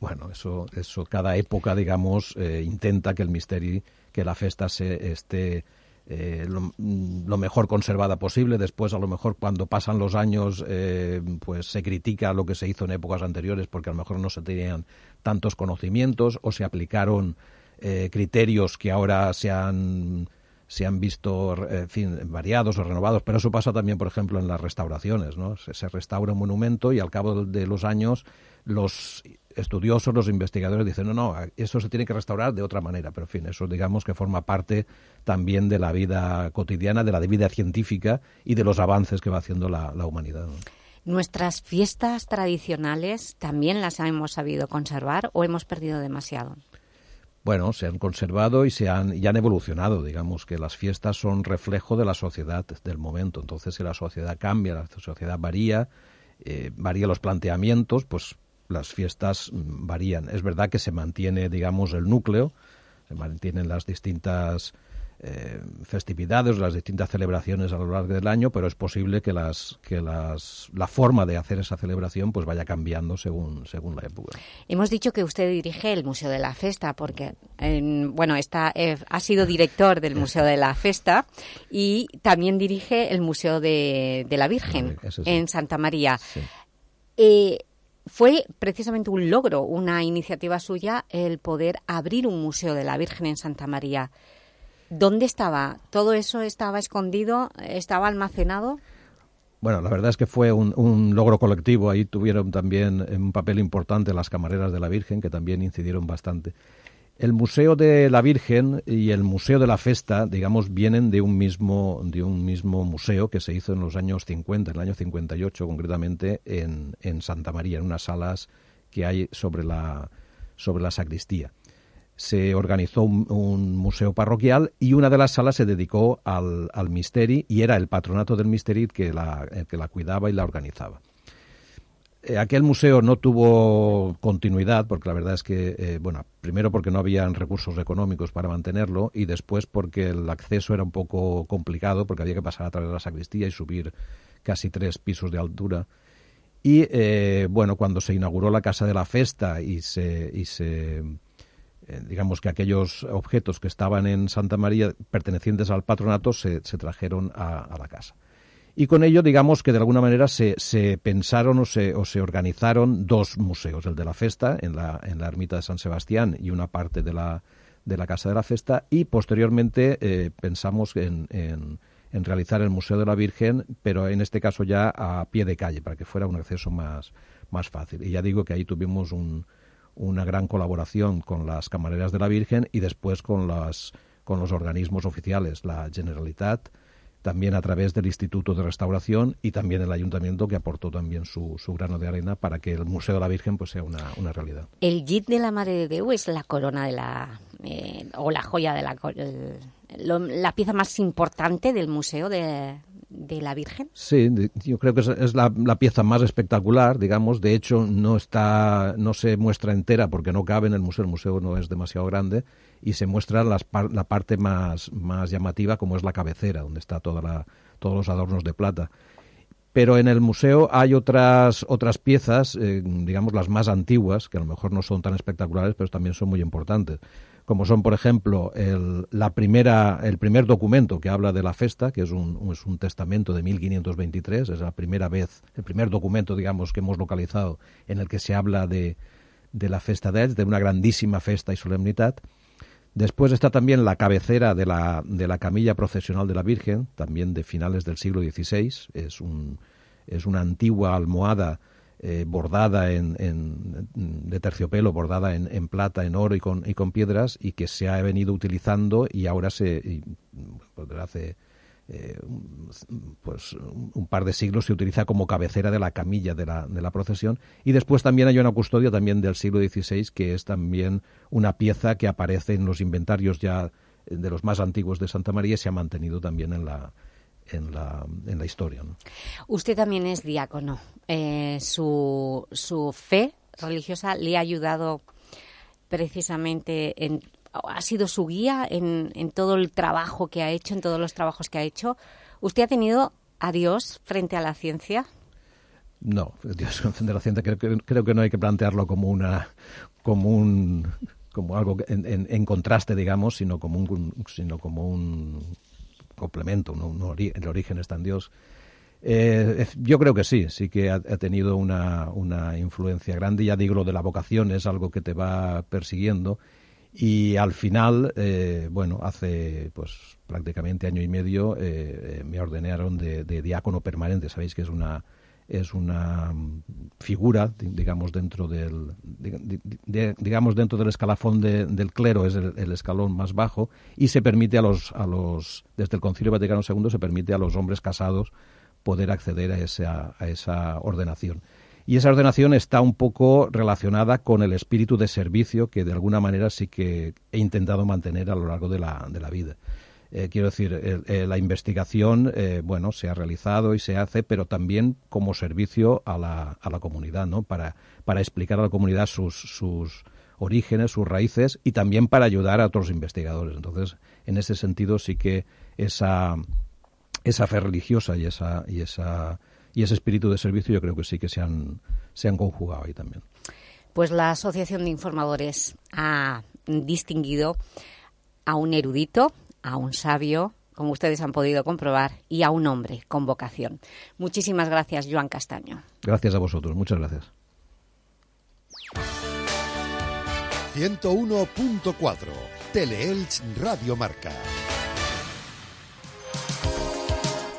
[SPEAKER 21] bueno, eso, eso cada época, digamos, eh, intenta que el misterio, que la fiesta se esté eh, mm, lo, mejor conservada posible. Después, a lo mejor, cuando pasan los años, eh, pues se critica lo que se hizo en épocas anteriores porque a lo mejor no se tenían tantos conocimientos o se aplicaron eh, criterios que ahora se han se han visto en fin, variados o renovados, pero eso pasa también, por ejemplo, en las restauraciones. ¿no? Se, restaura un monumento y al cabo de los años los estudiosos, los investigadores dicen, no, no, eso se tiene que restaurar de otra manera, pero en fin, eso digamos que forma parte también de la vida cotidiana, de la vida científica y de los avances que va haciendo la, humanidad.
[SPEAKER 2] ¿Nuestras fiestas tradicionales también las hemos sabido conservar o hemos perdido demasiado?
[SPEAKER 21] Bueno, se han conservado y se han, y han evolucionado. Digamos que las fiestas son reflejo de la sociedad del momento. Entonces, si la sociedad cambia, la sociedad varía, eh, varía los planteamientos, pues las fiestas varían. Es verdad que se mantiene, digamos, el núcleo, se mantienen las distintas eh, festividades, las distintas celebraciones a lo largo del año, pero es posible que las que las la forma de hacer esa celebración pues vaya cambiando según según la época.
[SPEAKER 2] Hemos dicho que usted dirige el Museo de la Festa porque bueno, está eh, ha sido director del Museo de la Festa y también dirige el Museo de, la Virgen en Santa María. Eh, fue precisamente un logro, una iniciativa suya, el poder abrir un museo de la Virgen en Santa María. ¿Dónde estaba? ¿Todo eso estaba escondido? ¿Estaba almacenado?
[SPEAKER 21] Bueno, la verdad es que fue un, logro colectivo. Ahí tuvieron también un papel importante las camareras de la Virgen, que también incidieron bastante. El Museo de la Virgen y el Museo de la Festa, digamos, vienen de un mismo, de un mismo museo que se hizo en los años 50, en el año 58 concretamente, en, en Santa María, en unas salas que hay sobre la, sobre la sacristía se organizó un, museo parroquial y una de las salas se dedicó al, al misteri y era el patronato del misteri que la, que la cuidaba y la organizaba. Eh, aquel museo no tuvo continuidad porque la verdad es que, eh, bueno, primero porque no habían recursos económicos para mantenerlo y después porque el acceso era un poco complicado porque había que pasar a través de la sacristía y subir casi tres pisos de altura. Y eh, bueno, cuando se inauguró la Casa de la Festa y se, y se eh, digamos que aquellos objetos que estaban en Santa María pertenecientes al patronato se, trajeron a, la casa. Y con ello, digamos que de alguna manera se, se pensaron o se, o se, organizaron dos museos, el de la Festa en la, en la ermita de San Sebastián y una parte de la, de la Casa de la Festa, y posteriormente eh, pensamos en, en, en, realizar el Museo de la Virgen, pero en este caso ya a pie de calle, para que fuera un acceso más, más fácil. Y ya digo que ahí tuvimos un, una gran colaboración con las camareras de la Virgen y después con, las, con los organismos oficiales, la Generalitat, también a través del Instituto de Restauración y también el Ayuntamiento que aportó también su, su grano de arena para que el Museo de la Virgen pues sea una, realidad.
[SPEAKER 2] ¿El JIT de la Madre de Deu es la corona. Eh, o la joya de la... la pieza más importante del Museo de, de la Virgen?
[SPEAKER 21] Sí, yo creo que es, la, pieza más espectacular, digamos. De hecho, no está, no se muestra entera porque no cabe en el museo. El museo no es demasiado grande y se muestra la parte más, más llamativa, como es la cabecera, donde está toda la, todos los adornos de plata. Pero en el museo hay otras otras piezas, eh, digamos las más antiguas, que a lo mejor no son tan espectaculares, pero también son muy importantes como son, por ejemplo, el, la primera, el primer documento que habla de la festa, que es un, es un testamento de 1523, es la primera vez, el primer documento, digamos, que hemos localizado en el que se habla de, de la festa de de una grandísima festa y solemnidad. Después está también la cabecera de la, de la camilla procesional de la Virgen, también de finales del siglo XVI. Es, un, es una antigua almohada eh, bordada en, de terciopelo, bordada en, plata, en oro y con, y con piedras, y que se ha venido utilizando y ahora se, pues, hace eh, pues un par de siglos se utiliza como cabecera de la camilla de la, de la procesión. Y después también hay una custodia también del siglo XVI, que es también una pieza que aparece en los inventarios ya de los más antiguos de Santa María y se ha mantenido también en la, en la, en la historia.
[SPEAKER 2] Usted también es diácono. Eh, su, su fe religiosa le ha ayudado precisamente en, ha sido su guía en, en, todo el trabajo que ha hecho, en todos los trabajos que ha hecho. ¿Usted ha tenido a Dios frente a la ciencia?
[SPEAKER 21] No, Dios frente a la ciencia creo que, creo que no hay que plantearlo como una como un como algo en, contraste, digamos, sino como un, sino como un complemento, el origen está en Dios. Eh, yo creo que sí, sí que ha, tenido una, una, influencia grande. Ya digo, lo de la vocación es algo que te va persiguiendo. Y al final, eh, bueno, hace pues prácticamente año y medio eh, me ordenaron de, diácono permanente. Sabéis que es una, es una figura, digamos, dentro del, digamos, dentro del escalafón del clero, es el, escalón más bajo, y se permite a los, a los, desde el Concilio Vaticano II, se permite a los hombres casados poder acceder a esa, a esa ordenación. Y esa ordenación está un poco relacionada con el espíritu de servicio que de alguna manera sí que he intentado mantener a lo largo de la, de la vida. Eh, quiero decir, la investigación, eh, bueno, se ha realizado y se hace, pero también como servicio a la, a la comunidad, ¿no? Para, para explicar a la comunidad sus, sus orígenes, sus raíces y también para ayudar a otros investigadores. Entonces, en ese sentido sí que esa, esa fe religiosa y esa, y esa y ese espíritu de servicio yo creo que sí que se han, se han conjugado ahí también.
[SPEAKER 2] Pues la Asociación de Informadores ha distinguido a un erudito, a un sabio, como ustedes han podido comprobar, y a un hombre con vocación. Muchísimas gracias, Joan Castaño.
[SPEAKER 21] Gracias a vosotros, muchas gracias.
[SPEAKER 1] 101.4 Teleelch Radio Marca.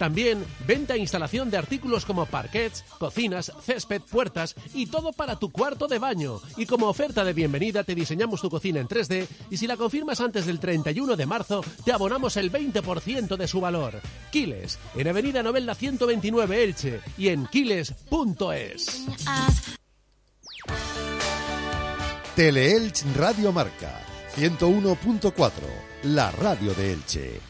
[SPEAKER 22] También venta e instalación de artículos como parquets, cocinas, césped, puertas y todo para tu cuarto de baño. Y como oferta de bienvenida te diseñamos tu cocina en 3D y si la confirmas antes del 31 de marzo te abonamos el 20% de su valor. Quiles, en Avenida Novelda 129 Elche y en quiles.es.
[SPEAKER 1] Teleelch Radio Marca 101.4, la radio de Elche.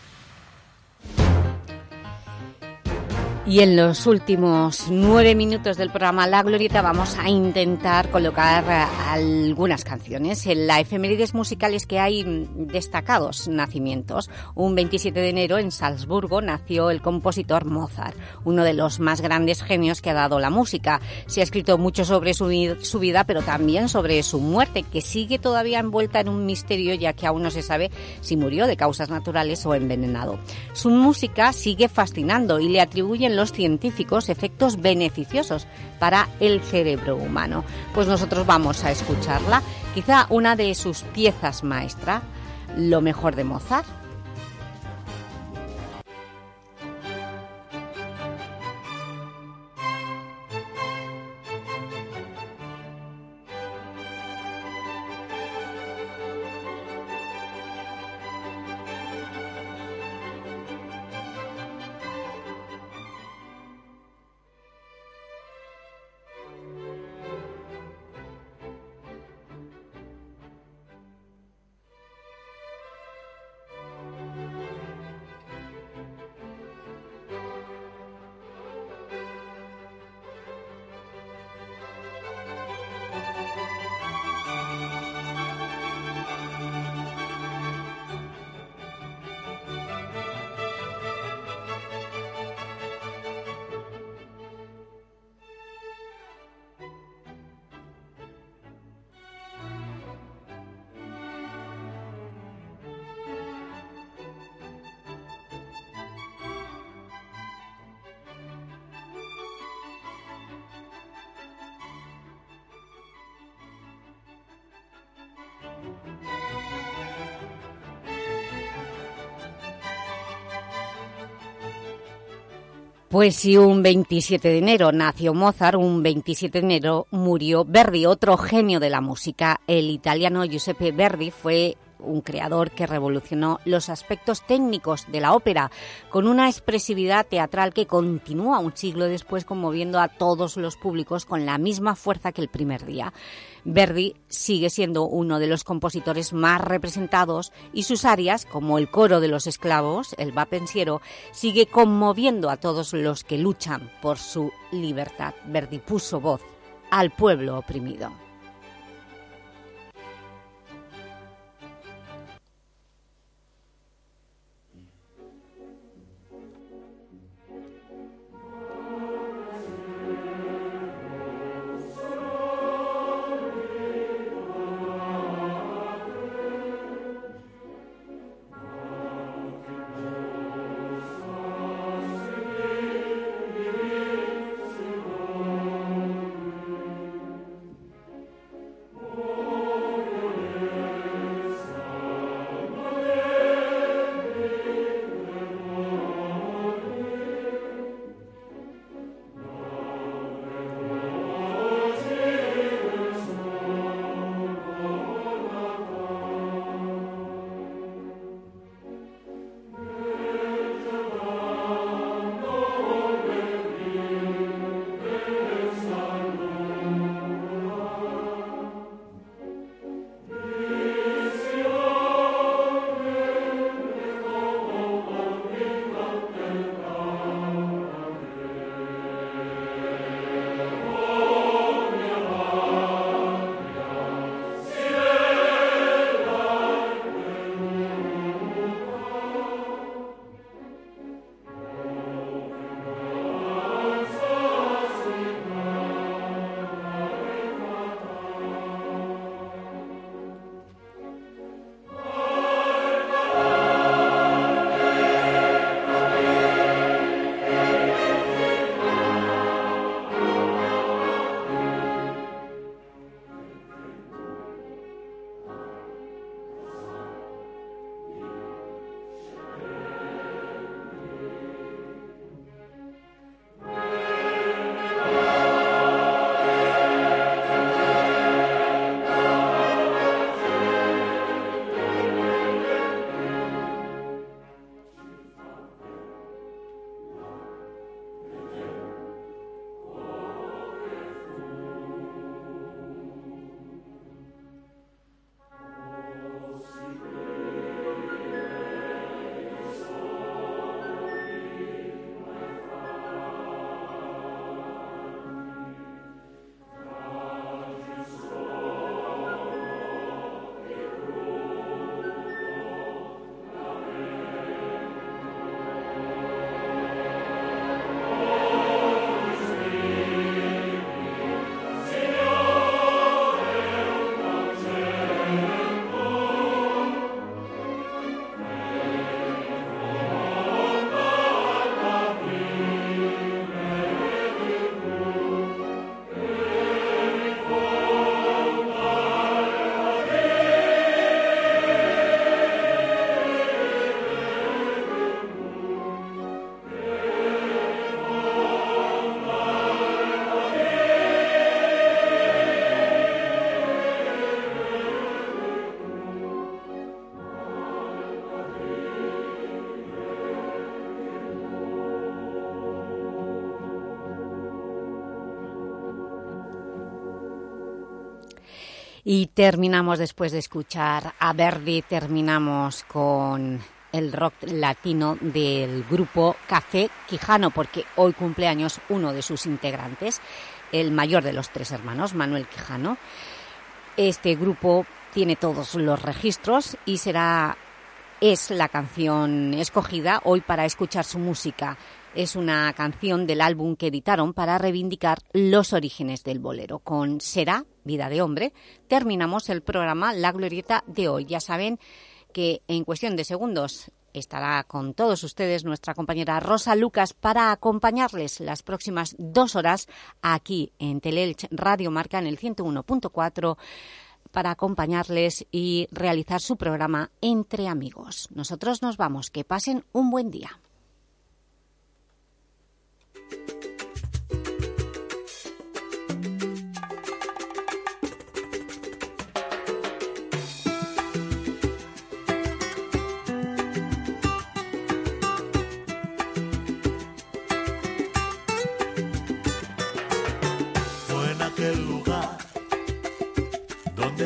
[SPEAKER 2] Y en los últimos nueve minutos del programa La Glorieta vamos a intentar colocar eh, algunas canciones. En la efemérides musicales que hay destacados nacimientos. Un 27 de enero en Salzburgo nació el compositor Mozart, uno de los más grandes genios que ha dado la música. Se ha escrito mucho sobre su, su vida, pero también sobre su muerte, que sigue todavía envuelta en un misterio ya que aún no se sabe si murió de causas naturales o envenenado. Su música sigue fascinando y le atribuyen los científicos efectos beneficiosos para el cerebro humano. Pues nosotros vamos a escucharla, quizá una de sus piezas maestra, lo mejor de Mozart. Pues si un 27 de enero nació Mozart, un 27 de enero murió Verdi, otro genio de la música. El italiano Giuseppe Verdi fue un creador que revolucionó los aspectos técnicos de la ópera, con una expresividad teatral que continúa un siglo después conmoviendo a todos los públicos con la misma fuerza que el primer día. Verdi sigue siendo uno de los compositores más representados y sus arias, como el coro de los esclavos, el va pensiero, sigue conmoviendo a todos los que luchan por su libertad. Verdi puso voz al pueblo oprimido. Y terminamos después de escuchar a Verdi, terminamos con el rock latino del grupo Café Quijano, porque hoy cumpleaños uno de sus integrantes, el mayor de los tres hermanos, Manuel Quijano. Este grupo tiene todos los registros y será es la canción escogida hoy para escuchar su música. Es una canción del álbum que editaron para reivindicar los orígenes del bolero. Con Será, Vida de Hombre, terminamos el programa La Glorieta de hoy. Ya saben que en cuestión de segundos estará con todos ustedes nuestra compañera Rosa Lucas para acompañarles las próximas dos horas aquí en Teleelch Radio Marca en el 101.4 para acompañarles y realizar su programa Entre Amigos. Nosotros nos vamos. Que pasen un buen día.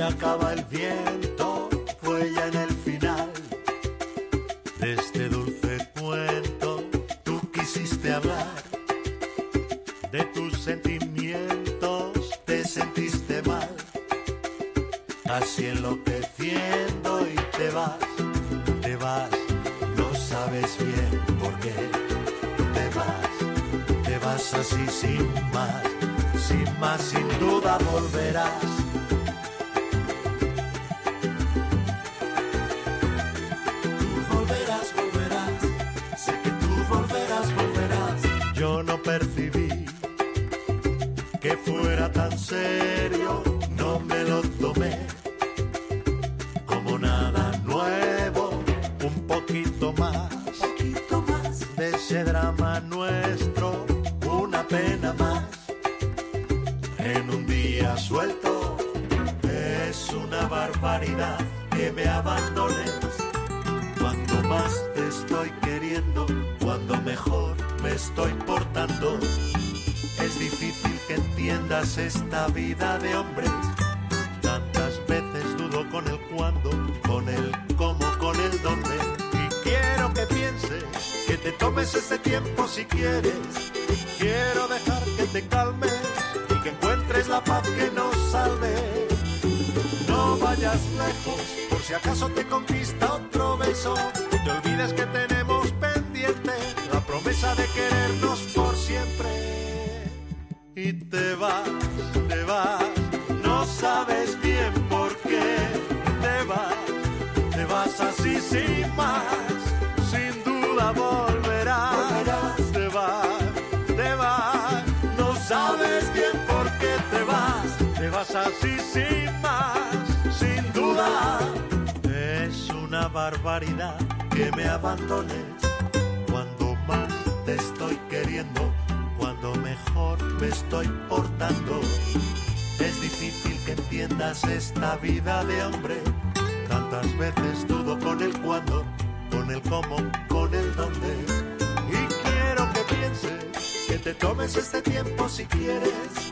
[SPEAKER 23] Acaba el viento, fue ya en el final de este dulce cuento. Tú quisiste hablar de tus sentimientos, te sentiste mal, así enloqueciendo y te vas, te vas, no sabes bien por qué te vas, te vas así sin más, sin más, sin duda volverás. Percibí que fuera tan serio, vida de hombres. Tantas veces dudo con el cuándo, con el cómo, con el dónde. Y quiero que pienses, que te tomes ese tiempo si quieres. Quiero dejar que te calmes y que encuentres la paz que nos salve. No vayas lejos, por si acaso te conquista que me abandones cuando más te estoy queriendo cuando mejor me estoy portando. Es difícil que entiendas esta vida de hombre. Tantas veces dudo con el cuándo, con el cómo, con el dónde. Y quiero que pienses, que te tomes este tiempo si quieres.